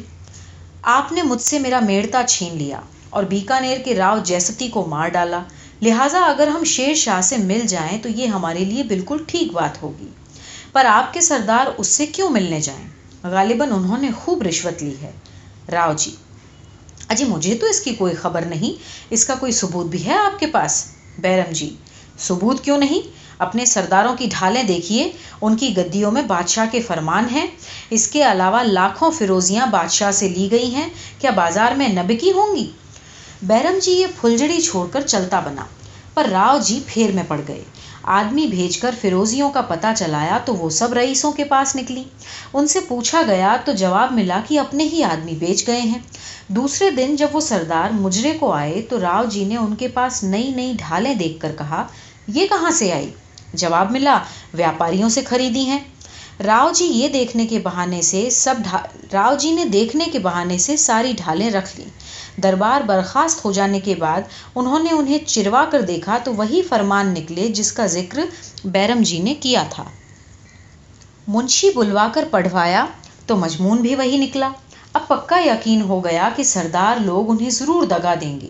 [SPEAKER 1] آپ نے مجھ سے میرا میڑتا چھین لیا اور بیکانیر کے راؤ جیستی کو مار ڈالا۔ لہٰذا اگر ہم شیر شاہ سے مل جائیں تو یہ ہمارے لیے بالکل ٹھیک بات ہوگی۔ پر آپ کے سردار اس سے کیوں ملنے جائیں؟ غالباً انہوں نے خوب رشوت لی ہے۔ راؤ جی اجی مجھے تو اس کی کوئی خبر نہیں، اس کا کوئی ثبوت بھی ہے آپ کے پاس؟ بیرم جی ثبوت کیوں نہیں؟ اپنے سرداروں کی ڈھالیں دیکھیے، ان کی گدیوں میں بادشاہ کے فرمان ہیں۔ اس کے علاوہ لاکھوں فیروزیاں بادشاہ سے لی گئی ہیں۔ کیا بازار میں نبکی ہوں گی؟ بیرم جی یہ پھلجڑی چھوڑ کر چلتا بنا، پر راؤ جی پھیر میں پڑ گئے۔ آدمی بھیج کر فیروزیوں کا پتہ چلایا تو وہ سب رئیسوں کے پاس نکلی۔ ان سے پوچھا گیا تو جواب ملا کہ اپنے ہی آدمی بیچ گئے ہیں۔ دوسرے دن جب وہ سردار مجرے کو آئے تو راؤ جی نے ان کے پاس نئی نئی ڈھالیں دیکھ کر کہا، یہ کہاں سے آئی؟ جواب ملا، ویاپاریوں سے خریدی ہیں۔ راؤ جی یہ دیکھنے کے بہانے سے سب ڈھا، راؤ جی نے دیکھنے کے بہانے سے ساری ڈھالیں رکھ لیں۔ دربار برخاست ہو جانے کے بعد انہوں نے انہیں چروا کر دیکھا تو وہی فرمان نکلے جس کا ذکر بیرم جی نے کیا تھا۔ منشی بلوا کر پڑھوایا تو مجمون بھی وہی نکلا۔ اب پکا یقین ہو گیا کہ سردار لوگ انہیں ضرور دگا دیں گے۔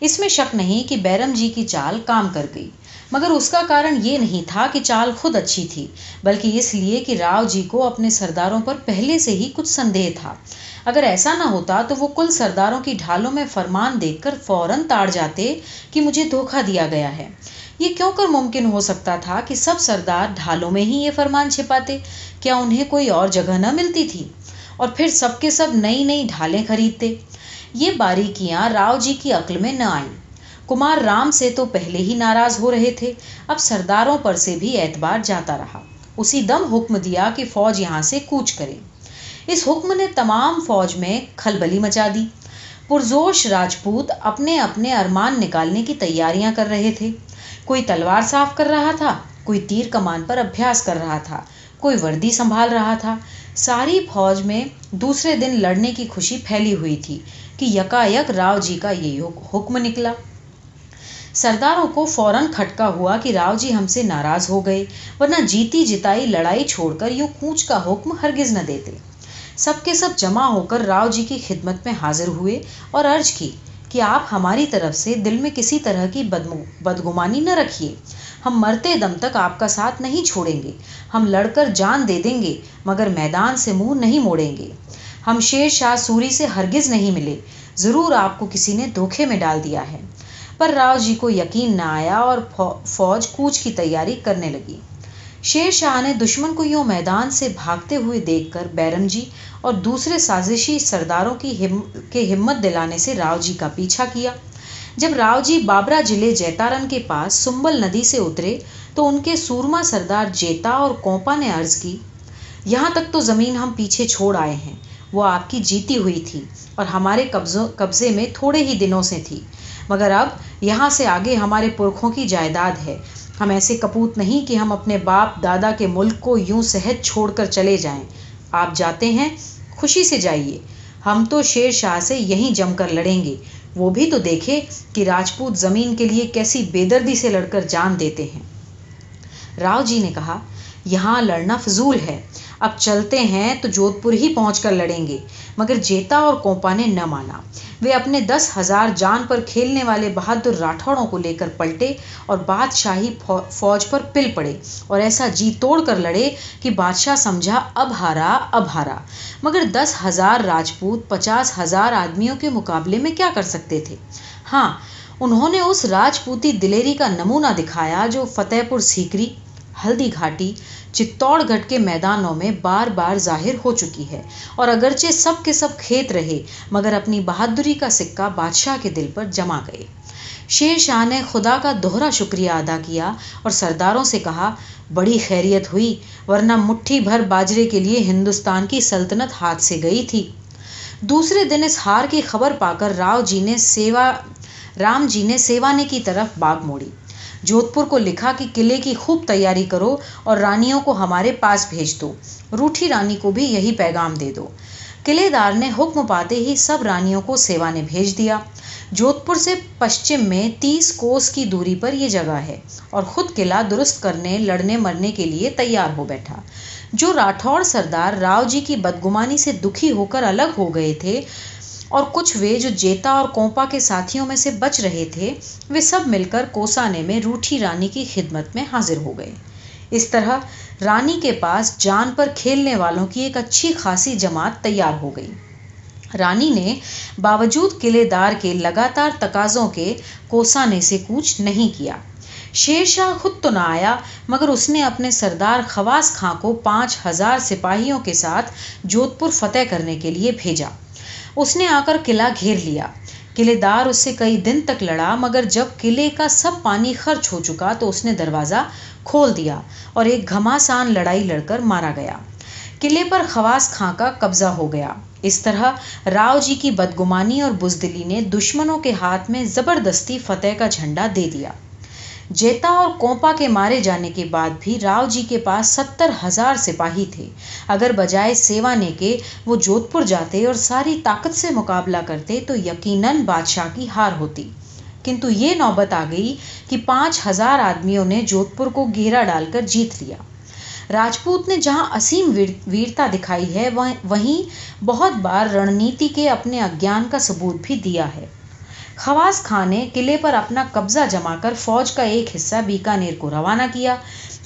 [SPEAKER 1] اس میں شک نہیں کہ بیرم جی کی چال کام کر گئی۔ مگر اس کا کارن یہ نہیں تھا کہ چال خود اچھی تھی، بلکہ اس لیے کہ راؤ جی کو اپنے سرداروں پر پہلے سے ہی کچھ سندے تھا۔ اگر ایسا نہ ہوتا تو وہ کل سرداروں کی ڈھالوں میں فرمان دیکھ کر فوراً تاڑ جاتے کہ مجھے دھوکہ دیا گیا ہے۔ یہ کیوں کر ممکن ہو سکتا تھا کہ سب سردار ڈھالوں میں ہی یہ فرمان چھپاتے؟ کیا انہیں کوئی اور جگہ نہ ملتی تھی؟ اور پھر سب کے سب نئی نئی ڈھالیں خریدتے۔ یہ باریکیاں راؤ جی کی عقل میں نہ آئیں۔ کمار رام سے تو پہلے ہی ناراض ہو رہے تھے۔ اب سرداروں پر سے بھی اعتبار جاتا رہا۔ اسی دم حکم دیا کہ فوج یہاں سے کوچ کرے۔ اس حکم نے تمام فوج میں کھلبلی مچا دی۔ پرزوش راجپوت اپنے اپنے ارمان نکالنے کی تیاریاں کر رہے تھے۔ کوئی تلوار صاف کر رہا تھا، کوئی تیر کمان پر ابھیاس کر رہا تھا، کوئی وردی سنبھال رہا تھا۔ ساری فوج میں دوسرے دن لڑنے کی خوشی پھیلی ہوئی تھی کہ یکا یک راؤ جی کا یہ حکم نکلا۔ سرداروں کو فوراً کھٹکا ہوا کہ راؤ جی ہم سے ناراض ہو گئے، ورنہ جیتی جتائی لڑائی چھوڑ کر یوں کوچ کا حکم ہرگز نہ دیتے۔ سب کے سب جمع ہو کر راؤ جی کی خدمت میں حاضر ہوئے اور عرض کی کہ آپ ہماری طرف سے دل میں کسی طرح کی بدگمانی نہ رکھیے۔ ہم مرتے دم تک آپ کا ساتھ نہیں چھوڑیں گے۔ ہم لڑ کر جان دے دیں گے، مگر میدان سے منہ نہیں موڑیں گے۔ ہم شیر شاہ سوری سے ہرگز نہیں ملے۔ ضرور آپ کو کسی نے دھوکھے میں ڈال دیا ہے۔ پر راؤ جی کو یقین نہ آیا اور فوج کوچ کی تیاری کرنے لگی۔ شیر شاہ نے دشمن کو یوں میدان سے بھاگتے ہوئے دیکھ کر بیرم جی اور دوسرے سازشی سرداروں کی ہم... کے ہمت دلانے سے راؤ جی کا پیچھا کیا۔ جب راؤ جی بابرا ضلع جیتارن کے پاس سمبل ندی سے اترے تو ان کے سورما سردار جیتا اور کوپا نے عرض کی، یہاں تک تو زمین ہم پیچھے چھوڑ آئے ہیں۔ وہ آپ کی جیتی ہوئی تھی اور ہمارے قبضوں، قبضے میں تھوڑے ہی دنوں سے تھی۔ مگر اب یہاں سے آگے ہمارے پرکھوں کی جائیداد ہے۔ ہم ایسے کپوت نہیں کہ ہم اپنے باپ دادا کے ملک کو یوں صحت چھوڑ کر چلے جائیں۔ آپ جاتے ہیں، خوشی سے جائیے۔ ہم تو شیر شاہ سے یہیں جم کر لڑیں گے۔ وہ بھی تو دیکھے کہ راجپوت زمین کے لیے کیسی بے دردی سے لڑ کر جان دیتے ہیں۔ راؤ جی نے کہا، یہاں لڑنا فضول ہے۔ اب چلتے ہیں تو جودھ پور ہی پہنچ کر لڑیں گے۔ مگر جیتا اور کوپا نے نہ مانا۔ وہ اپنے دس ہزار جان پر کھیلنے والے بہادر راٹھوڑوں کو لے کر پلٹے اور بادشاہی فوج پر پل پڑے اور ایسا جی توڑ کر لڑے کہ بادشاہ سمجھا اب ہارا اب ہارا۔ مگر دس ہزار راجپوت پچاس ہزار آدمیوں کے مقابلے میں کیا کر سکتے تھے؟ ہاں انہوں نے اس راجپوتی دلیری کا نمونہ دکھایا جو فتح پور سیکری ہلدی گھاٹی چتوڑ گڑھ کے میدانوں میں بار بار ظاہر ہو چکی ہے اور اگرچہ سب کے سب کھیت رہے، مگر اپنی بہادری کا سکہ بادشاہ کے دل پر جما گئے۔ شیر شاہ نے خدا کا دوہرا شکریہ ادا کیا اور سرداروں سے کہا، بڑی خیریت ہوئی، ورنہ مٹھی بھر باجرے کے لیے ہندوستان کی سلطنت ہاتھ سے گئی تھی۔ دوسرے دن اس ہار کی خبر پا کر راؤ جی نے سیوا، رام جی نے سیوانے کی طرف باغ موڑی۔ جودھ پور کو لکھا کہ قلعے کی خوب تیاری کرو اور رانیوں کو ہمارے پاس بھیج دو۔ روٹھی رانی کو بھی یہی پیغام دے دو۔ قلعے دار نے حکم پاتے ہی سب رانیوں کو سیوا نے بھیج دیا۔ جودھ پور سے پشچم میں تیس کوس کی دوری پر یہ جگہ ہے اور خود قلعہ درست کرنے، لڑنے، مرنے کے لیے تیار ہو بیٹھا۔ جو راٹھوڑ سردار راؤ جی کی بدگمانی سے دکھی ہو کر الگ ہو گئے تھے اور کچھ وے جو جیتا اور کوپا کے ساتھیوں میں سے بچ رہے تھے، وہ سب مل کر کوسانے میں روٹھی رانی کی خدمت میں حاضر ہو گئے۔ اس طرح رانی کے پاس جان پر کھیلنے والوں کی ایک اچھی خاصی جماعت تیار ہو گئی۔ رانی نے باوجود قلعے دار کے لگاتار تقاضوں کے کوسانے سے کوچ نہیں کیا۔ شیر شاہ خود تو نہ آیا، مگر اس نے اپنے سردار خواص خاں کو پانچ ہزار سپاہیوں کے ساتھ جودھ پور فتح کرنے کے لیے بھیجا۔ اس نے آ کر قلعہ گھیر لیا۔ قلعے دار اس سے کئی دن تک لڑا، مگر جب قلعے کا سب پانی خرچ ہو چکا تو اس نے دروازہ کھول دیا اور ایک گھماسان لڑائی لڑ کر مارا گیا۔ قلعے پر خواص خاں کا قبضہ ہو گیا۔ اس طرح راؤ جی کی بدگمانی اور بزدلی نے دشمنوں کے ہاتھ میں زبردستی فتح کا جھنڈا دے دیا۔ جیتا اور کوپا کے مارے جانے کے بعد بھی راؤ جی کے پاس ستر ہزار سپاہی تھے۔ اگر بجائے سیوانے کے وہ جودھ پور جاتے اور ساری طاقت سے مقابلہ کرتے تو یقیناً بادشاہ کی ہار ہوتی۔ کنتو یہ نوبت آ گئی کہ پانچ ہزار آدمیوں نے جودھ پور کو گھیرا ڈال کر جیت لیا۔ راجپوت نے جہاں اسیم ویرتا دکھائی ہے، وہیں بہت بار رننیتی کے اپنے اگیان کا ثبوت بھی دیا ہے۔ خواص خان نے قلعے پر اپنا قبضہ جما کر فوج کا ایک حصہ بیکانیر کو روانہ کیا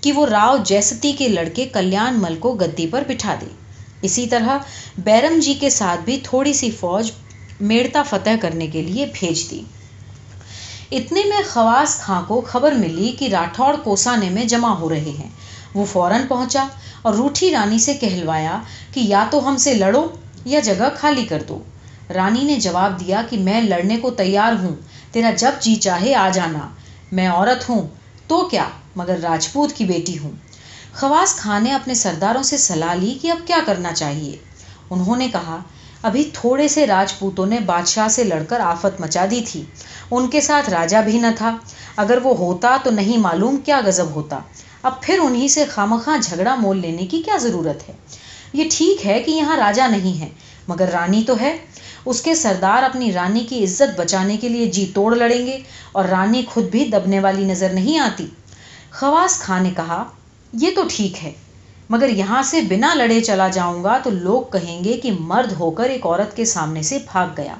[SPEAKER 1] کہ وہ راؤ جیستی کے لڑکے کلیان مل کو گدی پر بٹھا دے۔ اسی طرح بیرم جی کے ساتھ بھی تھوڑی سی فوج میڑتا فتح کرنے کے لیے بھیج دی۔ اتنے میں خواص خاں کو خبر ملی کہ راٹھوڑ کوسانے میں جمع ہو رہے ہیں۔ وہ فوراً پہنچا اور روٹھی رانی سے کہلوایا کہ یا تو ہم سے لڑو یا جگہ خالی کر دو۔ رانی نے جواب دیا کہ میں لڑنے کو تیار ہوں، تیرا جب جی چاہے آ جانا۔ میں عورت ہوں تو کیا، مگر راجپوت کی بیٹی ہوں۔ خواص خان نے اپنے سرداروں سے صلاح لی کہ اب کیا کرنا چاہیے۔ انہوں نے کہا، ابھی تھوڑے سے راجپوتوں نے بادشاہ سے لڑ کر آفت مچا دی تھی۔ ان کے ساتھ راجا بھی نہ تھا۔ اگر وہ ہوتا تو نہیں معلوم کیا غضب ہوتا۔ اب پھر انہیں سے خامخواہ جھگڑا مول لینے کی کیا ضرورت ہے؟ یہ ٹھیک ہے کہ یہاں راجا نہیں ہے، مگر رانی تو ہے۔ اس کے سردار اپنی رانی کی عزت بچانے کے لیے جی توڑ لڑیں گے اور رانی خود بھی دبنے والی نظر نہیں آتی۔ خواص خان نے کہا، یہ تو ٹھیک ہے، مگر یہاں سے بنا لڑے چلا جاؤں گا تو لوگ کہیں گے کہ مرد ہو کر ایک عورت کے سامنے سے بھاگ گیا۔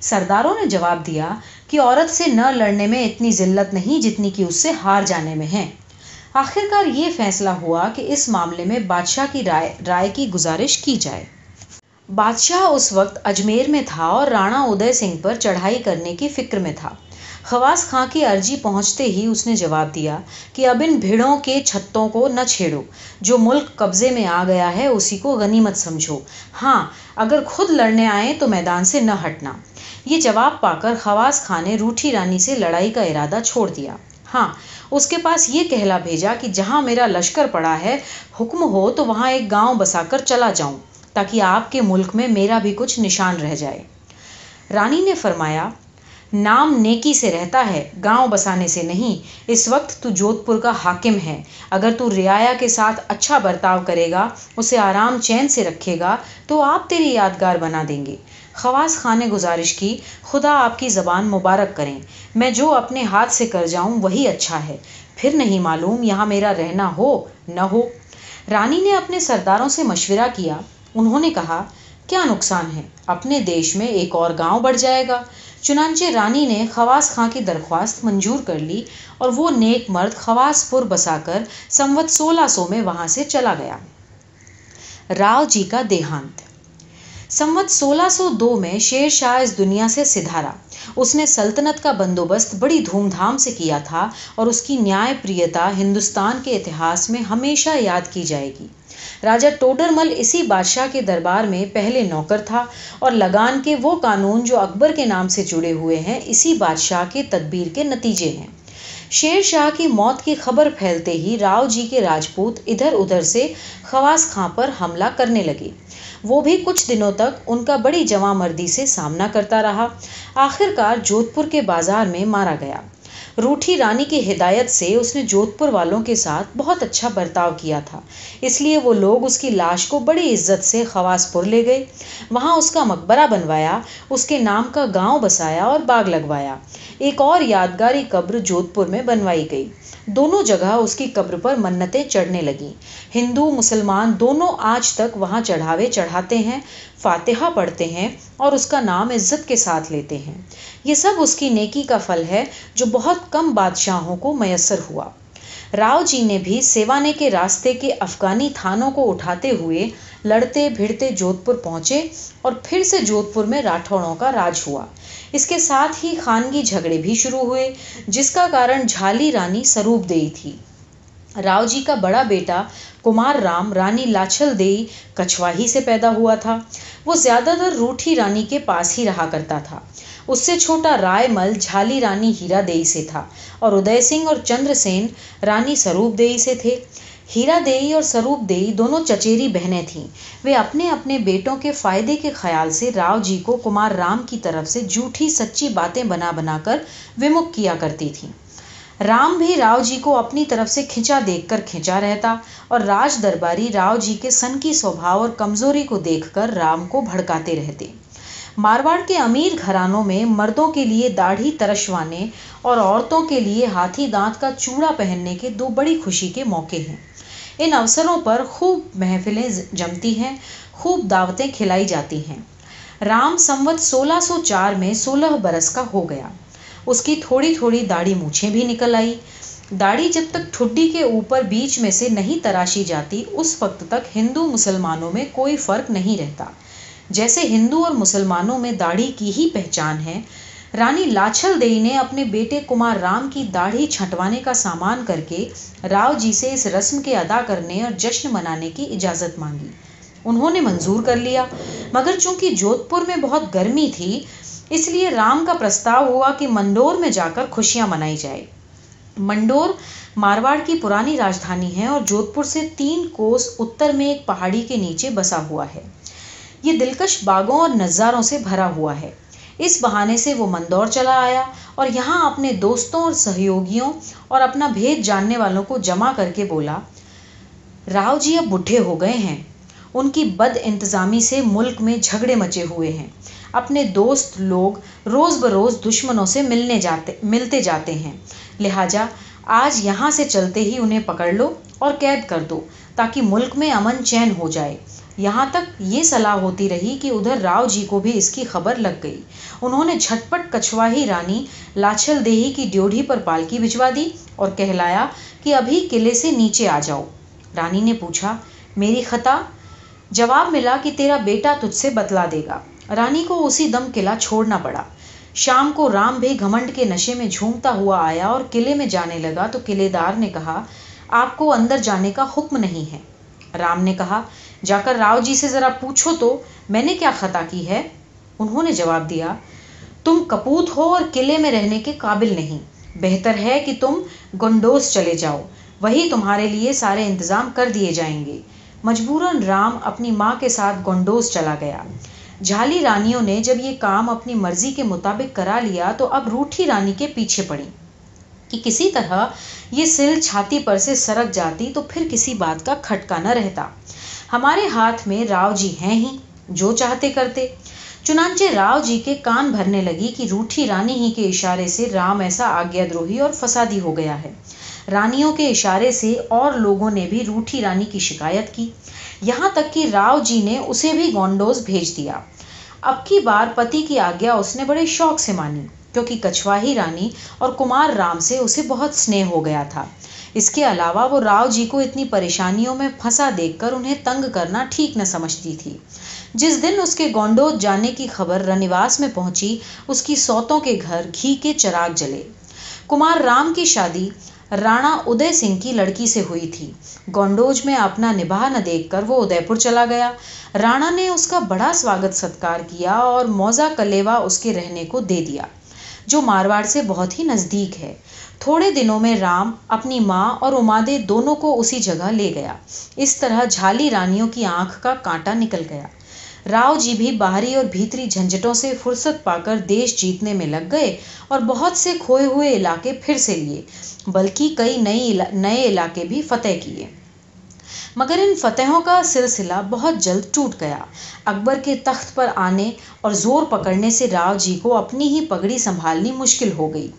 [SPEAKER 1] سرداروں نے جواب دیا کہ عورت سے نہ لڑنے میں اتنی ذلت نہیں جتنی کہ اس سے ہار جانے میں ہے۔ آخرکار یہ فیصلہ ہوا کہ اس معاملے میں بادشاہ کی رائے رائے کی گزارش کی جائے۔ بادشاہ اس وقت اجمیر میں تھا اور رانا ادے سنگھ پر چڑھائی کرنے کی فکر میں تھا۔ خواص خاں کی عرضی پہنچتے ہی اس نے جواب دیا کہ اب ان بھیڑوں کے چھتوں کو نہ چھیڑو۔ جو ملک قبضے میں آ گیا ہے، اسی کو غنیمت سمجھو۔ ہاں اگر خود لڑنے آئے تو میدان سے نہ ہٹنا۔ یہ جواب پا کر خواص خاں نے روٹھی رانی سے لڑائی کا ارادہ چھوڑ دیا۔ ہاں اس کے پاس یہ کہلا بھیجا کہ جہاں میرا لشکر پڑا ہے، حکم ہو تو وہاں ایک گاؤں بسا کر چلا جاؤں۔ تاکہ آپ کے ملک میں میرا بھی کچھ نشان رہ جائے۔ رانی نے فرمایا، نام نیکی سے رہتا ہے، گاؤں بسانے سے نہیں۔ اس وقت تو جودھ پور کا حاکم ہے۔ اگر تو رعایا کے ساتھ اچھا برتاؤ کرے گا، اسے آرام چین سے رکھے گا، تو آپ تیری یادگار بنا دیں گے۔ خواص خان نے گزارش کی، خدا آپ کی زبان مبارک کریں۔ میں جو اپنے ہاتھ سے کر جاؤں، وہی اچھا ہے۔ پھر نہیں معلوم یہاں میرا رہنا ہو، نہ ہو۔ رانی نے اپنے سرداروں سے مشورہ کیا انہوں نے کہا، کیا نقصان ہے؟ اپنے دیش میں ایک اور گاؤں بڑھ جائے گا. چنانچہ رانی نے خواص خاں کی درخواست منظور کر لی اور وہ نیک مرد خواص پور بسا کر سموت سولہ سو میں وہاں سے چلا گیا۔ راؤ جی کا دیہانت۔ سموت سولہ سو دو میں شیر شاہ اس دنیا سے سدھارا۔ اس نے سلطنت کا بندوبست بڑی دھوم دھام سے کیا تھا اور اس کی نیائے پریتا ہندوستان کے اتہاس میں ہمیشہ یاد کی جائے گی۔ راجہ ٹوڈر مل اسی بادشاہ کے دربار میں پہلے نوکر تھا اور لگان کے وہ قانون جو اکبر کے نام سے جڑے ہوئے ہیں، اسی بادشاہ کے تدبیر کے نتیجے ہیں۔ شیر شاہ کی موت کی خبر پھیلتے ہی راؤ جی کے راجپوت ادھر ادھر سے خواص خاں پر حملہ کرنے لگے۔ وہ بھی کچھ دنوں تک ان کا بڑی جمع مردی سے سامنا کرتا رہا۔ آخر کار جودھ پور کے بازار میں مارا گیا۔ روٹھی رانی کی ہدایت سے اس نے جودھ پور والوں کے ساتھ بہت اچھا برتاؤ کیا تھا۔ اس لیے وہ لوگ اس کی لاش کو بڑی عزت سے خواص پور لے گئے۔ وہاں اس کا مقبرہ بنوایا، اس کے نام کا گاؤں بسایا اور باغ لگوایا۔ ایک اور یادگاری قبر جودھ پور میں بنوائی گئی۔ دونوں جگہ اس کی قبر پر منتیں چڑھنے لگیں۔ ہندو، مسلمان دونوں آج تک وہاں چڑھاوے چڑھاتے ہیں، فاتحہ پڑھتے ہیں اور اس کا نام عزت کے ساتھ لیتے ہیں۔ یہ سب اس کی نیکی کا پھل ہے جو بہت کم بادشاہوں کو میسر ہوا۔ راؤ جی نے بھی سیوانے کے راستے کے افغانی تھانوں کو اٹھاتے ہوئے لڑتے بھیڑتے جودھ پور پہنچے اور پھر سے جودھ پور میں راٹھوڑوں کا راج ہوا۔ اس کے ساتھ ہی خانگی جھگڑے بھی شروع ہوئے، جس کا کارن جھالی رانی سروپ دیئی تھی۔ راؤ جی کا بڑا بیٹا کمار رام، رانی لاچھل دیئی کچھواہی سے پیدا ہوا تھا۔ وہ زیادہ تر روٹھی رانی کے پاس ہی رہا کرتا تھا۔ اس سے چھوٹا رائے مل جھالی رانی ہیرا دیئی سے تھا اور ادے سنگھ اور چندر سین رانی سروپ دیئی سے تھے۔ ہیرا دیئی اور سروپ دیئی دونوں چچیری بہنیں تھیں۔ وہ اپنے اپنے بیٹوں کے فائدے کے خیال سے راؤ جی کو کمار رام کی طرف سے جھوٹی سچی باتیں بنا بنا کر ومک کیا کرتی تھیں۔ رام بھی راؤ جی کو اپنی طرف سے کھنچا دیکھ کر کھنچا رہتا اور راج درباری راؤ جی کے سن کی سوبھاؤ اور کمزوری کو دیکھ کر رام کو بھڑکاتے رہتے۔ مارواڑ کے امیر گھرانوں میں مردوں کے لیے داڑھی ترشوانے اور عورتوں کے لیے ہاتھی دانت کا چوڑا پہننے کے دو بڑی خوشی کے موقع ہیں۔ ان اوسروں پر خوب محفلیں جمتی ہیں، خوب دعوتیں کھلائی جاتی ہیں۔ رام سموت سولہ سو چار میں سولہ برس کا ہو گیا۔ اس کی تھوڑی تھوڑی داڑھی مونچھیں بھی نکل آئی۔ داڑھی جب تک ٹھڈی کے اوپر بیچ میں سے نہیں تراشی جاتی، اس وقت تک ہندو مسلمانوں میں کوئی فرق نہیں رہتا۔ جیسے ہندو اور مسلمانوں میں داڑھی کی ہی پہچان ہے رانی لاچھل دیئی نے اپنے بیٹے کمار رام کی داڑھی چھٹوانے کا سامان کر کے راؤ جی سے اس رسم کے ادا کرنے اور جشن منانے کی اجازت مانگی۔ انہوں نے منظور کر لیا، مگر چونکہ جودھ پور میں بہت گرمی تھی، اس لیے رام کا پرستاؤ ہوا کہ منڈور میں جا کر خوشیاں منائی جائے۔ منڈور مارواڑ کی پرانی راجدھانی ہے اور جودھ پور سے تین کوس اتر میں ایک پہاڑی کے نیچے بسا ہوا ہے۔ یہ دلکش باغوں اور نظاروں سے بھرا ہوا ہے۔ اس بہانے سے وہ مندور چلا آیا اور یہاں اپنے دوستوں اور سہیوگیوں اور اپنا بھید جاننے والوں کو جمع کر کے بولا، راؤ جی اب بڈھے ہو گئے ہیں۔ ان کی بد انتظامی سے ملک میں جھگڑے مچے ہوئے ہیں۔ اپنے دوست لوگ روز بروز دشمنوں سے ملنے جاتے، ملتے جاتے ہیں۔ لہٰذا آج یہاں سے چلتے ہی انہیں پکڑ لو اور قید کر دو تاکہ ملک میں امن چین ہو جائے۔ یہاں تک یہ صلاح ہوتی رہی کہ ادھر راؤ جی کو بھی اس کی خبر لگ گئی۔ انہوں نے جھٹپٹ کچھواہی رانی لاچھل دیہی کی ڈیوڑھی پر پالکی بھجوا دی اور کہلایا کہ ابھی قلعے سے نیچے آ جاؤ۔ رانی نے پوچھا، میری خطا؟ جواب ملا کہ تیرا بیٹا تجھ سے بتلا دے گا۔ رانی کو اسی دم قلعہ چھوڑنا پڑا۔ شام کو رام بھی گھمنڈ کے نشے میں جھومتا ہوا آیا اور قلعے میں جانے لگا تو قلعے دار نے کہا، آپ کو اندر جانے کا حکم نہیں ہے۔ رام نے کہا جا کر راؤ جی سے ذرا پوچھو تو میں نے کیا خطا کی ہے؟ انہوں نے جواب دیا، تم کپوت ہو اور قلعے میں رہنے کے قابل نہیں۔ بہتر ہے کہ تم گنڈوز چلے جاؤ۔ وہی تمہارے لیے سارے انتظام کر دیے جائیں گے۔ مجبوراً رام اپنی ماں کے ساتھ گنڈوز چلا گیا۔ جھالی رانیوں نے جب یہ کام اپنی مرضی کے مطابق کرا لیا تو اب روٹھی رانی کے پیچھے پڑی۔ کہ کسی طرح یہ سل چھاتی پر سے سرک جاتی تو پھر کسی بات کا کھٹکا نہ رہتا۔ ہمارے ہاتھ میں راؤ جی ہیں ہی، جو چاہتے کرتے۔ چنانچہ راؤ جی کے کان بھرنے لگی کہ روٹھی رانی ہی کے اشارے سے رام ایسا آگیا دروہی اور فسادی ہو گیا ہے۔ رانیوں کے اشارے سے اور لوگوں نے بھی روٹھی رانی کی شکایت کی۔ یہاں تک کہ راؤ جی نے اسے بھی گونڈوز بھیج دیا۔ اب کی بار پتی کی آگیا اس نے بڑے شوق سے مانی، کیونکہ کچھواہی رانی اور کمار رام سے اسے بہت سنیہ ہو گیا تھا۔ اس کے علاوہ وہ راؤ جی کو اتنی پریشانیوں میں پھنسا دیکھ کر انہیں تنگ کرنا ٹھیک نہ سمجھتی تھی۔ جس دن اس کے گونڈوز جانے کی خبر رنیواس میں پہنچی، اس کی سوتوں کے گھر گھی کے چراغ جلے۔ کمار رام کی شادی رانا ادے سنگھ کی لڑکی سے ہوئی تھی۔ گونڈوج میں اپنا نباہ نہ دیکھ کر وہ ادے پور چلا گیا۔ رانا نے اس کا بڑا سواگت ستکار کیا اور موزہ کلیوا اس کے رہنے کو دے دیا، جو مارواڑ سے بہت ہی نزدیک ہے۔ تھوڑے دنوں میں رام اپنی ماں اور امادے دونوں کو اسی جگہ لے گیا۔ اس طرح جھالی رانیوں کی آنکھ کا کانٹا نکل گیا۔ راؤ جی بھی باہری اور بھیتری جھنجٹوں سے فرصت پا کر دیش جیتنے میں لگ گئے اور بہت سے کھوئے ہوئے علاقے پھر سے لیے، بلکہ کئی نئی نئے علاقے بھی فتح کیے۔ مگر ان فتحوں کا سلسلہ بہت جلد ٹوٹ گیا۔ اکبر کے تخت پر آنے اور زور پکڑنے سے راؤ جی کو اپنی ہی پگڑی سنبھالنی مشکل ہو گئی۔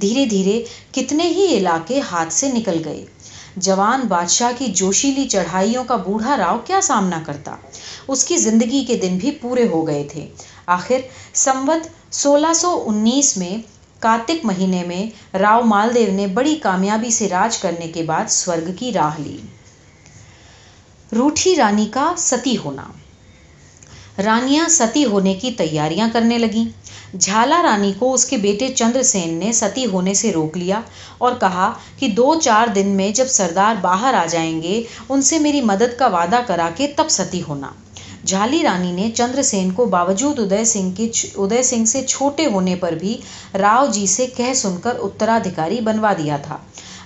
[SPEAKER 1] دھیرے دھیرے کتنے ہی علاقے ہاتھ سے نکل گئے۔ جوان بادشاہ کی جوشیلی چڑھائیوں کا بوڑھا راؤ کیا سامنا کرتا؟ اس کی زندگی کے دن بھی پورے ہو گئے تھے۔ آخر سموت سولہ سو انیس میں کارتک مہینے میں راؤ مالدیو نے بڑی کامیابی سے راج کرنے کے بعد سورگ کی راہ لی۔ روٹھی رانی کا ستی ہونا۔ رانیاں ستی ہونے کی تیاریاں کرنے لگیں۔ جھالا رانی کو اس کے بیٹے چندر سین نے ستی ہونے سے روک لیا اور کہا کہ دو چار دن میں جب سردار باہر آ جائیں گے، ان سے میری مدد کا وعدہ کرا کے تب ستی ہونا۔ جھالی رانی نے چندر سین کو باوجود ادے سنگھ کی ادے سنگھ سے چھوٹے ہونے پر بھی راؤ جی سے کہہ سن کر اترادھیکاری بنوا دیا تھا۔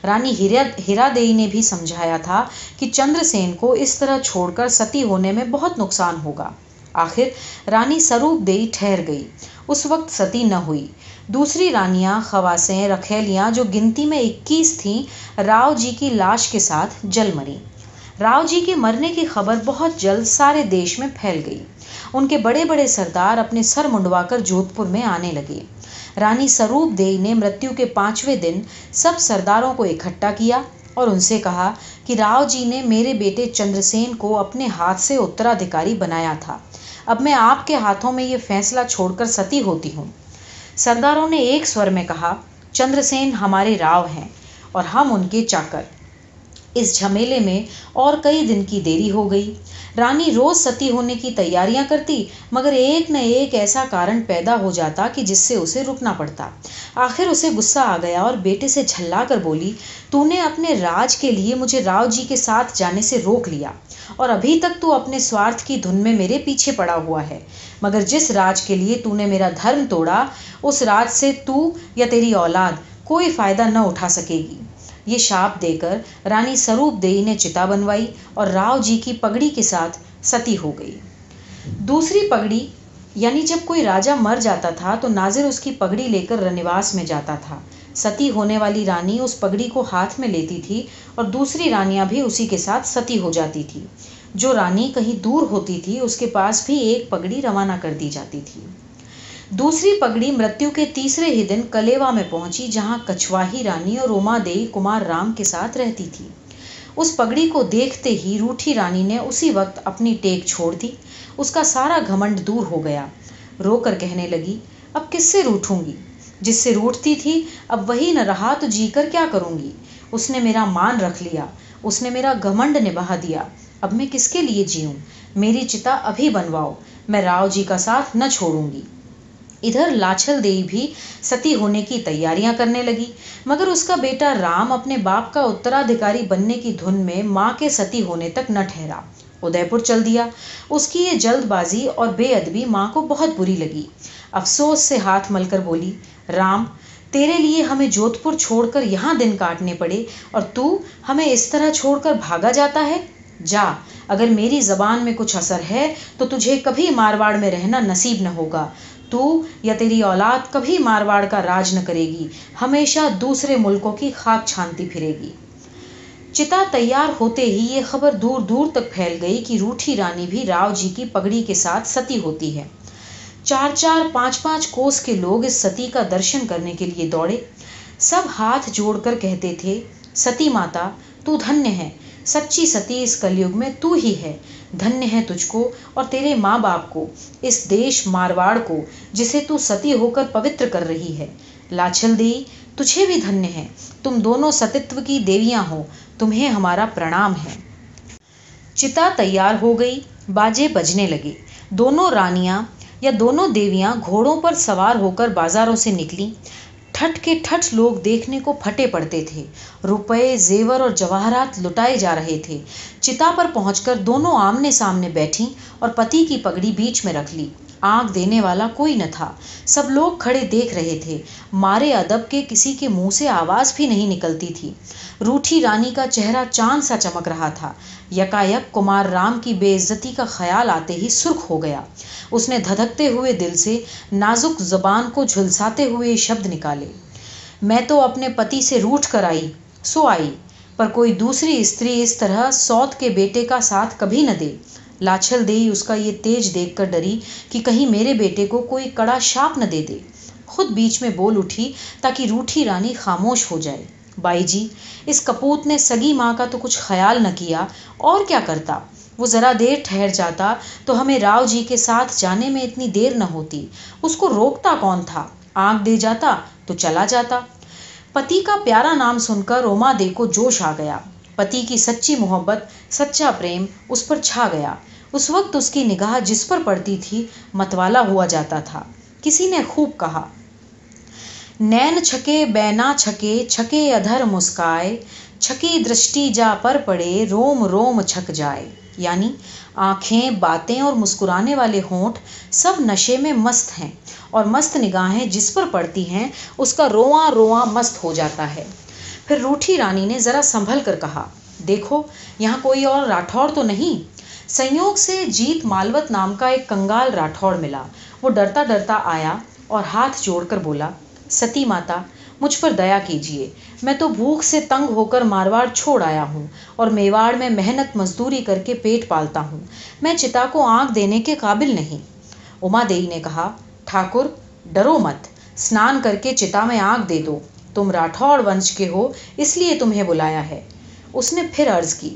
[SPEAKER 1] رانی ہیرا دیئی نے بھی سمجھایا تھا کہ چندر سین کو اس طرح چھوڑ کر ستی ہونے میں بہت نقصان ہوگا۔ آخر رانی سروپ دیئی ٹھہر گئی۔ اس وقت ستی نہ ہوئی۔ دوسری رانیاں خواسیں رکھیلیاں جو گنتی میں اکیس تھیں، راؤ جی کی لاش کے ساتھ جل مری۔ راؤ جی کے مرنے کی خبر بہت جلد سارے دیش میں پھیل گئی۔ ان کے بڑے بڑے سردار اپنے سر منڈوا کر جودھ پور میں آنے لگے۔ رانی سروپ دیئی نے مرتیو کے پانچویں دن سب سرداروں کو اکٹھا کیا اور ان سے کہا کہ راؤ جی نے میرے بیٹے چندر سین کو اپنے ہاتھ سے اترادھیکاری بنایا تھا۔ اب میں آپ کے ہاتھوں میں یہ فیصلہ چھوڑ کر ستی ہوتی ہوں۔ سرداروں نے ایک سور میں کہا، چندر سین ہمارے راو ہیں اور ہم ان کے چاکر۔ اس جھمیلے میں اور کئی دن کی دیری ہو گئی۔ رانی روز ستی ہونے کی تیاریاں کرتی، مگر ایک نہ ایک ایسا کارن پیدا ہو جاتا کہ جس سے اسے رکنا پڑتا۔ آخر اسے غصہ آ گیا اور بیٹے سے جھلا کر بولی، تو نے اپنے راج کے لیے مجھے راؤ جی کے ساتھ جانے سے روک لیا، اور ابھی تک تو اپنے سوارتھ کی دھن میں میرے پیچھے پڑا ہوا ہے۔ مگر جس راج کے لیے تو نے میرا دھرم توڑا، اس راج سے تو یا تیری اولاد کوئی فائدہ نہ اٹھا سکے گی۔ یہ شاپ دے کر رانی سروپ دیئی نے چتا بنوائی اور راؤ جی کی پگڑی کے ساتھ ستی ہو گئی۔ دوسری پگڑی یعنی جب کوئی راجا مر جاتا تھا تو ناظر اس کی پگڑی لے کر رنواس میں جاتا تھا۔ ستی ہونے والی رانی اس پگڑی کو ہاتھ میں لیتی تھی اور دوسری رانیاں بھی اسی کے ساتھ ستی ہو جاتی تھی۔ جو رانی کہیں دور ہوتی تھی، اس کے پاس بھی ایک پگڑی روانہ کر دی جاتی تھی۔ دوسری پگڑی مرتیو کے تیسرے ہی دن کلیوا میں پہنچی، جہاں کچھواہی رانی اور روما دیئی کمار رام کے ساتھ رہتی تھی۔ اس پگڑی کو دیکھتے ہی روٹھی رانی نے اسی وقت اپنی ٹیک چھوڑ دی۔ اس کا سارا گھمنڈ دور ہو گیا۔ رو کر کہنے لگی، اب کس سے روٹھوں گی؟ جس سے روٹتی تھی، اب وہی نہ رہا تو جی کر کیا کروں گی؟ اس نے میرا مان رکھ لیا۔ اس نے میرا گھمنڈ نبھا دیا۔ اب میں کس کے لیے جیوں؟ میری چتا ابھی بنواؤ، میں راؤ جی کا ساتھ نہ چھوڑوں گی۔ ادھر لاچھل دیئی بھی ستی ہونے کی تیاریاں کرنے لگی۔ مگر اس کا بیٹا رام اپنے باپ کا اترادھکاری بننے کی دھن میں ماں کے ستی ہونے تک نہ ٹھہرا۔ ادے پور چل دیا۔ اس کی یہ جلد بازی اور بے ادبی ماں کو بہت بری لگی۔ افسوس سے ہاتھ مل کر بولی، رام، تیرے لیے ہمیں جودھ پور چھوڑ کر یہاں دن کاٹنے پڑے اور تو ہمیں اس طرح چھوڑ کر بھاگا جاتا ہے؟ جا، اگر میری زبان میں کچھ اثر ہے تو تجھے کبھی مارواڑ میں رہنا نصیب نہ ہوگا۔ تو یا تیری اولاد کبھی مارواڑ کا راج نہ کرے گی، ہمیشہ دوسرے ملکوں کی خاک چھانتی پھرے گی۔ چتا تیار ہوتے ہی یہ خبر دور دور تک پھیل گئی کہ روٹھی رانی بھی راؤ جی کی پگڑی کے ساتھ ستی ہوتی ہے۔ چار چار پانچ پانچ کوس کے لوگ اس ستی کا درشن کرنے کے لیے دوڑے۔ سب ہاتھ جوڑ کر کہتے تھے، ستی ماتا، تو دھنیہ ہے، سچی ستی اس کلگ میں تو ہی ہے۔ دھنیہ ہے تجھ کو اور تیرے ماں باپ کو، اس دیش مارواڑ کو، جسے تو ستی ہو کر پوتر کر رہی ہے۔ لاچھل دی، تجھے بھی دھنیہ ہے۔ تم دونوں ستتو کی دیویاں ہو، تمہیں ہمارا پرنام ہے۔ چتا تیار ہو گئی، باجے بجنے لگے۔ دونوں رانیاں یا دونوں دیویاں گھوڑوں پر سوار ہو کر بازاروں سے نکلی ٹھٹ کے ٹھٹ لوگ دیکھنے کو پھٹے پڑتے تھے۔ روپے، زیور اور جواہرات لٹائے جا رہے تھے۔ چتا پر پہنچ کر دونوں آمنے سامنے بیٹھی اور پتی کی پگڑی بیچ میں رکھ لی۔ آنکھ دینے والا کوئی نہ تھا۔ سب لوگ کھڑے دیکھ رہے تھے۔ مارے ادب کے کسی کے منہ سے آواز بھی نہیں نکلتی تھی۔ روٹھی رانی کا چہرہ چاند سا چمک رہا تھا۔ یکا یک کمار رام کی بے عزتی کا خیال آتے ہی سرخ ہو گیا۔ اس نے دھدکتے ہوئے دل سے نازک زبان کو جھلساتے ہوئے شبد نکالے۔ میں تو اپنے پتی سے روٹ کر آئی، سو آئی، پر کوئی دوسری استری اس طرح سوت کے بیٹے کا ساتھ کبھی نہ دے۔ لاچھل دیہی اس کا یہ تیج دیکھ کر ڈری کہ کہیں میرے بیٹے کو کوئی کڑا شاپ نہ دے دے۔ خود بیچ میں بول اٹھی تاکہ روٹھی رانی خاموش ہو جائے۔ بائی جی اس کپوت نے سگی ماں کا تو کچھ خیال نہ کیا، اور کیا کرتا؟ وہ ذرا دیر ٹھہر جاتا تو ہمیں راؤ جی کے ساتھ جانے میں اتنی دیر نہ ہوتی۔ اس کو روکتا کون تھا؟ آنکھ دے جاتا تو چلا جاتا۔ پتی کا پیارا نام سن کر روما دے کو جوش آ گیا۔ پتی کی سچی محبت، سچا پریم اس پر چھا گیا۔ اس وقت اس کی نگاہ جس پر پڑتی تھی، متوالا ہوا جاتا تھا۔ کسی نے خوب کہا، نین چھکے، بینا چھکے چھکے ادھر مسکائے، چھکی درشٹی جا پر پڑے، روم روم چھک جائے۔ یعنی آنکھیں، باتیں اور مسکرانے والے ہونٹ سب نشے میں مست ہیں اور مست نگاہیں جس پر پڑتی ہیں، اس کا رواں رواں مست ہو جاتا ہے۔ پھر روٹھی رانی نے ذرا سنبھل کر کہا، دیکھو، یہاں کوئی اور راٹھوڑ تو نہیں؟ سنیوگ سے جیت مالوت نام کا ایک کنگال راٹھوڑ ملا۔ وہ ڈرتا ڈرتا آیا اور ہاتھ جوڑ کر بولا، ستی ماتا، مجھ پر دیا کیجیے میں تو بھوک سے تنگ ہو کر مارواڑ چھوڑ آیا ہوں اور میواڑ میں محنت مزدوری کر کے پیٹ پالتا ہوں۔ میں چتا کو آنکھ دینے کے قابل نہیں۔ اما دیئی نے کہا، ٹھاکر، ڈرو مت، اسنان کر کے چتا میں آنکھ دے دو۔ تم راٹھوڑ ونش کے ہو، اس لیے تمہیں بلایا ہے۔ اس نے پھر عرض کی،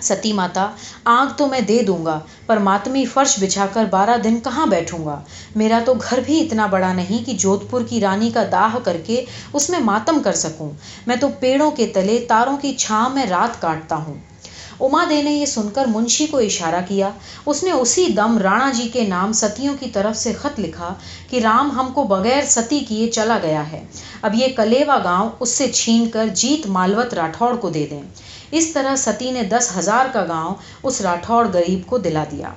[SPEAKER 1] ستی ماتا، آنکھ تو میں دے دوں گا پر ماتمی فرش بچھا کر بارہ دن کہاں بیٹھوں گا؟ میرا تو گھر بھی اتنا بڑا نہیں کہ جودھ پور کی رانی کا داہ کر کے اس میں ماتم کر سکوں۔ میں تو پیڑوں کے تلے، تاروں کی چھاں میں رات کاٹتا ہوں۔ اما دے نے یہ سن کر منشی کو اشارہ کیا اس نے اسی دم رانا جی کے نام ستیوں کی طرف سے خط لکھا کہ رام ہم کو بغیر ستی کیے چلا گیا ہے اب یہ کلیوا گاؤں اس سے چھین کر جیت مالوت راٹھوڑ کو دے دیں اس طرح ستی نے دس ہزار کا گاؤں اس راٹھوڑ غریب کو دلا دیا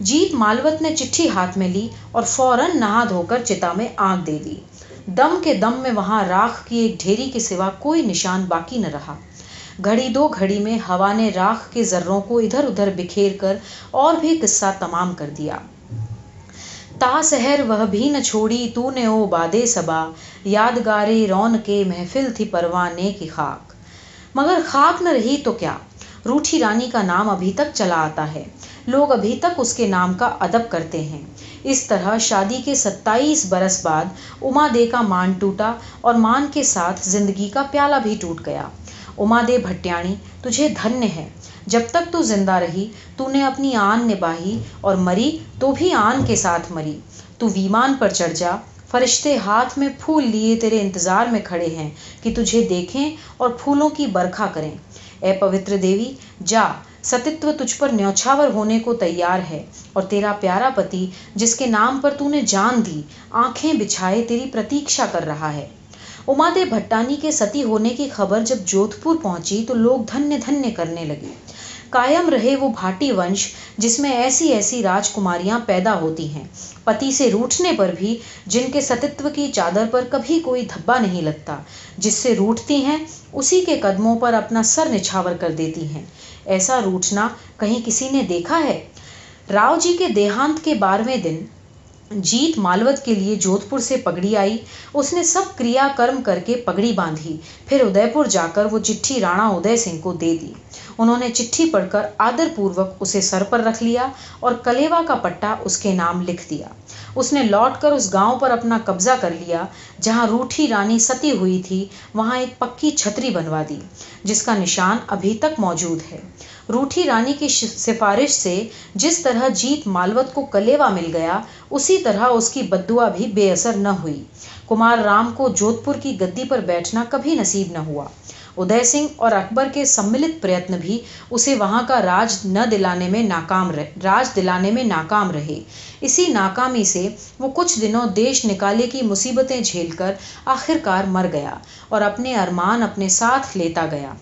[SPEAKER 1] جیت مالوت نے چٹھی ہاتھ میں لی اور فوراً نہا دھو کر چتا میں آنکھ دے دی دم کے دم میں وہاں راکھ کی ایک ڈھیری کے سوا کوئی نشان باقی نہ رہا گھڑی دو گھڑی میں ہوا نے راکھ کے ذروں کو ادھر ادھر بکھیر کر اور بھی قصہ تمام کر دیا۔ تا سحر وہ بھی نہ چھوڑی تو نے او بادے سبا یادگارے رون کے محفل تھی پروانے کی خاک۔ مگر خاک نہ رہی تو کیا؟ روٹھی رانی کا نام ابھی تک چلا آتا ہے۔ لوگ ابھی تک اس کے نام کا ادب کرتے ہیں۔ اس طرح شادی کے ستائیس برس بعد، اما دے کا مان ٹوٹا اور مان کے ساتھ زندگی کا پیالہ بھی ٹوٹ گیا۔ اما دے بھٹیانی تجھے دھنیہ ہے جب تک تو زندہ رہی تو نے اپنی آن نباہی اور مری تو بھی آن کے ساتھ مری تو ویمان پر چڑھ جا فرشتے ہاتھ میں پھول لیے تیرے انتظار میں کھڑے ہیں کہ تجھے دیکھیں اور پھولوں کی برکھا کریں اے پوتر دیوی جا ستتو تجھ پر نیوچھاور ہونے کو تیار ہے اور تیرا پیارا پتی جس کے نام پر تو نے جان دی آنکھیں بچھائے تیری پرتیکشا کر رہا ہے امادے بھٹانی کے ستی ہونے کی خبر جب جودھ پور پہنچی تو لوگ دھنیہ دھنیہ کرنے لگے قائم رہے وہ بھاٹی ونش جس میں ایسی ایسی راجکماریاں پیدا ہوتی ہیں پتی سے روٹنے پر بھی جن کے ستتو کی چادر پر کبھی کوئی دھبا نہیں لگتا جس سے روٹتی ہیں اسی کے قدموں پر اپنا سر نچھاور کر دیتی ہیں ایسا روٹنا کہیں کسی نے دیکھا ہے راؤ جی کے دیہانت کے بارہویں دن جیت مالوت کے لیے جودھ پور سے پگڑی آئی۔ اس نے سب کریا کرم کر کے پگڑی باندھی۔ پھر ادے پور جا کر وہ چٹھی رانا ادے سنگھ کو دے دی۔ انہوں نے چٹھی پڑھ کر آدر پوروک اسے سر پر رکھ لیا اور کلیوا کا پٹا اس کے نام لکھ دیا۔ اس نے لوٹ کر اس گاؤں پر اپنا قبضہ کر لیا۔ جہاں روٹھی رانی ستی ہوئی تھی، وہاں ایک پکی چھتری بنوا دی، جس کا نشان ابھی تک موجود ہے۔ روٹھی رانی کی سفارش سے جس طرح جیت مالوت کو کلیوا مل گیا، اسی طرح اس کی بدعا بھی بے اثر نہ ہوئی۔ کمار رام کو جودھ پور کی گدی پر بیٹھنا کبھی نصیب نہ ہوا۔ ادے سنگھ اور اکبر کے سملت پریتن بھی اسے وہاں کا راج نہ دلانے میں ناکام رہے راج دلانے میں ناکام رہے۔ اسی ناکامی سے وہ کچھ دنوں دیش نکالے کی مصیبتیں جھیل کر آخر کار مر گیا اور اپنے ارمان اپنے ساتھ لیتا گیا۔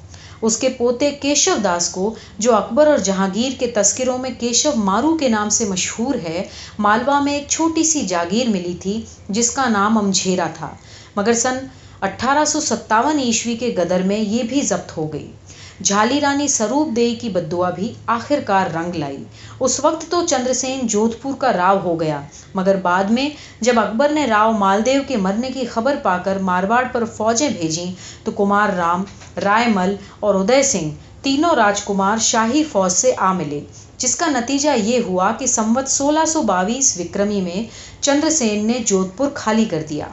[SPEAKER 1] اس کے پوتے کیشو داس کو، جو اکبر اور جہانگیر کے تذکروں میں کیشو مارو کے نام سے مشہور ہے، مالوا میں ایک چھوٹی سی جاگیر ملی تھی، جس کا نام امجھیرا تھا۔ مگر سن اٹھارہ سو ستاون عیسوی کے گدر میں یہ بھی ضبط ہو گئی۔ جھالی رانی سروپ دے کی بدعا بھی آخر کار رنگ لائی۔ اس وقت تو چندر سین جودھ پور کا راؤ ہو گیا، مگر بعد میں جب اکبر نے راؤ مالدیو کے مرنے کی خبر پا کر مارواڑ پر فوجیں بھیجیں، تو کمار رام، رائے مل اور ادے سنگھ تینوں راجکمار شاہی فوج سے آ ملے، جس کا نتیجہ یہ ہوا کہ سموت سولہ سو باویس وکرمی میں چندر سین نے جودھ پور خالی کر دیا۔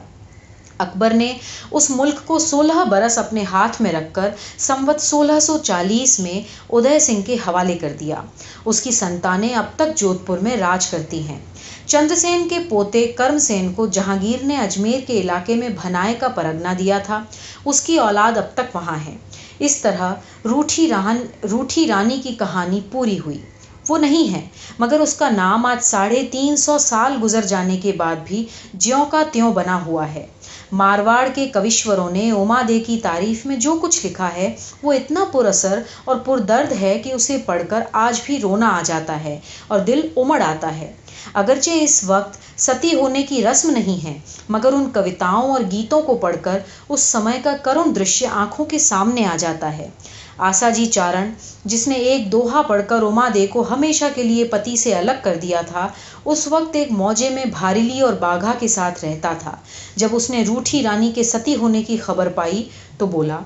[SPEAKER 1] اکبر نے اس ملک کو سولہ برس اپنے ہاتھ میں رکھ کر سموت سولہ سو چالیس میں ادے سنگھ کے حوالے کر دیا۔ اس کی سنتانیں اب تک جودھ پور میں راج کرتی ہیں۔ چندر سین کے پوتے کرم سین کو جہانگیر نے اجمیر کے علاقے میں بھنائے کا پرگنا دیا تھا۔ اس کی اولاد اب تک وہاں ہے۔ اس طرح روٹھی ران روٹھی رانی کی کہانی پوری ہوئی۔ وہ نہیں ہے، مگر اس کا نام آج ساڑھے تین سو سال گزر جانے کے بعد بھی جیوں کا تیوں بنا ہوا ہے۔ مارواڑ کے کوشوروں نے اما دے کی تعریف میں جو کچھ لکھا ہے، وہ اتنا پر اثر اور پر درد ہے کہ اسے پڑھ کر آج بھی رونا آ جاتا ہے اور دل امڑ آتا ہے۔ اگرچہ اس وقت ستی ہونے کی رسم نہیں ہے، مگر ان کوتاؤں اور گیتوں کو پڑھ کر اس سمے کا کرم درشیہ آنکھوں کے سامنے آ جاتا ہے۔ آسا جی چارن، جس نے ایک دوہا پڑھ کر اما دے کو ہمیشہ کے لیے پتی سے الگ کر دیا تھا، اس وقت ایک موجے میں بھاریلی اور باگھا کے ساتھ رہتا تھا۔ جب اس نے روٹھی رانی کے ستی ہونے کی خبر پائی تو بولا،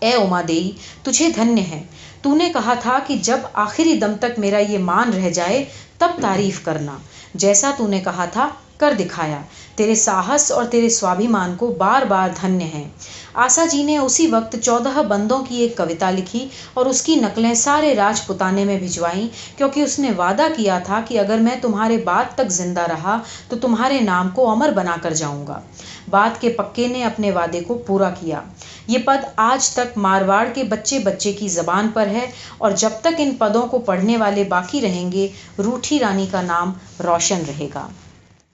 [SPEAKER 1] اے اما دئی تجھے دھنیہ ہے۔ تو نے کہا تھا کہ جب آخری دم تک میرا یہ مان رہ جائے، تب تعریف کرنا۔ جیسا تو نے کہا تھا، کر دکھایا۔ تیرے ساہس اور تیرے سوابھیمان کو بار بار دھنیہ ہے آسا جی نے اسی وقت چودہ بندوں کی ایک کوتا لکھی اور اس کی نقلیں سارے راج پتانے میں بھجوائیں، کیونکہ اس نے وعدہ کیا تھا کہ اگر میں تمہارے بعد تک زندہ رہا تو تمہارے نام کو امر بنا کر جاؤں گا۔ بات کے پکے نے اپنے وعدے کو پورا کیا۔ یہ پد آج تک مارواڑ کے بچے بچے کی زبان پر ہے اور جب تک ان پدوں کو پڑھنے والے باقی رہیں گے، روٹھی رانی کا نام روشن رہے گا۔